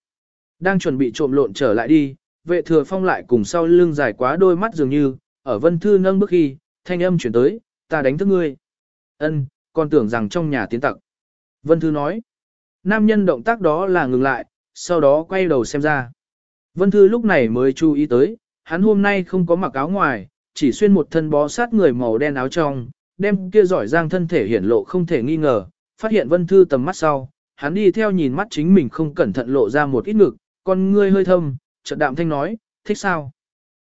Đang chuẩn bị trộm lộn trở lại đi, vệ thừa phong lại cùng sau lưng dài quá đôi mắt dường như, ở Vân Thư nâng bước khi, thanh âm chuyển tới, ta đánh thức ngươi. Ân, còn tưởng rằng trong nhà tiến tặc. Vân Thư nói, nam nhân động tác đó là ngừng lại, sau đó quay đầu xem ra. Vân Thư lúc này mới chú ý tới, hắn hôm nay không có mặc áo ngoài, chỉ xuyên một thân bó sát người màu đen áo trong, đem kia giỏi giang thân thể hiển lộ không thể nghi ngờ, phát hiện Vân Thư tầm mắt sau, hắn đi theo nhìn mắt chính mình không cẩn thận lộ ra một ít ngực, con ngươi hơi thâm, chợt đạm thanh nói, thích sao?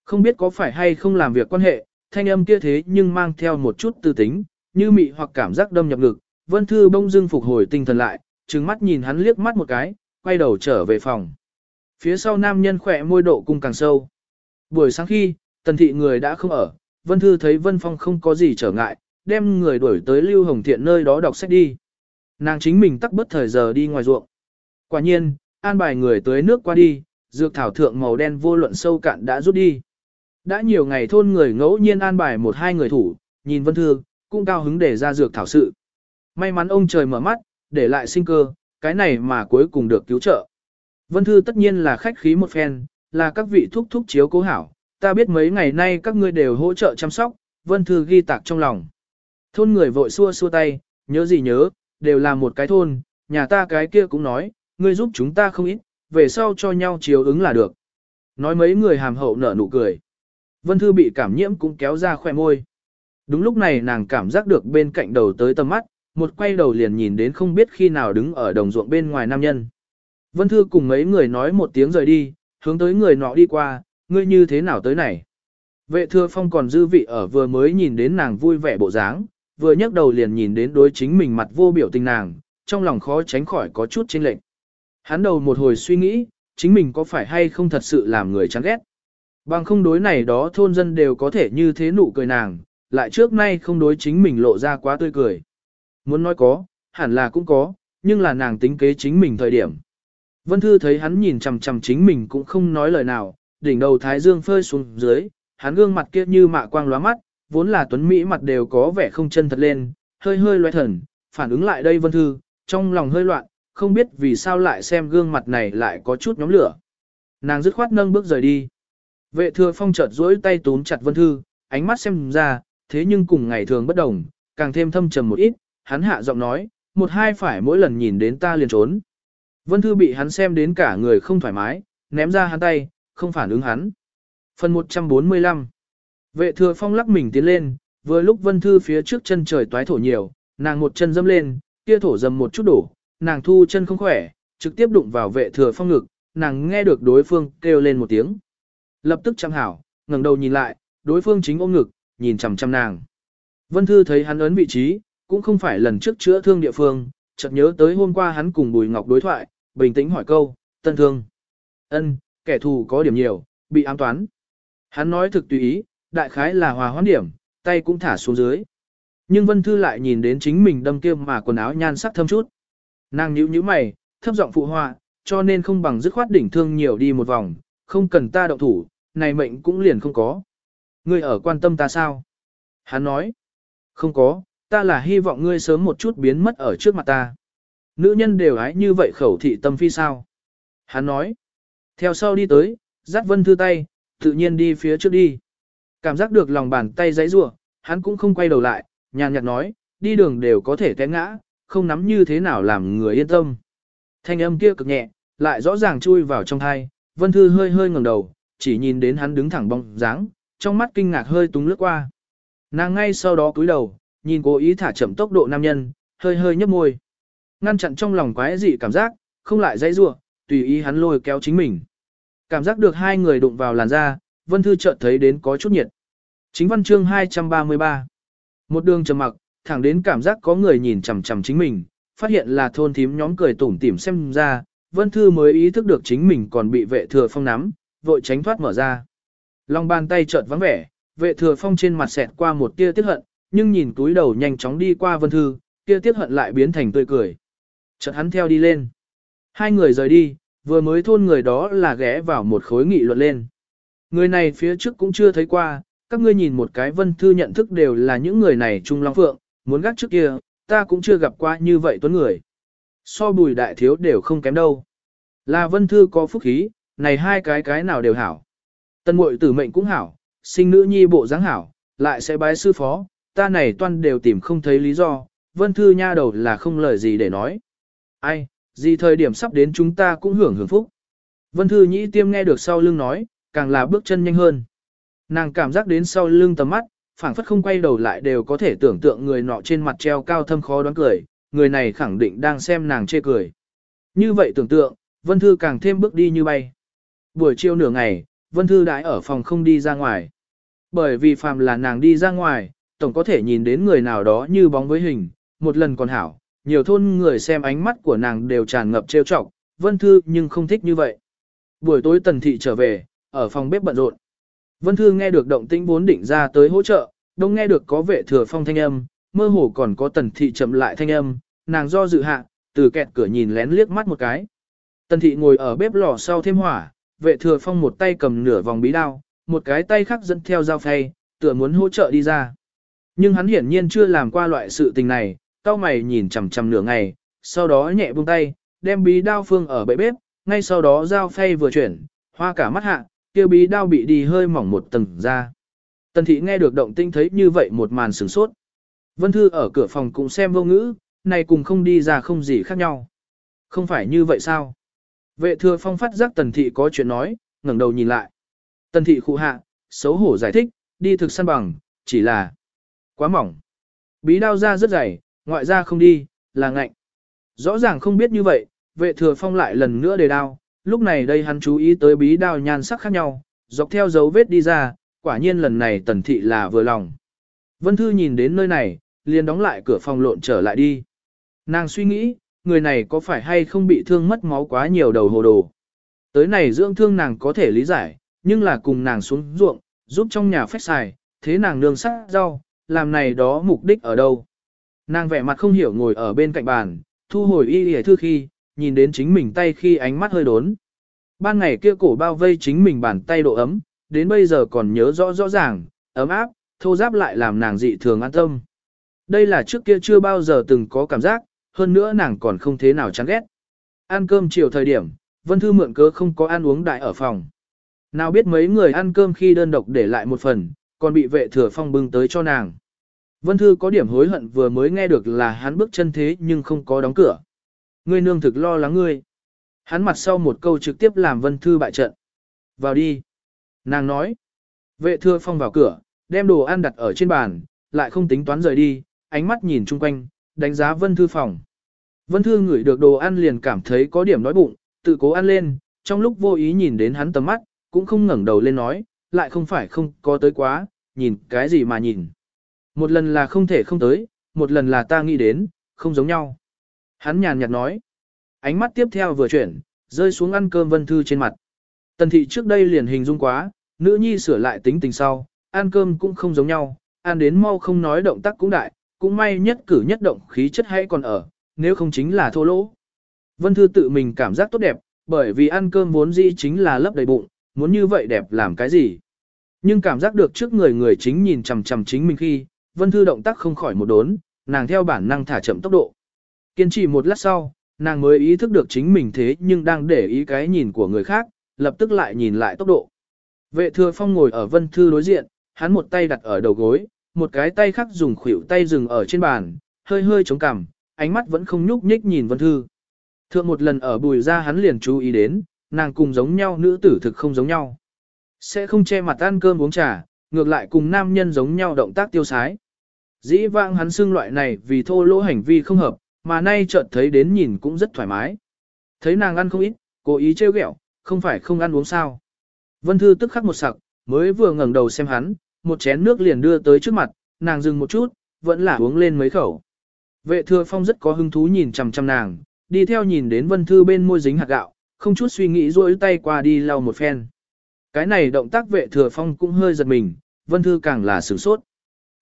Không biết có phải hay không làm việc quan hệ, thanh âm kia thế nhưng mang theo một chút tư tính, như mị hoặc cảm giác đâm nhập ngực, Vân Thư bông dưng phục hồi tinh thần lại, trừng mắt nhìn hắn liếc mắt một cái, quay đầu trở về phòng. Phía sau nam nhân khỏe môi độ cung càng sâu. Buổi sáng khi, tần thị người đã không ở, Vân Thư thấy Vân Phong không có gì trở ngại, đem người đuổi tới Lưu Hồng Thiện nơi đó đọc sách đi. Nàng chính mình tắc bất thời giờ đi ngoài ruộng. Quả nhiên, an bài người tới nước qua đi, dược thảo thượng màu đen vô luận sâu cạn đã rút đi. Đã nhiều ngày thôn người ngẫu nhiên an bài một hai người thủ, nhìn Vân Thư, cũng cao hứng để ra dược thảo sự. May mắn ông trời mở mắt, để lại sinh cơ, cái này mà cuối cùng được cứu trợ. Vân Thư tất nhiên là khách khí một phen, là các vị thúc thúc chiếu cố hảo, ta biết mấy ngày nay các ngươi đều hỗ trợ chăm sóc, Vân Thư ghi tạc trong lòng. Thôn người vội xua xua tay, nhớ gì nhớ, đều là một cái thôn, nhà ta cái kia cũng nói, ngươi giúp chúng ta không ít, về sau cho nhau chiếu ứng là được. Nói mấy người hàm hậu nở nụ cười. Vân Thư bị cảm nhiễm cũng kéo ra khoe môi. Đúng lúc này nàng cảm giác được bên cạnh đầu tới tầm mắt, một quay đầu liền nhìn đến không biết khi nào đứng ở đồng ruộng bên ngoài nam nhân. Vân Thư cùng mấy người nói một tiếng rời đi, hướng tới người nọ đi qua, ngươi như thế nào tới này. Vệ thừa phong còn dư vị ở vừa mới nhìn đến nàng vui vẻ bộ dáng, vừa nhấc đầu liền nhìn đến đối chính mình mặt vô biểu tình nàng, trong lòng khó tránh khỏi có chút chênh lệch. Hắn đầu một hồi suy nghĩ, chính mình có phải hay không thật sự làm người chán ghét. Bằng không đối này đó thôn dân đều có thể như thế nụ cười nàng, lại trước nay không đối chính mình lộ ra quá tươi cười. Muốn nói có, hẳn là cũng có, nhưng là nàng tính kế chính mình thời điểm. Vân Thư thấy hắn nhìn chằm chằm chính mình cũng không nói lời nào, đỉnh đầu thái dương phơi xuống dưới, hắn gương mặt kia như mạ quang lóa mắt, vốn là tuấn mỹ mặt đều có vẻ không chân thật lên, hơi hơi loe thần, phản ứng lại đây Vân Thư, trong lòng hơi loạn, không biết vì sao lại xem gương mặt này lại có chút nhóm lửa. Nàng dứt khoát nâng bước rời đi. Vệ thừa phong chợt duỗi tay túm chặt Vân Thư, ánh mắt xem ra, thế nhưng cùng ngày thường bất đồng, càng thêm thâm trầm một ít, hắn hạ giọng nói, một hai phải mỗi lần nhìn đến ta liền trốn. Vân Thư bị hắn xem đến cả người không thoải mái, ném ra hắn tay, không phản ứng hắn. Phần 145 Vệ thừa phong lắc mình tiến lên, vừa lúc Vân Thư phía trước chân trời toái thổ nhiều, nàng một chân dâm lên, kia thổ dầm một chút đổ, nàng thu chân không khỏe, trực tiếp đụng vào vệ thừa phong ngực, nàng nghe được đối phương kêu lên một tiếng. Lập tức chăm hảo, ngẩng đầu nhìn lại, đối phương chính ôm ngực, nhìn chằm chằm nàng. Vân Thư thấy hắn ấn vị trí, cũng không phải lần trước chữa thương địa phương, chợt nhớ tới hôm qua hắn cùng Bùi Ngọc đối thoại, bình tĩnh hỏi câu, tân thương. ân kẻ thù có điểm nhiều, bị ám toán. Hắn nói thực tùy ý, đại khái là hòa hoãn điểm, tay cũng thả xuống dưới. Nhưng Vân Thư lại nhìn đến chính mình đâm kia mà quần áo nhan sắc thâm chút. Nàng nhíu nhíu mày, thấp giọng phụ họa, cho nên không bằng dứt khoát đỉnh thương nhiều đi một vòng, không cần ta động thủ, này mệnh cũng liền không có. Ngươi ở quan tâm ta sao? Hắn nói, không có, ta là hy vọng ngươi sớm một chút biến mất ở trước mặt ta. Nữ nhân đều ái như vậy khẩu thị tâm phi sao? Hắn nói, theo sau đi tới, dắt vân thư tay, tự nhiên đi phía trước đi. Cảm giác được lòng bàn tay giấy rủa, hắn cũng không quay đầu lại, nhàn nhạt nói, đi đường đều có thể té ngã, không nắm như thế nào làm người yên tâm. Thanh âm kia cực nhẹ, lại rõ ràng chui vào trong thai, Vân Thư hơi hơi ngẩng đầu, chỉ nhìn đến hắn đứng thẳng bóng dáng, trong mắt kinh ngạc hơi túng lướt qua. Nàng ngay sau đó cúi đầu, nhìn cố ý thả chậm tốc độ nam nhân, hơi hơi nhấp môi. Ngăn chặn trong lòng quái dị cảm giác, không lại dãy rủa, tùy ý hắn lôi kéo chính mình. Cảm giác được hai người đụng vào làn da, Vân Thư chợt thấy đến có chút nhiệt. Chính văn chương 233. Một đường trầm mặc, thẳng đến cảm giác có người nhìn chằm chằm chính mình, phát hiện là thôn thím nhóm cười tủm tỉm xem ra, Vân Thư mới ý thức được chính mình còn bị vệ thừa phong nắm, vội tránh thoát mở ra. Lòng bàn tay chợt vắng vẻ, vệ thừa phong trên mặt xẹt qua một tia tiếc hận, nhưng nhìn túi đầu nhanh chóng đi qua Vân Thư, kia tiếc hận lại biến thành tươi cười. Chợt hắn theo đi lên. Hai người rời đi, vừa mới thôn người đó là ghé vào một khối nghị luận lên. Người này phía trước cũng chưa thấy qua, các ngươi nhìn một cái Vân Thư nhận thức đều là những người này trung long phượng, muốn gác trước kia, ta cũng chưa gặp qua như vậy tuấn người. So bùi đại thiếu đều không kém đâu. Là vân thư có phúc khí, này hai cái cái nào đều hảo. Tân muội tử mệnh cũng hảo, sinh nữ nhi bộ dáng hảo, lại sẽ bái sư phó, ta này toan đều tìm không thấy lý do, vân thư nha đầu là không lời gì để nói. Ai, gì thời điểm sắp đến chúng ta cũng hưởng hưởng phúc. Vân thư nhĩ tiêm nghe được sau lưng nói, càng là bước chân nhanh hơn. Nàng cảm giác đến sau lưng tầm mắt, phảng phất không quay đầu lại đều có thể tưởng tượng người nọ trên mặt treo cao thâm khó đoán cười, người này khẳng định đang xem nàng chê cười. Như vậy tưởng tượng, Vân Thư càng thêm bước đi như bay. Buổi chiều nửa ngày, Vân Thư đãi ở phòng không đi ra ngoài. Bởi vì phàm là nàng đi ra ngoài, tổng có thể nhìn đến người nào đó như bóng với hình, một lần còn hảo, nhiều thôn người xem ánh mắt của nàng đều tràn ngập trêu chọc, Vân Thư nhưng không thích như vậy. Buổi tối Tần Thị trở về, ở phòng bếp bận rộn. Vân Thư nghe được động tĩnh vốn định ra tới hỗ trợ, đông nghe được có vệ thừa phong thanh âm, mơ hồ còn có Tần Thị chậm lại thanh âm, nàng do dự hạ, từ kẹt cửa nhìn lén liếc mắt một cái. Tần Thị ngồi ở bếp lò sau thêm hỏa, vệ thừa phong một tay cầm nửa vòng bí đao, một cái tay khác dẫn theo dao phay, tựa muốn hỗ trợ đi ra. Nhưng hắn hiển nhiên chưa làm qua loại sự tình này, cao mày nhìn chằm chằm nửa ngày, sau đó nhẹ buông tay, đem bí đao phương ở bệ bếp, ngay sau đó dao phay vừa chuyển, hoa cả mắt hạ, kia bí đao bị đi hơi mỏng một tầng ra. Tần thị nghe được động tinh thấy như vậy một màn sửng sốt. Vân Thư ở cửa phòng cũng xem vô ngữ, này cùng không đi ra không gì khác nhau. Không phải như vậy sao? Vệ thừa phong phát giác tần thị có chuyện nói, ngẩng đầu nhìn lại. Tần thị khu hạ, xấu hổ giải thích, đi thực săn bằng, chỉ là quá mỏng. Bí đao ra rất dày, ngoại ra không đi, là ngạnh. Rõ ràng không biết như vậy, vệ thừa phong lại lần nữa đề đao, lúc này đây hắn chú ý tới bí đao nhan sắc khác nhau, dọc theo dấu vết đi ra, quả nhiên lần này tần thị là vừa lòng. Vân Thư nhìn đến nơi này, liền đóng lại cửa phòng lộn trở lại đi. Nàng suy nghĩ, người này có phải hay không bị thương mất máu quá nhiều đầu hồ đồ. Tới này dưỡng thương nàng có thể lý giải, nhưng là cùng nàng xuống ruộng, giúp trong nhà phách xài, thế nàng nương sắc rau, làm này đó mục đích ở đâu. Nàng vẻ mặt không hiểu ngồi ở bên cạnh bàn, thu hồi y y thư khi, nhìn đến chính mình tay khi ánh mắt hơi đốn. Ban ngày kia cổ bao vây chính mình bàn tay độ ấm, đến bây giờ còn nhớ rõ rõ ràng, ấm áp, thô giáp lại làm nàng dị thường an tâm. Đây là trước kia chưa bao giờ từng có cảm giác, hơn nữa nàng còn không thế nào chán ghét. Ăn cơm chiều thời điểm, Vân Thư mượn cớ không có ăn uống đại ở phòng. Nào biết mấy người ăn cơm khi đơn độc để lại một phần, còn bị vệ thừa phong bưng tới cho nàng. Vân Thư có điểm hối hận vừa mới nghe được là hắn bước chân thế nhưng không có đóng cửa. Ngươi nương thực lo lắng ngươi. Hắn mặt sau một câu trực tiếp làm Vân Thư bại trận. Vào đi. Nàng nói. Vệ thừa phong vào cửa, đem đồ ăn đặt ở trên bàn, lại không tính toán rời đi, ánh mắt nhìn chung quanh, đánh giá Vân Thư phòng. Vân Thư ngửi được đồ ăn liền cảm thấy có điểm đói bụng, tự cố ăn lên, trong lúc vô ý nhìn đến hắn tầm mắt, cũng không ngẩng đầu lên nói, lại không phải không có tới quá, nhìn cái gì mà nhìn. Một lần là không thể không tới, một lần là ta nghĩ đến, không giống nhau. Hắn nhàn nhạt nói. Ánh mắt tiếp theo vừa chuyển, rơi xuống ăn cơm Vân Thư trên mặt. Tần thị trước đây liền hình dung quá, nữ nhi sửa lại tính tình sau, ăn cơm cũng không giống nhau, ăn đến mau không nói động tác cũng đại, cũng may nhất cử nhất động khí chất hay còn ở, nếu không chính là thô lỗ. Vân Thư tự mình cảm giác tốt đẹp, bởi vì ăn cơm vốn dĩ chính là lấp đầy bụng, muốn như vậy đẹp làm cái gì. Nhưng cảm giác được trước người người chính nhìn chằm chằm chính mình khi, Vân Thư động tác không khỏi một đốn, nàng theo bản năng thả chậm tốc độ. Kiên trì một lát sau, nàng mới ý thức được chính mình thế nhưng đang để ý cái nhìn của người khác, lập tức lại nhìn lại tốc độ. Vệ thừa phong ngồi ở Vân Thư đối diện, hắn một tay đặt ở đầu gối, một cái tay khác dùng khuỷu tay dừng ở trên bàn, hơi hơi chống cằm, ánh mắt vẫn không nhúc nhích nhìn Vân Thư. Thượng một lần ở bùi ra hắn liền chú ý đến, nàng cùng giống nhau nữ tử thực không giống nhau. Sẽ không che mặt ăn cơm uống trà, ngược lại cùng nam nhân giống nhau động tác tiêu sái. Dĩ vãng hắn xưng loại này vì thô lỗ hành vi không hợp, mà nay chợt thấy đến nhìn cũng rất thoải mái. Thấy nàng ăn không ít, cố ý trêu ghẹo, không phải không ăn uống sao. Vân Thư tức khắc một sặc, mới vừa ngẩng đầu xem hắn, một chén nước liền đưa tới trước mặt, nàng dừng một chút, vẫn là uống lên mấy khẩu. Vệ thừa phong rất có hứng thú nhìn chằm chằm nàng, đi theo nhìn đến Vân Thư bên môi dính hạt gạo, không chút suy nghĩ rỗi tay qua đi lau một phen. Cái này động tác vệ thừa phong cũng hơi giật mình, Vân Thư càng là sửng sốt.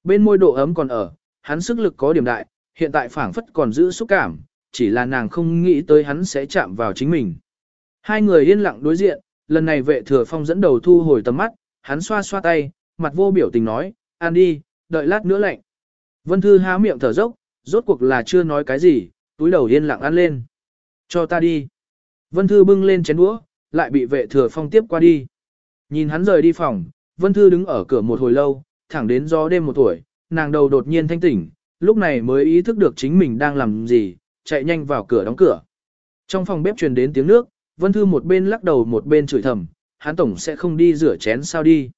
Bên môi độ ấm còn ở, hắn sức lực có điểm đại, hiện tại phảng phất còn giữ xúc cảm, chỉ là nàng không nghĩ tới hắn sẽ chạm vào chính mình. Hai người yên lặng đối diện, lần này vệ thừa phong dẫn đầu thu hồi tầm mắt, hắn xoa xoa tay, mặt vô biểu tình nói, ăn đi, đợi lát nữa lạnh. Vân Thư há miệng thở dốc, rốt cuộc là chưa nói cái gì, túi đầu yên lặng ăn lên. Cho ta đi. Vân Thư bưng lên chén đũa, lại bị vệ thừa phong tiếp qua đi. Nhìn hắn rời đi phòng, Vân Thư đứng ở cửa một hồi lâu, thẳng đến gió đêm một tuổi, nàng đầu đột nhiên thanh tỉnh, lúc này mới ý thức được chính mình đang làm gì, chạy nhanh vào cửa đóng cửa. Trong phòng bếp truyền đến tiếng nước, Vân Thư một bên lắc đầu một bên chửi thầm, hắn tổng sẽ không đi rửa chén sao đi.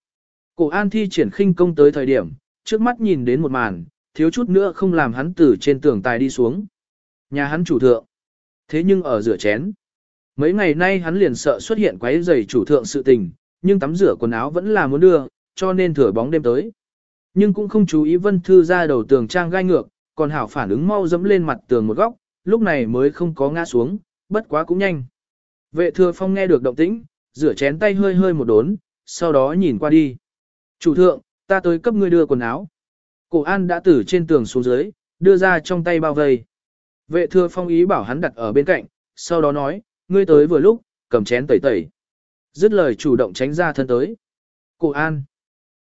Cổ An thi triển khinh công tới thời điểm, trước mắt nhìn đến một màn, thiếu chút nữa không làm hắn từ trên tường tài đi xuống. Nhà hắn chủ thượng. Thế nhưng ở rửa chén. Mấy ngày nay hắn liền sợ xuất hiện quấy rầy chủ thượng sự tình, nhưng tắm rửa quần áo vẫn là muốn đưa, cho nên thửa bóng đêm tới. Nhưng cũng không chú ý Vân Thư ra đầu tường trang gai ngược, còn hảo phản ứng mau dẫm lên mặt tường một góc, lúc này mới không có ngã xuống, bất quá cũng nhanh. Vệ thừa phong nghe được động tĩnh, rửa chén tay hơi hơi một đốn, sau đó nhìn qua đi. Chủ thượng, ta tới cấp ngươi đưa quần áo. Cổ an đã từ trên tường xuống dưới, đưa ra trong tay bao vây. Vệ thừa phong ý bảo hắn đặt ở bên cạnh, sau đó nói, ngươi tới vừa lúc, cầm chén tẩy tẩy. Dứt lời chủ động tránh ra thân tới. Cổ an.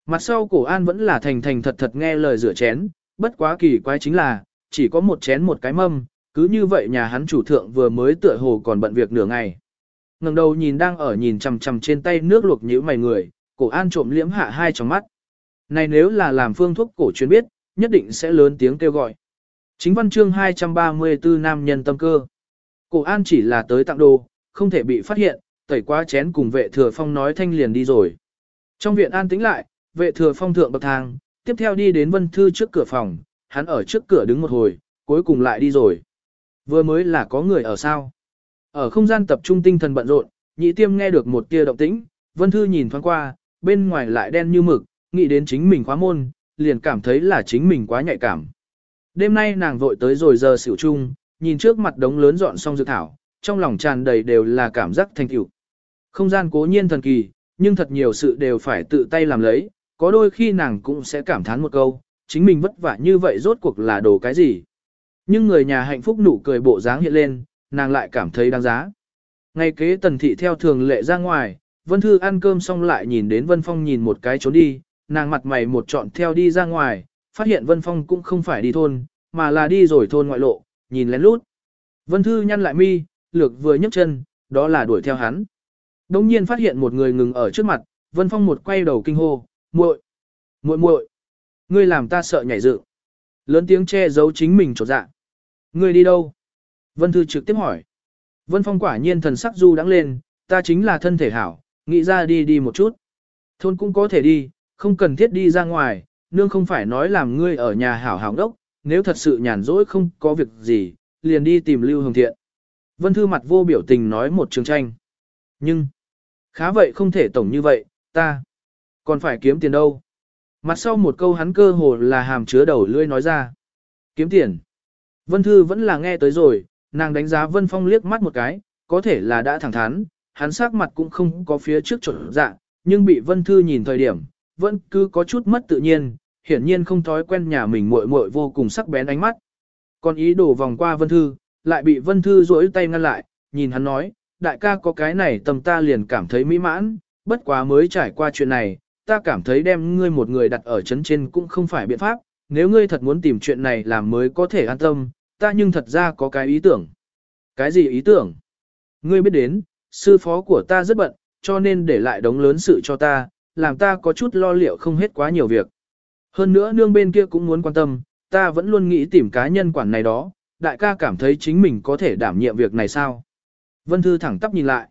Mặt sau cổ an vẫn là thành thành thật thật nghe lời rửa chén, bất quá kỳ quái chính là, chỉ có một chén một cái mâm, cứ như vậy nhà hắn chủ thượng vừa mới tựa hồ còn bận việc nửa ngày. ngẩng đầu nhìn đang ở nhìn chằm chằm trên tay nước luộc nhíu mày người, cổ an trộm liễm hạ hai trong mắt. Này nếu là làm phương thuốc cổ truyền biết, nhất định sẽ lớn tiếng kêu gọi. Chính văn chương 234 nam nhân tâm cơ. Cổ an chỉ là tới tặng đồ, không thể bị phát hiện, tẩy qua chén cùng vệ thừa phong nói thanh liền đi rồi. Trong viện an tĩnh lại, vệ thừa phong thượng bậc thang, tiếp theo đi đến vân thư trước cửa phòng, hắn ở trước cửa đứng một hồi, cuối cùng lại đi rồi. Vừa mới là có người ở sao. Ở không gian tập trung tinh thần bận rộn, nhị tiêm nghe được một tia động tĩnh, vân thư nhìn thoáng qua, bên ngoài lại đen như mực, nghĩ đến chính mình khóa môn, liền cảm thấy là chính mình quá nhạy cảm. Đêm nay nàng vội tới rồi giờ xỉu chung, nhìn trước mặt đống lớn dọn xong dược thảo, trong lòng tràn đầy đều là cảm giác thành tựu. Không gian cố nhiên thần kỳ, nhưng thật nhiều sự đều phải tự tay làm lấy, có đôi khi nàng cũng sẽ cảm thán một câu, chính mình vất vả như vậy rốt cuộc là đồ cái gì. Nhưng người nhà hạnh phúc nụ cười bộ dáng hiện lên, nàng lại cảm thấy đáng giá. Ngày kế tần thị theo thường lệ ra ngoài, Vân Thư ăn cơm xong lại nhìn đến Vân Phong nhìn một cái trốn đi, nàng mặt mày một trọn theo đi ra ngoài, phát hiện Vân Phong cũng không phải đi thôn, mà là đi rồi thôn ngoại lộ, nhìn lén lút. Vân Thư nhăn lại mi, lược vừa nhấc chân, đó là đuổi theo hắn. Đống nhiên phát hiện một người ngừng ở trước mặt, Vân Phong một quay đầu kinh hô, muội, muội muội, ngươi làm ta sợ nhảy dựng. Lớn tiếng che giấu chính mình trột dạ. Ngươi đi đâu? Vân Thư trực tiếp hỏi. Vân Phong quả nhiên thần sắc du đắng lên, ta chính là thân thể hảo, nghĩ ra đi đi một chút. Thôn cũng có thể đi, không cần thiết đi ra ngoài, nương không phải nói làm ngươi ở nhà hảo hảo đốc, nếu thật sự nhàn rỗi không có việc gì, liền đi tìm Lưu Hồng Thiện. Vân Thư mặt vô biểu tình nói một trường tranh. Nhưng, khá vậy không thể tổng như vậy, ta còn phải kiếm tiền đâu. Mặt sau một câu hắn cơ hồ là hàm chứa đầu lưỡi nói ra. Kiếm tiền. Vân Thư vẫn là nghe tới rồi, nàng đánh giá Vân Phong liếc mắt một cái, có thể là đã thẳng thắn, hắn sắc mặt cũng không có phía trước chuẩn dạ, nhưng bị Vân Thư nhìn thời điểm, vẫn cứ có chút mất tự nhiên, hiển nhiên không thói quen nhà mình muội muội vô cùng sắc bén ánh mắt. Còn ý đồ vòng qua Vân Thư, lại bị Vân Thư duỗi tay ngăn lại, nhìn hắn nói, đại ca có cái này tầm ta liền cảm thấy mỹ mãn, bất quá mới trải qua chuyện này, ta cảm thấy đem ngươi một người đặt ở chấn trên cũng không phải biện pháp, nếu ngươi thật muốn tìm chuyện này làm mới có thể an tâm, ta nhưng thật ra có cái ý tưởng. Cái gì ý tưởng? Ngươi biết đến, sư phó của ta rất bận, cho nên để lại đống lớn sự cho ta, làm ta có chút lo liệu không hết quá nhiều việc. Hơn nữa nương bên kia cũng muốn quan tâm, ta vẫn luôn nghĩ tìm cá nhân quản này đó, đại ca cảm thấy chính mình có thể đảm nhiệm việc này sao? Vân Thư thẳng tắp nhìn lại.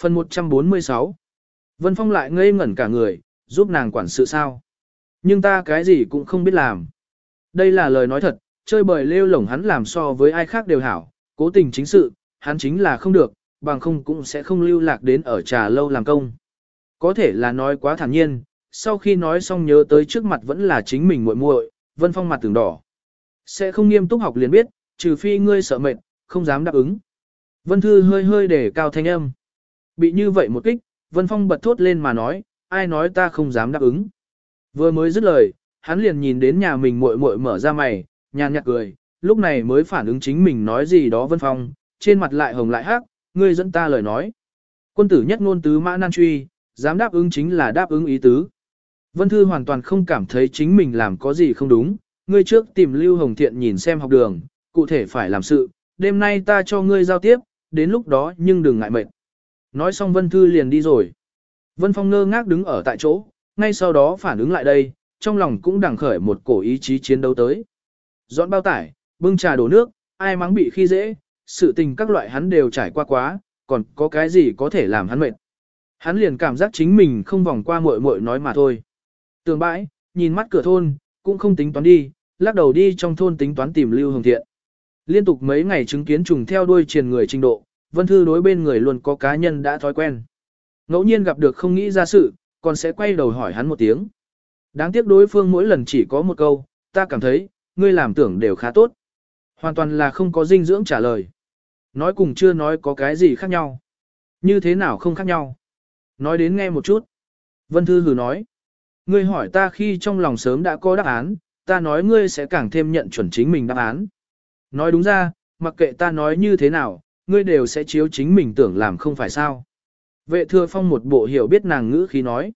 Phần 146 Vân Phong lại ngây ngẩn cả người, giúp nàng quản sự sao? Nhưng ta cái gì cũng không biết làm. Đây là lời nói thật, chơi bời lêu lổng hắn làm so với ai khác đều hảo, cố tình chính sự, hắn chính là không được, bằng không cũng sẽ không lưu lạc đến ở trà lâu làm công. Có thể là nói quá thản nhiên, sau khi nói xong nhớ tới trước mặt vẫn là chính mình muội muội, Vân Phong mặt tưởng đỏ. Sẽ không nghiêm túc học liền biết, trừ phi ngươi sợ mệt, không dám đáp ứng. Vân Thư hơi hơi để cao thanh âm. Bị như vậy một kích, Vân Phong bật thốt lên mà nói, ai nói ta không dám đáp ứng. Vừa mới dứt lời, hắn liền nhìn đến nhà mình muội muội mở ra mày, nhàn nhạt cười, lúc này mới phản ứng chính mình nói gì đó Vân Phong, trên mặt lại hồng lại hắc, ngươi dẫn ta lời nói. Quân tử nhất ngôn tứ mã nan truy, dám đáp ứng chính là đáp ứng ý tứ. Vân Thư hoàn toàn không cảm thấy chính mình làm có gì không đúng, ngươi trước tìm Lưu Hồng Thiện nhìn xem học đường, cụ thể phải làm sự, đêm nay ta cho ngươi giao tiếp, đến lúc đó nhưng đừng ngại mệt. Nói xong Vân Thư liền đi rồi. Vân Phong ngơ ngác đứng ở tại chỗ, ngay sau đó phản ứng lại đây, trong lòng cũng đằng khởi một cổ ý chí chiến đấu tới. Dọn bao tải, bưng trà đổ nước, ai mắng bị khi dễ, sự tình các loại hắn đều trải qua quá, còn có cái gì có thể làm hắn mệt. Hắn liền cảm giác chính mình không vòng qua muội muội nói mà thôi. Tường bãi, nhìn mắt cửa thôn, cũng không tính toán đi, lắc đầu đi trong thôn tính toán tìm Lưu Hồng Thiện. Liên tục mấy ngày chứng kiến trùng theo đuôi truyền người trình độ, Vân Thư đối bên người luôn có cá nhân đã thói quen. Ngẫu nhiên gặp được không nghĩ ra sự, còn sẽ quay đầu hỏi hắn một tiếng. Đáng tiếc đối phương mỗi lần chỉ có một câu, ta cảm thấy, ngươi làm tưởng đều khá tốt. Hoàn toàn là không có dinh dưỡng trả lời. Nói cùng chưa nói có cái gì khác nhau. Như thế nào không khác nhau. Nói đến nghe một chút. Vân Thư hừ nói. Ngươi hỏi ta khi trong lòng sớm đã có đáp án, ta nói ngươi sẽ càng thêm nhận chuẩn chính mình đáp án. Nói đúng ra, mặc kệ ta nói như thế nào, ngươi đều sẽ chiếu chính mình tưởng làm không phải sao. Vệ thừa phong một bộ hiểu biết nàng ngữ khí nói.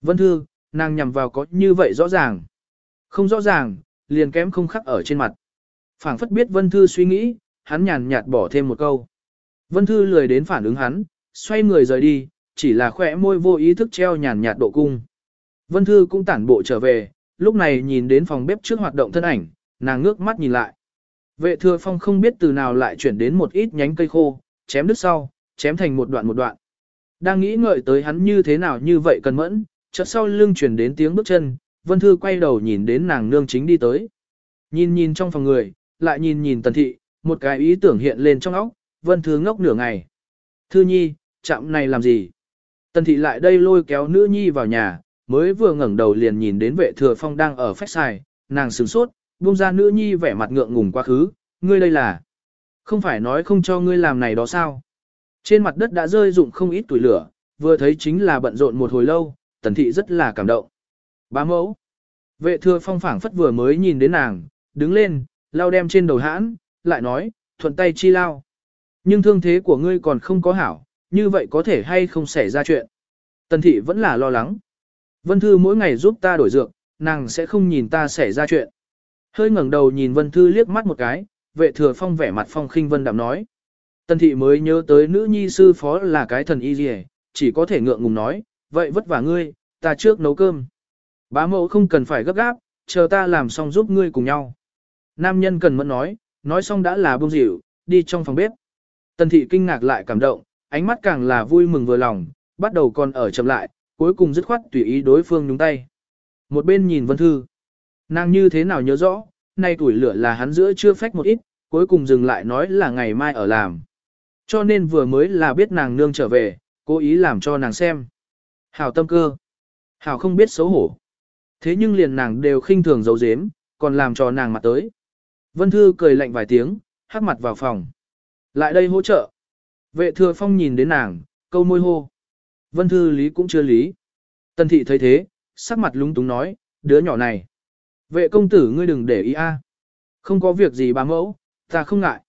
Vân Thư, nàng nhằm vào có như vậy rõ ràng. Không rõ ràng, liền kém không khắc ở trên mặt. phảng phất biết Vân Thư suy nghĩ, hắn nhàn nhạt bỏ thêm một câu. Vân Thư lười đến phản ứng hắn, xoay người rời đi, chỉ là khỏe môi vô ý thức treo nhàn nhạt độ cung. Vân Thư cũng tản bộ trở về, lúc này nhìn đến phòng bếp trước hoạt động thân ảnh, nàng ngước mắt nhìn lại. Vệ thừa phong không biết từ nào lại chuyển đến một ít nhánh cây khô, chém đứt sau, chém thành một đoạn một đoạn. Đang nghĩ ngợi tới hắn như thế nào như vậy cần mẫn, chợt sau lưng chuyển đến tiếng bước chân, Vân Thư quay đầu nhìn đến nàng nương chính đi tới. Nhìn nhìn trong phòng người, lại nhìn nhìn tần thị, một cái ý tưởng hiện lên trong óc, Vân Thư ngốc nửa ngày. Thư nhi, chạm này làm gì? Tần thị lại đây lôi kéo nữ nhi vào nhà, mới vừa ngẩng đầu liền nhìn đến vệ thừa phong đang ở phách xài, nàng sửng sốt, buông ra nữ nhi vẻ mặt ngượng ngùng quá khứ, ngươi đây là. Không phải nói không cho ngươi làm này đó sao? Trên mặt đất đã rơi dụng không ít tuổi lửa, vừa thấy chính là bận rộn một hồi lâu, tần thị rất là cảm động. Bá mẫu. Vệ thừa phong phảng phất vừa mới nhìn đến nàng, đứng lên, lao đem trên đầu hãn, lại nói, thuận tay chi lao. Nhưng thương thế của ngươi còn không có hảo, như vậy có thể hay không xảy ra chuyện. Tần thị vẫn là lo lắng. Vân Thư mỗi ngày giúp ta đổi dược, nàng sẽ không nhìn ta xảy ra chuyện. Hơi ngẩng đầu nhìn Vân Thư liếc mắt một cái, vệ thừa phong vẻ mặt phong khinh vân đạm nói. Tần thị mới nhớ tới nữ nhi sư phó là cái thần y gì chỉ có thể ngượng ngùng nói, vậy vất vả ngươi, ta trước nấu cơm. Bá mẫu không cần phải gấp gáp, chờ ta làm xong giúp ngươi cùng nhau. Nam nhân cần mẫn nói, nói xong đã là bông dịu, đi trong phòng bếp. Tần thị kinh ngạc lại cảm động, ánh mắt càng là vui mừng vừa lòng, bắt đầu còn ở chậm lại, cuối cùng dứt khoát tùy ý đối phương nhúng tay. Một bên nhìn Vân Thư, nàng như thế nào nhớ rõ, nay tuổi lửa là hắn giữa chưa phách một ít, cuối cùng dừng lại nói là ngày mai ở làm. Cho nên vừa mới là biết nàng nương trở về, cố ý làm cho nàng xem. Hảo tâm cơ. Hảo không biết xấu hổ. Thế nhưng liền nàng đều khinh thường giấu giếm, còn làm cho nàng mặt tới. Vân Thư cười lạnh vài tiếng, hắc mặt vào phòng. Lại đây hỗ trợ. Vệ thừa phong nhìn đến nàng, câu môi hô. Vân Thư lý cũng chưa lý. Tần thị thấy thế, sắc mặt lúng túng nói, đứa nhỏ này. Vệ công tử ngươi đừng để ý a. Không có việc gì bà mẫu, ta không ngại.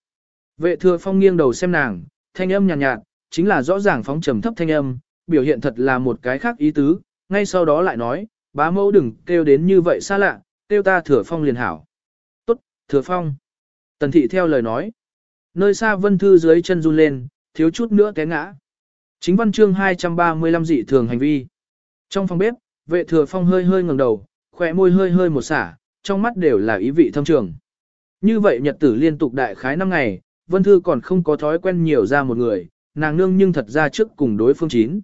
Vệ thừa phong nghiêng đầu xem nàng, thanh âm nhàn nhạt, nhạt, chính là rõ ràng phóng trầm thấp thanh âm, biểu hiện thật là một cái khác ý tứ, ngay sau đó lại nói, bá mẫu đừng kêu đến như vậy xa lạ, kêu ta thừa phong liền hảo. Tốt, thừa phong. Tần thị theo lời nói. Nơi xa vân thư dưới chân run lên, thiếu chút nữa té ngã. Chính văn chương 235 dị thường hành vi. Trong phòng bếp, vệ thừa phong hơi hơi ngẩng đầu, khỏe môi hơi hơi một xả, trong mắt đều là ý vị thâm trường. Như vậy nhật tử liên tục đại khái 5 ngày, Vân Thư còn không có thói quen nhiều ra một người, nàng nương nhưng thật ra trước cùng đối phương chín.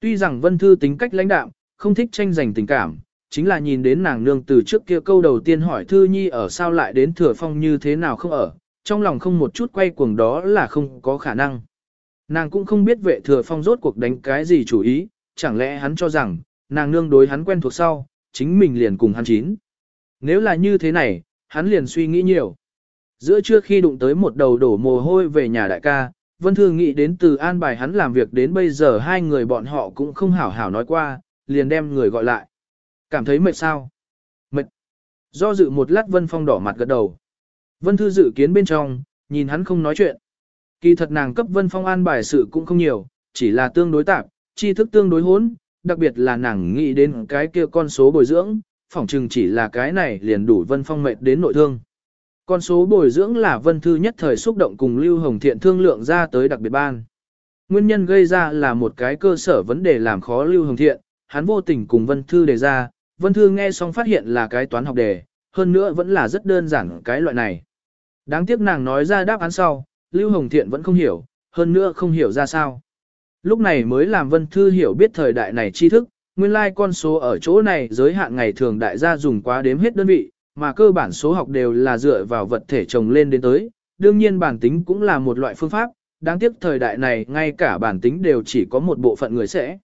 Tuy rằng Vân Thư tính cách lãnh đạm, không thích tranh giành tình cảm, chính là nhìn đến nàng nương từ trước kia câu đầu tiên hỏi Thư Nhi ở sao lại đến thừa phong như thế nào không ở, trong lòng không một chút quay cuồng đó là không có khả năng. Nàng cũng không biết vệ thừa phong rốt cuộc đánh cái gì chủ ý, chẳng lẽ hắn cho rằng, nàng nương đối hắn quen thuộc sau, chính mình liền cùng hắn chín. Nếu là như thế này, hắn liền suy nghĩ nhiều. Giữa trưa khi đụng tới một đầu đổ mồ hôi về nhà đại ca, Vân Thư nghĩ đến từ an bài hắn làm việc đến bây giờ hai người bọn họ cũng không hảo hảo nói qua, liền đem người gọi lại. Cảm thấy mệt sao? Mệt. Do dự một lát Vân Phong đỏ mặt gật đầu. Vân Thư dự kiến bên trong, nhìn hắn không nói chuyện. Kỳ thật nàng cấp Vân Phong an bài sự cũng không nhiều, chỉ là tương đối tạp, tri thức tương đối hỗn, đặc biệt là nàng nghĩ đến cái kia con số bồi dưỡng, phỏng chừng chỉ là cái này liền đủ Vân Phong mệt đến nội thương. Con số bồi dưỡng là Vân Thư nhất thời xúc động cùng Lưu Hồng Thiện thương lượng ra tới đặc biệt ban. Nguyên nhân gây ra là một cái cơ sở vấn đề làm khó Lưu Hồng Thiện, hắn vô tình cùng Vân Thư đề ra, Vân Thư nghe xong phát hiện là cái toán học đề, hơn nữa vẫn là rất đơn giản cái loại này. Đáng tiếc nàng nói ra đáp án sau, Lưu Hồng Thiện vẫn không hiểu, hơn nữa không hiểu ra sao. Lúc này mới làm Vân Thư hiểu biết thời đại này tri thức, nguyên lai like con số ở chỗ này giới hạn ngày thường đại gia dùng quá đếm hết đơn vị, mà cơ bản số học đều là dựa vào vật thể trồng lên đến tới, đương nhiên bản tính cũng là một loại phương pháp, đáng tiếc thời đại này ngay cả bản tính đều chỉ có một bộ phận người sẽ.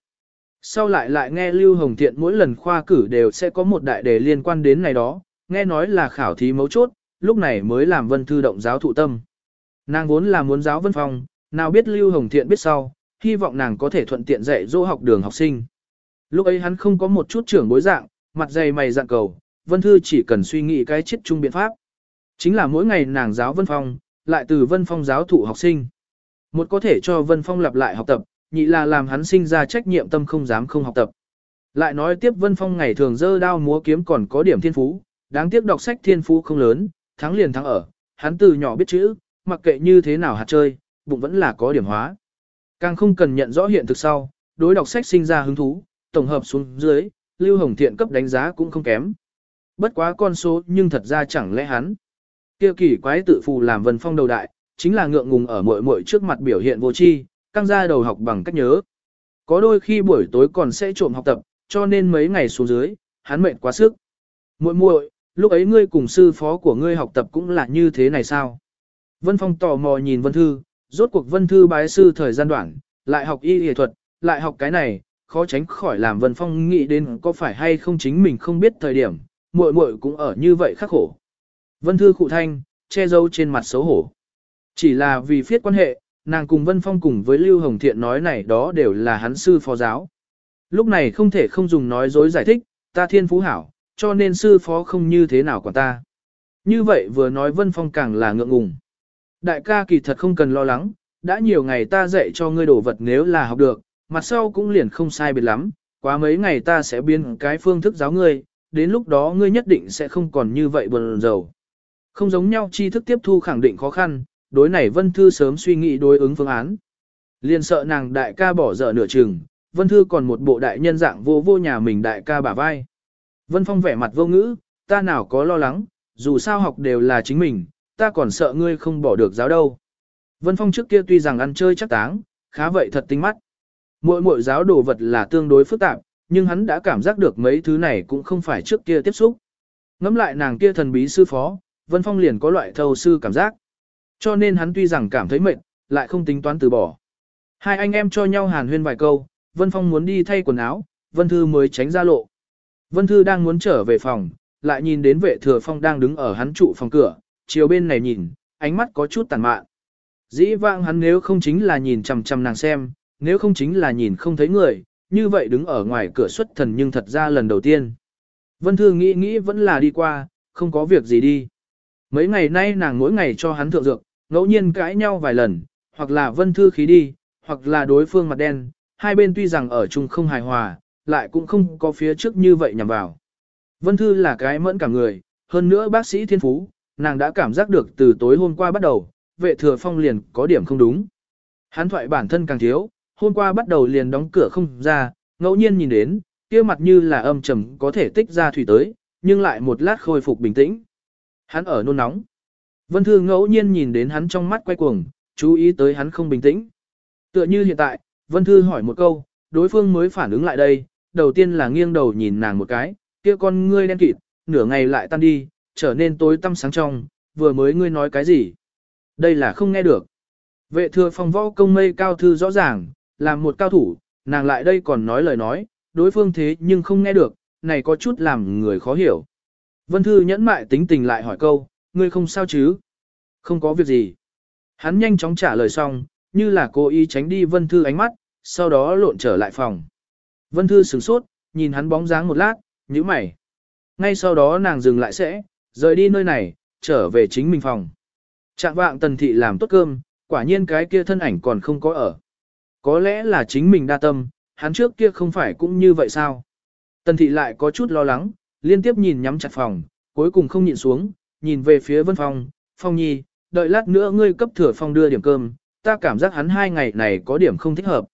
Sau lại lại nghe Lưu Hồng Thiện mỗi lần khoa cử đều sẽ có một đại đề liên quan đến này đó, nghe nói là khảo thí mấu chốt, lúc này mới làm Vân Thư động giáo thụ tâm. Nàng vốn là muốn giáo Vân Phong, nào biết Lưu Hồng Thiện biết sau, hy vọng nàng có thể thuận tiện dạy dỗ học đường học sinh. Lúc ấy hắn không có một chút trưởng bối dạng, mặt dày mày dạng cầu, Vân Thư chỉ cần suy nghĩ cái chết chung biện pháp. Chính là mỗi ngày nàng giáo Vân Phong, lại từ Vân Phong giáo thụ học sinh. Một có thể cho Vân Phong lặp lại học tập, nhị là làm hắn sinh ra trách nhiệm tâm không dám không học tập. Lại nói tiếp Vân Phong ngày thường dơ đao múa kiếm còn có điểm thiên phú, đáng tiếc đọc sách thiên phú không lớn, thắng liền thắng ở, hắn từ nhỏ biết chữ, mặc kệ như thế nào hạt chơi, bụng vẫn là có điểm hóa. Càng không cần nhận rõ hiện thực sau, đối đọc sách sinh ra hứng thú, tổng hợp xuống dưới, Lưu Hồng Thiện cấp đánh giá cũng không kém. Bất quá con số nhưng thật ra chẳng lẽ hắn. Kia kỳ quái tự phù làm Vân Phong đầu đại, chính là ngượng ngùng ở muội muội trước mặt biểu hiện vô tri, căng ra đầu học bằng cách nhớ. Có đôi khi buổi tối còn sẽ trộm học tập, cho nên mấy ngày xuống dưới, hắn mệt quá sức. Muội muội, lúc ấy ngươi cùng sư phó của ngươi học tập cũng là như thế này sao? Vân Phong tò mò nhìn Vân Thư, rốt cuộc Vân Thư bái sư thời gian đoạn, lại học y y thuật, lại học cái này, khó tránh khỏi làm Vân Phong nghĩ đến có phải hay không chính mình không biết thời điểm, muội muội cũng ở như vậy khắc khổ. Vân Thư khụ thanh, che giấu trên mặt xấu hổ. Chỉ là vì phiết quan hệ, nàng cùng Vân Phong cùng với Lưu Hồng Thiện nói này đó đều là hắn sư phó giáo. Lúc này không thể không dùng nói dối giải thích, ta thiên phú hảo, cho nên sư phó không như thế nào quản ta. Như vậy vừa nói Vân Phong càng là ngượng ngùng. Đại ca kỳ thật không cần lo lắng, đã nhiều ngày ta dạy cho ngươi đổ vật nếu là học được, mặt sau cũng liền không sai biệt lắm, quá mấy ngày ta sẽ biến cái phương thức giáo ngươi, đến lúc đó ngươi nhất định sẽ không còn như vậy buồn rầu. Không giống nhau tri thức tiếp thu khẳng định khó khăn, đối này Vân Thư sớm suy nghĩ đối ứng phương án. Liền sợ nàng đại ca bỏ dở nửa chừng, Vân Thư còn một bộ đại nhân dạng vô vô nhà mình đại ca bả vai. Vân Phong vẻ mặt vô ngữ, ta nào có lo lắng, dù sao học đều là chính mình, ta còn sợ ngươi không bỏ được giáo đâu. Vân Phong trước kia tuy rằng ăn chơi chắc táng, khá vậy thật tinh mắt. Mỗi mỗi giáo đồ vật là tương đối phức tạp, nhưng hắn đã cảm giác được mấy thứ này cũng không phải trước kia tiếp xúc. Ngắm lại nàng kia thần bí sư phó, Vân Phong liền có loại thâu sư cảm giác. Cho nên hắn tuy rằng cảm thấy mệt, lại không tính toán từ bỏ. Hai anh em cho nhau hàn huyên vài câu, Vân Phong muốn đi thay quần áo, Vân Thư mới tránh ra lộ. Vân Thư đang muốn trở về phòng, lại nhìn đến vệ thừa phong đang đứng ở hắn trụ phòng cửa, chiều bên này nhìn, ánh mắt có chút tàn mạn. Dĩ vãng hắn nếu không chính là nhìn chằm chằm nàng xem, nếu không chính là nhìn không thấy người, như vậy đứng ở ngoài cửa xuất thần nhưng thật ra lần đầu tiên. Vân Thư nghĩ nghĩ vẫn là đi qua, không có việc gì đi. Mấy ngày nay nàng mỗi ngày cho hắn thượng dược, ngẫu nhiên cãi nhau vài lần, hoặc là Vân Thư khí đi, hoặc là đối phương mặt đen, hai bên tuy rằng ở chung không hài hòa, lại cũng không có phía trước như vậy nhằm vào. Vân Thư là cái mẫn cả người, hơn nữa bác sĩ thiên phú, nàng đã cảm giác được từ tối hôm qua bắt đầu, vệ thừa phong liền có điểm không đúng. Hắn thoại bản thân càng thiếu, hôm qua bắt đầu liền đóng cửa không ra, ngẫu nhiên nhìn đến, kia mặt như là âm trầm có thể tích ra thủy tới, nhưng lại một lát khôi phục bình tĩnh. Hắn ở nôn nóng. Vân Thư ngẫu nhiên nhìn đến hắn trong mắt quay cuồng, chú ý tới hắn không bình tĩnh. Tựa như hiện tại, Vân Thư hỏi một câu, đối phương mới phản ứng lại đây, đầu tiên là nghiêng đầu nhìn nàng một cái, kia con ngươi đen kịt, nửa ngày lại tan đi, trở nên tối tăm sáng trong, vừa mới ngươi nói cái gì? Đây là không nghe được. Vệ thừa phòng võ công mây cao thư rõ ràng, làm một cao thủ, nàng lại đây còn nói lời nói, đối phương thế nhưng không nghe được, này có chút làm người khó hiểu. Vân Thư nhẫn mại tính tình lại hỏi câu, ngươi không sao chứ? Không có việc gì. Hắn nhanh chóng trả lời xong, như là cố ý tránh đi Vân Thư ánh mắt, sau đó lộn trở lại phòng. Vân Thư sửng sốt, nhìn hắn bóng dáng một lát, nhíu mày. Ngay sau đó nàng dừng lại sẽ, rời đi nơi này, trở về chính mình phòng. Trạng vạng tần thị làm tốt cơm, quả nhiên cái kia thân ảnh còn không có ở. Có lẽ là chính mình đa tâm, hắn trước kia không phải cũng như vậy sao? Tần thị lại có chút lo lắng, liên tiếp nhìn nhắm chặt phòng, cuối cùng không nhìn xuống, nhìn về phía vân phong, phong nhi, đợi lát nữa ngươi cấp thừa phong đưa điểm cơm, ta cảm giác hắn hai ngày này có điểm không thích hợp.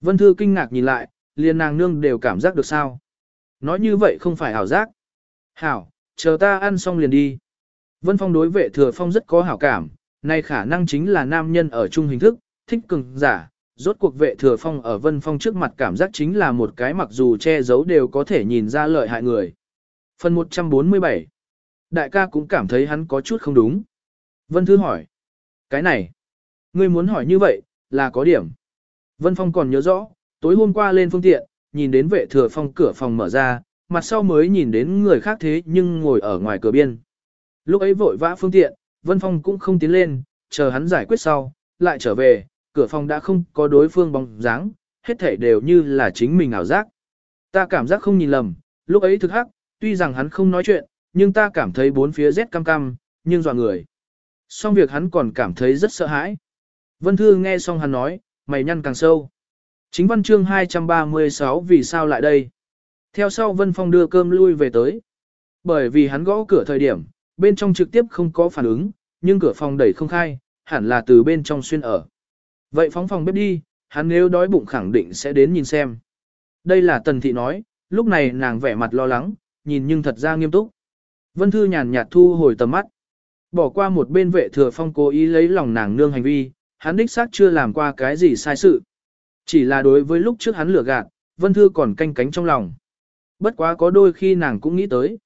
Vân thư kinh ngạc nhìn lại, liền nàng nương đều cảm giác được sao. Nói như vậy không phải hảo giác. Hảo, chờ ta ăn xong liền đi. Vân phong đối vệ thừa phong rất có hảo cảm, này khả năng chính là nam nhân ở chung hình thức, thích cường giả. Rốt cuộc vệ thừa phong ở vân phong trước mặt cảm giác chính là một cái mặc dù che giấu đều có thể nhìn ra lợi hại người. Phần 147 Đại ca cũng cảm thấy hắn có chút không đúng. Vân Thư hỏi. Cái này, ngươi muốn hỏi như vậy, là có điểm. Vân Phong còn nhớ rõ, tối hôm qua lên phương tiện, nhìn đến vệ thừa phong cửa phòng mở ra, mặt sau mới nhìn đến người khác thế nhưng ngồi ở ngoài cửa biên. Lúc ấy vội vã phương tiện, Vân Phong cũng không tiến lên, chờ hắn giải quyết sau, lại trở về, cửa phòng đã không có đối phương bóng dáng, hết thảy đều như là chính mình ảo giác. Ta cảm giác không nhìn lầm, lúc ấy thực hắc, tuy rằng hắn không nói chuyện, nhưng ta cảm thấy bốn phía rét cam cam, nhưng dọa người. Xong việc hắn còn cảm thấy rất sợ hãi. Vân Thư nghe xong hắn nói, mày nhăn càng sâu. Chính văn chương 236 vì sao lại đây? Theo sau Vân Phong đưa cơm lui về tới. Bởi vì hắn gõ cửa thời điểm, bên trong trực tiếp không có phản ứng, nhưng cửa phòng đẩy không khai, hẳn là từ bên trong xuyên ở. Vậy phóng phòng bếp đi, hắn nếu đói bụng khẳng định sẽ đến nhìn xem. Đây là Tần Thị nói, lúc này nàng vẻ mặt lo lắng, nhìn nhưng thật ra nghiêm túc. Vân Thư nhàn nhạt thu hồi tầm mắt. Bỏ qua một bên vệ thừa phong cố ý lấy lòng nàng nương hành vi, hắn đích xác chưa làm qua cái gì sai sự. Chỉ là đối với lúc trước hắn lừa gạt, Vân Thư còn canh cánh trong lòng. Bất quá có đôi khi nàng cũng nghĩ tới.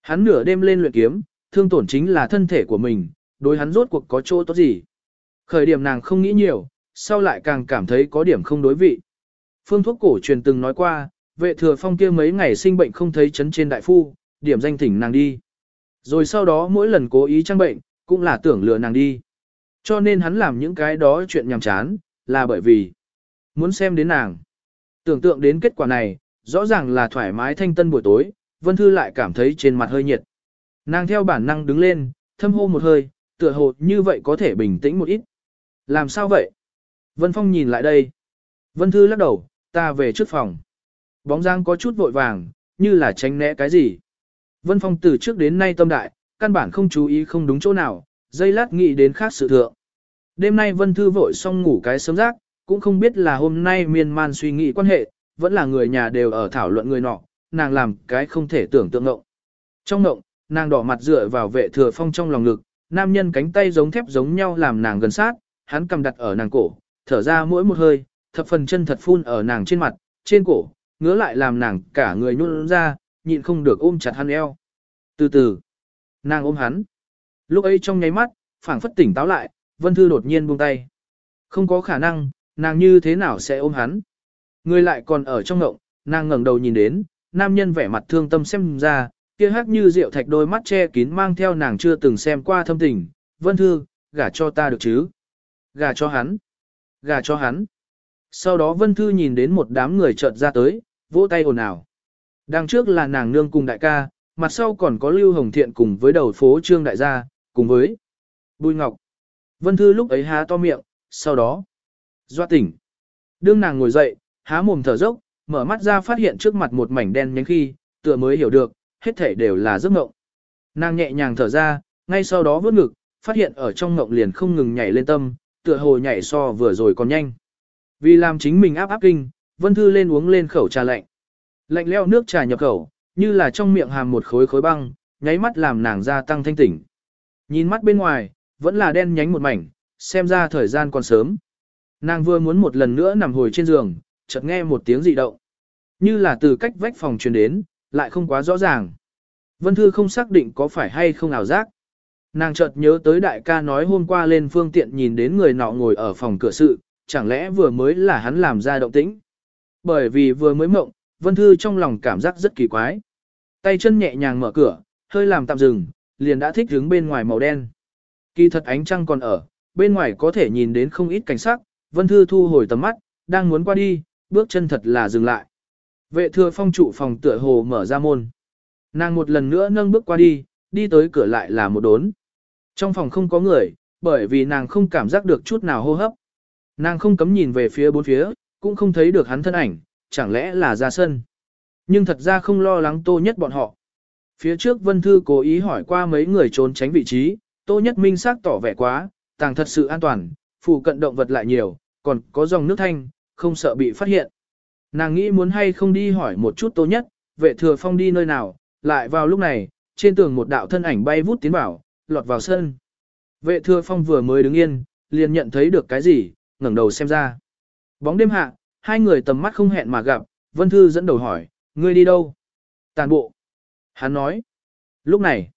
Hắn nửa đêm lên luyện kiếm, thương tổn chính là thân thể của mình, đối hắn rốt cuộc có chỗ tốt gì. Khởi điểm nàng không nghĩ nhiều, sau lại càng cảm thấy có điểm không đối vị. Phương thuốc cổ truyền từng nói qua, vệ thừa phong kia mấy ngày sinh bệnh không thấy chấn trên đại phu, điểm danh thỉnh nàng đi. Rồi sau đó mỗi lần cố ý trang bệnh, cũng là tưởng lừa nàng đi. Cho nên hắn làm những cái đó chuyện nhàm chán, là bởi vì muốn xem đến nàng. Tưởng tượng đến kết quả này, rõ ràng là thoải mái thanh tân buổi tối, Vân Thư lại cảm thấy trên mặt hơi nhiệt. Nàng theo bản năng đứng lên, thâm hô một hơi, tựa hồ như vậy có thể bình tĩnh một ít. Làm sao vậy? Vân Phong nhìn lại đây. Vân Thư lắc đầu, ta về trước phòng. Bóng dáng có chút vội vàng, như là tránh né cái gì. Vân Phong từ trước đến nay tâm đại, căn bản không chú ý không đúng chỗ nào, dây lát nghĩ đến khác sự thượng. Đêm nay Vân Thư vội xong ngủ cái sớm rác, cũng không biết là hôm nay miên man suy nghĩ quan hệ, vẫn là người nhà đều ở thảo luận người nọ, nàng làm cái không thể tưởng tượng ngộng. Trong ngộng, nàng đỏ mặt dựa vào vệ thừa phong trong lòng ngực, nam nhân cánh tay giống thép giống nhau làm nàng gần sát, hắn cầm đặt ở nàng cổ, thở ra mỗi một hơi, thập phần chân thật phun ở nàng trên mặt, trên cổ, ngứa lại làm nàng cả người nhún ra, nhịn không được ôm chặt hắn eo. Từ từ, nàng ôm hắn. Lúc ấy trong nháy mắt, phảng phất tỉnh táo lại, Vân Thư đột nhiên buông tay. Không có khả năng, nàng như thế nào sẽ ôm hắn. Người lại còn ở trong ngộng, nàng ngẩng đầu nhìn đến, nam nhân vẻ mặt thương tâm xem ra, kia hắc như rượu thạch đôi mắt che kín mang theo nàng chưa từng xem qua thâm tình. Vân Thư, gả cho ta được chứ? Gả cho hắn. Gả cho hắn. Sau đó Vân Thư nhìn đến một đám người chợt ra tới, vỗ tay ồn ào. Đằng trước là nàng nương cùng đại ca, mặt sau còn có Lưu Hồng Thiện cùng với đầu phố Trương Đại gia, cùng với Bùi Ngọc. Vân Thư lúc ấy há to miệng, sau đó doa tỉnh. Đương nàng ngồi dậy, há mồm thở dốc, mở mắt ra phát hiện trước mặt một mảnh đen nhánh khi, tựa mới hiểu được, hết thể đều là giấc mộng. Nàng nhẹ nhàng thở ra, ngay sau đó vớt ngực, phát hiện ở trong mộng liền không ngừng nhảy lên tâm, tựa hồ nhảy so vừa rồi còn nhanh. Vì làm chính mình áp áp kinh, Vân Thư lên uống lên khẩu trà lạnh. Lạnh leo nước trà nhập khẩu, như là trong miệng hàm một khối khối băng, nháy mắt làm nàng gia tăng thanh tỉnh. Nhìn mắt bên ngoài, vẫn là đen nhánh một mảnh, xem ra thời gian còn sớm. Nàng vừa muốn một lần nữa nằm hồi trên giường, chợt nghe một tiếng dị động. Như là từ cách vách phòng truyền đến, lại không quá rõ ràng. Vân Thư không xác định có phải hay không ảo giác. Nàng chợt nhớ tới đại ca nói hôm qua lên phương tiện nhìn đến người nọ ngồi ở phòng cửa sự, chẳng lẽ vừa mới là hắn làm ra động tĩnh. Bởi vì vừa mới mộng, Vân Thư trong lòng cảm giác rất kỳ quái. Tay chân nhẹ nhàng mở cửa, hơi làm tạm dừng, liền đã thích hướng bên ngoài màu đen. Kỳ thật ánh trăng còn ở, bên ngoài có thể nhìn đến không ít cảnh sắc, Vân Thư thu hồi tầm mắt, đang muốn qua đi, bước chân thật là dừng lại. Vệ thừa phong trụ phòng tựa hồ mở ra môn. Nàng một lần nữa nâng bước qua đi, đi tới cửa lại là một đốn. Trong phòng không có người, bởi vì nàng không cảm giác được chút nào hô hấp. Nàng không cấm nhìn về phía bốn phía, cũng không thấy được hắn thân ảnh, chẳng lẽ là ra sân. Nhưng thật ra không lo lắng tô nhất bọn họ. Phía trước Vân Thư cố ý hỏi qua mấy người trốn tránh vị trí, tô nhất minh xác tỏ vẻ quá, tàng thật sự an toàn, phụ cận động vật lại nhiều, còn có dòng nước thanh, không sợ bị phát hiện. Nàng nghĩ muốn hay không đi hỏi một chút tốt nhất, vệ thừa phong đi nơi nào, lại vào lúc này, trên tường một đạo thân ảnh bay vút tiến vào, lọt vào sân. Vệ thừa phong vừa mới đứng yên, liền nhận thấy được cái gì, ngẩng đầu xem ra. Bóng đêm hạ, hai người tầm mắt không hẹn mà gặp, Vân Thư dẫn đầu hỏi, ngươi đi đâu? Tàn bộ. Hắn nói. Lúc này,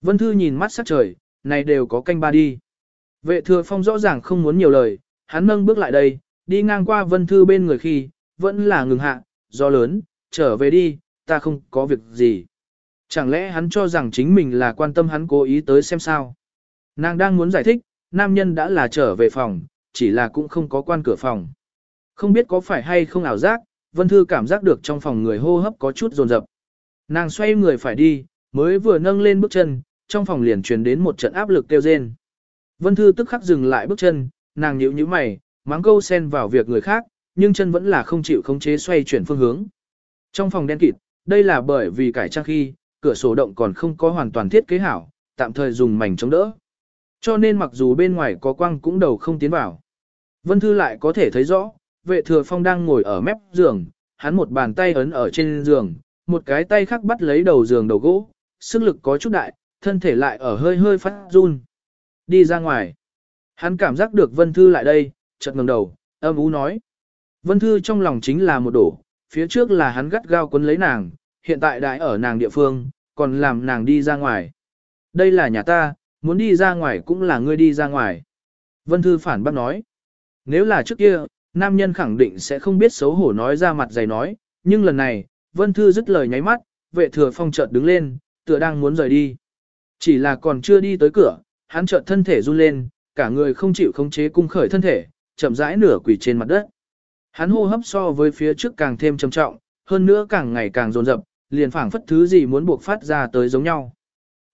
Vân Thư nhìn mắt sắc trời, này đều có canh ba đi. Vệ thừa phong rõ ràng không muốn nhiều lời, hắn nâng bước lại đây, đi ngang qua Vân Thư bên người khi, vẫn là ngừng hạ, do lớn, trở về đi, ta không có việc gì. Chẳng lẽ hắn cho rằng chính mình là quan tâm hắn cố ý tới xem sao? Nàng đang muốn giải thích, nam nhân đã là trở về phòng, chỉ là cũng không có quan cửa phòng. Không biết có phải hay không ảo giác, Vân Thư cảm giác được trong phòng người hô hấp có chút rồn rập. Nàng xoay người phải đi, mới vừa nâng lên bước chân, trong phòng liền truyền đến một trận áp lực kêu rên. Vân Thư tức khắc dừng lại bước chân, nàng nhíu nhíu mày, mắng câu xen vào việc người khác, nhưng chân vẫn là không chịu khống chế xoay chuyển phương hướng. Trong phòng đen kịt, đây là bởi vì cải trang khi, cửa sổ động còn không có hoàn toàn thiết kế hảo, tạm thời dùng mảnh chống đỡ. Cho nên mặc dù bên ngoài có quang cũng đầu không tiến vào. Vân Thư lại có thể thấy rõ, vệ thừa phong đang ngồi ở mép giường, hắn một bàn tay ấn ở trên giường, một cái tay khác bắt lấy đầu giường đầu gỗ, sức lực có chút đại, thân thể lại ở hơi hơi phát run. Đi ra ngoài. Hắn cảm giác được Vân Thư lại đây, chợt ngẩng đầu, âm ú nói. Vân Thư trong lòng chính là một đổ, phía trước là hắn gắt gao quấn lấy nàng, hiện tại đại ở nàng địa phương, còn làm nàng đi ra ngoài. Đây là nhà ta, muốn đi ra ngoài cũng là ngươi đi ra ngoài. Vân Thư phản bác nói. Nếu là trước kia, nam nhân khẳng định sẽ không biết xấu hổ nói ra mặt dày nói, nhưng lần này, Vân Thư dứt lời nháy mắt, vệ thừa phong chợt đứng lên, tựa đang muốn rời đi. Chỉ là còn chưa đi tới cửa, hắn chợt thân thể run lên, cả người không chịu khống chế cung khởi thân thể, chậm rãi nửa quỳ trên mặt đất. Hắn hô hấp so với phía trước càng thêm trầm trọng, hơn nữa càng ngày càng dồn dập, liền phảng phất thứ gì muốn buộc phát ra tới giống nhau.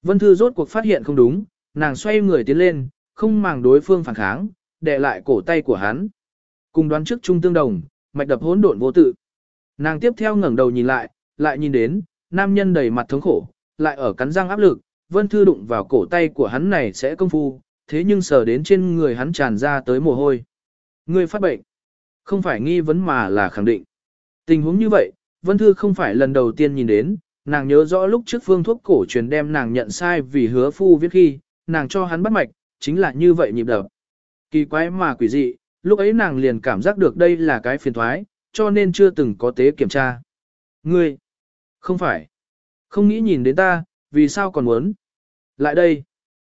Vân Thư rốt cuộc phát hiện không đúng, nàng xoay người tiến lên, không màng đối phương phản kháng, đè lại cổ tay của hắn. Cùng đoán trước trung tương đồng, mạch đập hỗn độn vô tự. Nàng tiếp theo ngẩng đầu nhìn lại, lại nhìn đến, nam nhân đầy mặt thống khổ, lại ở cắn răng áp lực, Vân Thư đụng vào cổ tay của hắn này sẽ công phu, thế nhưng sờ đến trên người hắn tràn ra tới mồ hôi. Ngươi phát bệnh. Không phải nghi vấn mà là khẳng định. Tình huống như vậy, Vân Thư không phải lần đầu tiên nhìn đến, nàng nhớ rõ lúc trước phương thuốc cổ truyền đem nàng nhận sai vì hứa phu viết khi, nàng cho hắn bắt mạch, chính là như vậy nhịp đập. Kỳ quái mà quỷ dị, lúc ấy nàng liền cảm giác được đây là cái phiền thoái, cho nên chưa từng có tế kiểm tra. Ngươi, không phải, không nghĩ nhìn đến ta, vì sao còn muốn? Lại đây,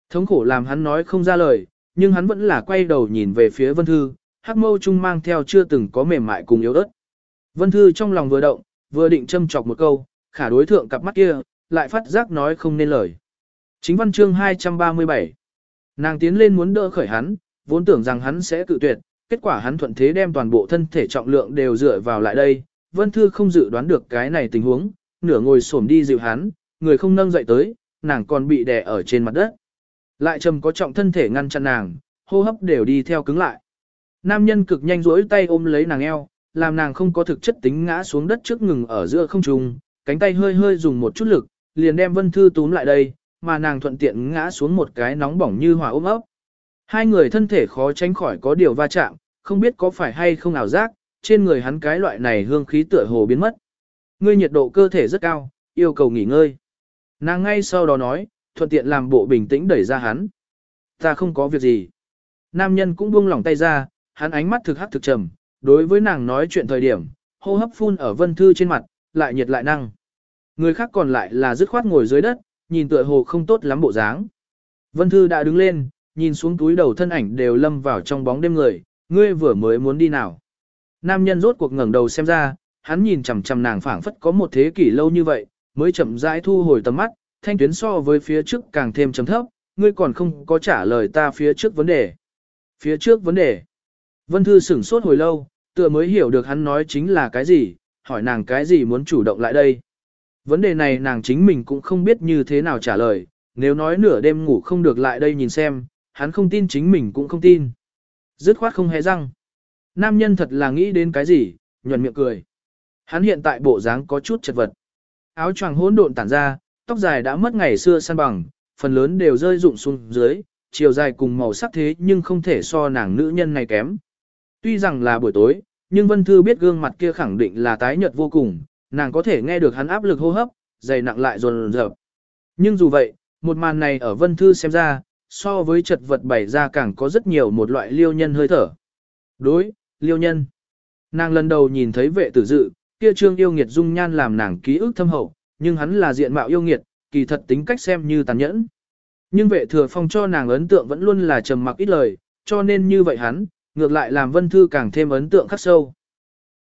thống khổ làm hắn nói không ra lời, nhưng hắn vẫn là quay đầu nhìn về phía Vân Thư, hắc mâu trung mang theo chưa từng có mềm mại cùng yếu ớt. Vân Thư trong lòng vừa động, vừa định châm chọc một câu, khả đối thượng cặp mắt kia, lại phát giác nói không nên lời. Chính văn chương 237 Nàng tiến lên muốn đỡ khởi hắn, vốn tưởng rằng hắn sẽ cự tuyệt, kết quả hắn thuận thế đem toàn bộ thân thể trọng lượng đều dựa vào lại đây. Vân Thư không dự đoán được cái này tình huống, nửa ngồi xổm đi dịu hắn, người không nâng dậy tới, nàng còn bị đè ở trên mặt đất. Lại trầm có trọng thân thể ngăn chặn nàng, hô hấp đều đi theo cứng lại. Nam nhân cực nhanh duỗi tay ôm lấy nàng eo, làm nàng không có thực chất tính ngã xuống đất trước ngừng ở giữa không trung, cánh tay hơi hơi dùng một chút lực, liền đem Vân Thư túm lại đây, mà nàng thuận tiện ngã xuống một cái nóng bỏng như hỏa ôm ấp. Hai người thân thể khó tránh khỏi có điều va chạm, không biết có phải hay không ảo giác, trên người hắn cái loại này hương khí tựa hồ biến mất. Ngươi nhiệt độ cơ thể rất cao, yêu cầu nghỉ ngơi. Nàng ngay sau đó nói, thuận tiện làm bộ bình tĩnh đẩy ra hắn. Ta không có việc gì. Nam nhân cũng buông lỏng tay ra, hắn ánh mắt thực hắc thực trầm, đối với nàng nói chuyện thời điểm, hô hấp phun ở vân thư trên mặt, lại nhiệt lại năng. Người khác còn lại là dứt khoát ngồi dưới đất, nhìn tựa hồ không tốt lắm bộ dáng. Vân thư đã đứng lên, nhìn xuống túi đầu thân ảnh đều lâm vào trong bóng đêm người, ngươi vừa mới muốn đi nào. Nam nhân rốt cuộc ngẩng đầu xem ra, hắn nhìn chằm chằm nàng phảng phất có một thế kỷ lâu như vậy, mới chậm rãi thu hồi tầm mắt, thanh tuyến so với phía trước càng thêm chấm thấp, ngươi còn không có trả lời ta phía trước vấn đề. Phía trước vấn đề. Vân Thư sửng sốt hồi lâu, tựa mới hiểu được hắn nói chính là cái gì, hỏi nàng cái gì muốn chủ động lại đây. Vấn đề này nàng chính mình cũng không biết như thế nào trả lời, nếu nói nửa đêm ngủ không được lại đây nhìn xem, hắn không tin chính mình cũng không tin. Dứt khoát không hề răng. Nam nhân thật là nghĩ đến cái gì, nhuận miệng cười. Hắn hiện tại bộ dáng có chút chật vật. Áo choàng hỗn độn tản ra, tóc dài đã mất ngày xưa săn bằng, phần lớn đều rơi rụng xuống dưới, chiều dài cùng màu sắc thế nhưng không thể so nàng nữ nhân này kém. Tuy rằng là buổi tối, nhưng Vân Thư biết gương mặt kia khẳng định là tái nhợt vô cùng, nàng có thể nghe được hắn áp lực hô hấp, dày nặng lại dồn dập. Nhưng dù vậy, một màn này ở Vân Thư xem ra, so với chật vật bày ra càng có rất nhiều một loại liêu nhân hơi thở. Đối, liêu nhân. Nàng lần đầu nhìn thấy vệ tử dự, kia trương yêu nghiệt dung nhan làm nàng ký ức thâm hậu, nhưng hắn là diện mạo yêu nghiệt, kỳ thật tính cách xem như tàn nhẫn. Nhưng vệ thừa phong cho nàng ấn tượng vẫn luôn là trầm mặc ít lời, cho nên như vậy hắn, ngược lại làm vân thư càng thêm ấn tượng khắc sâu.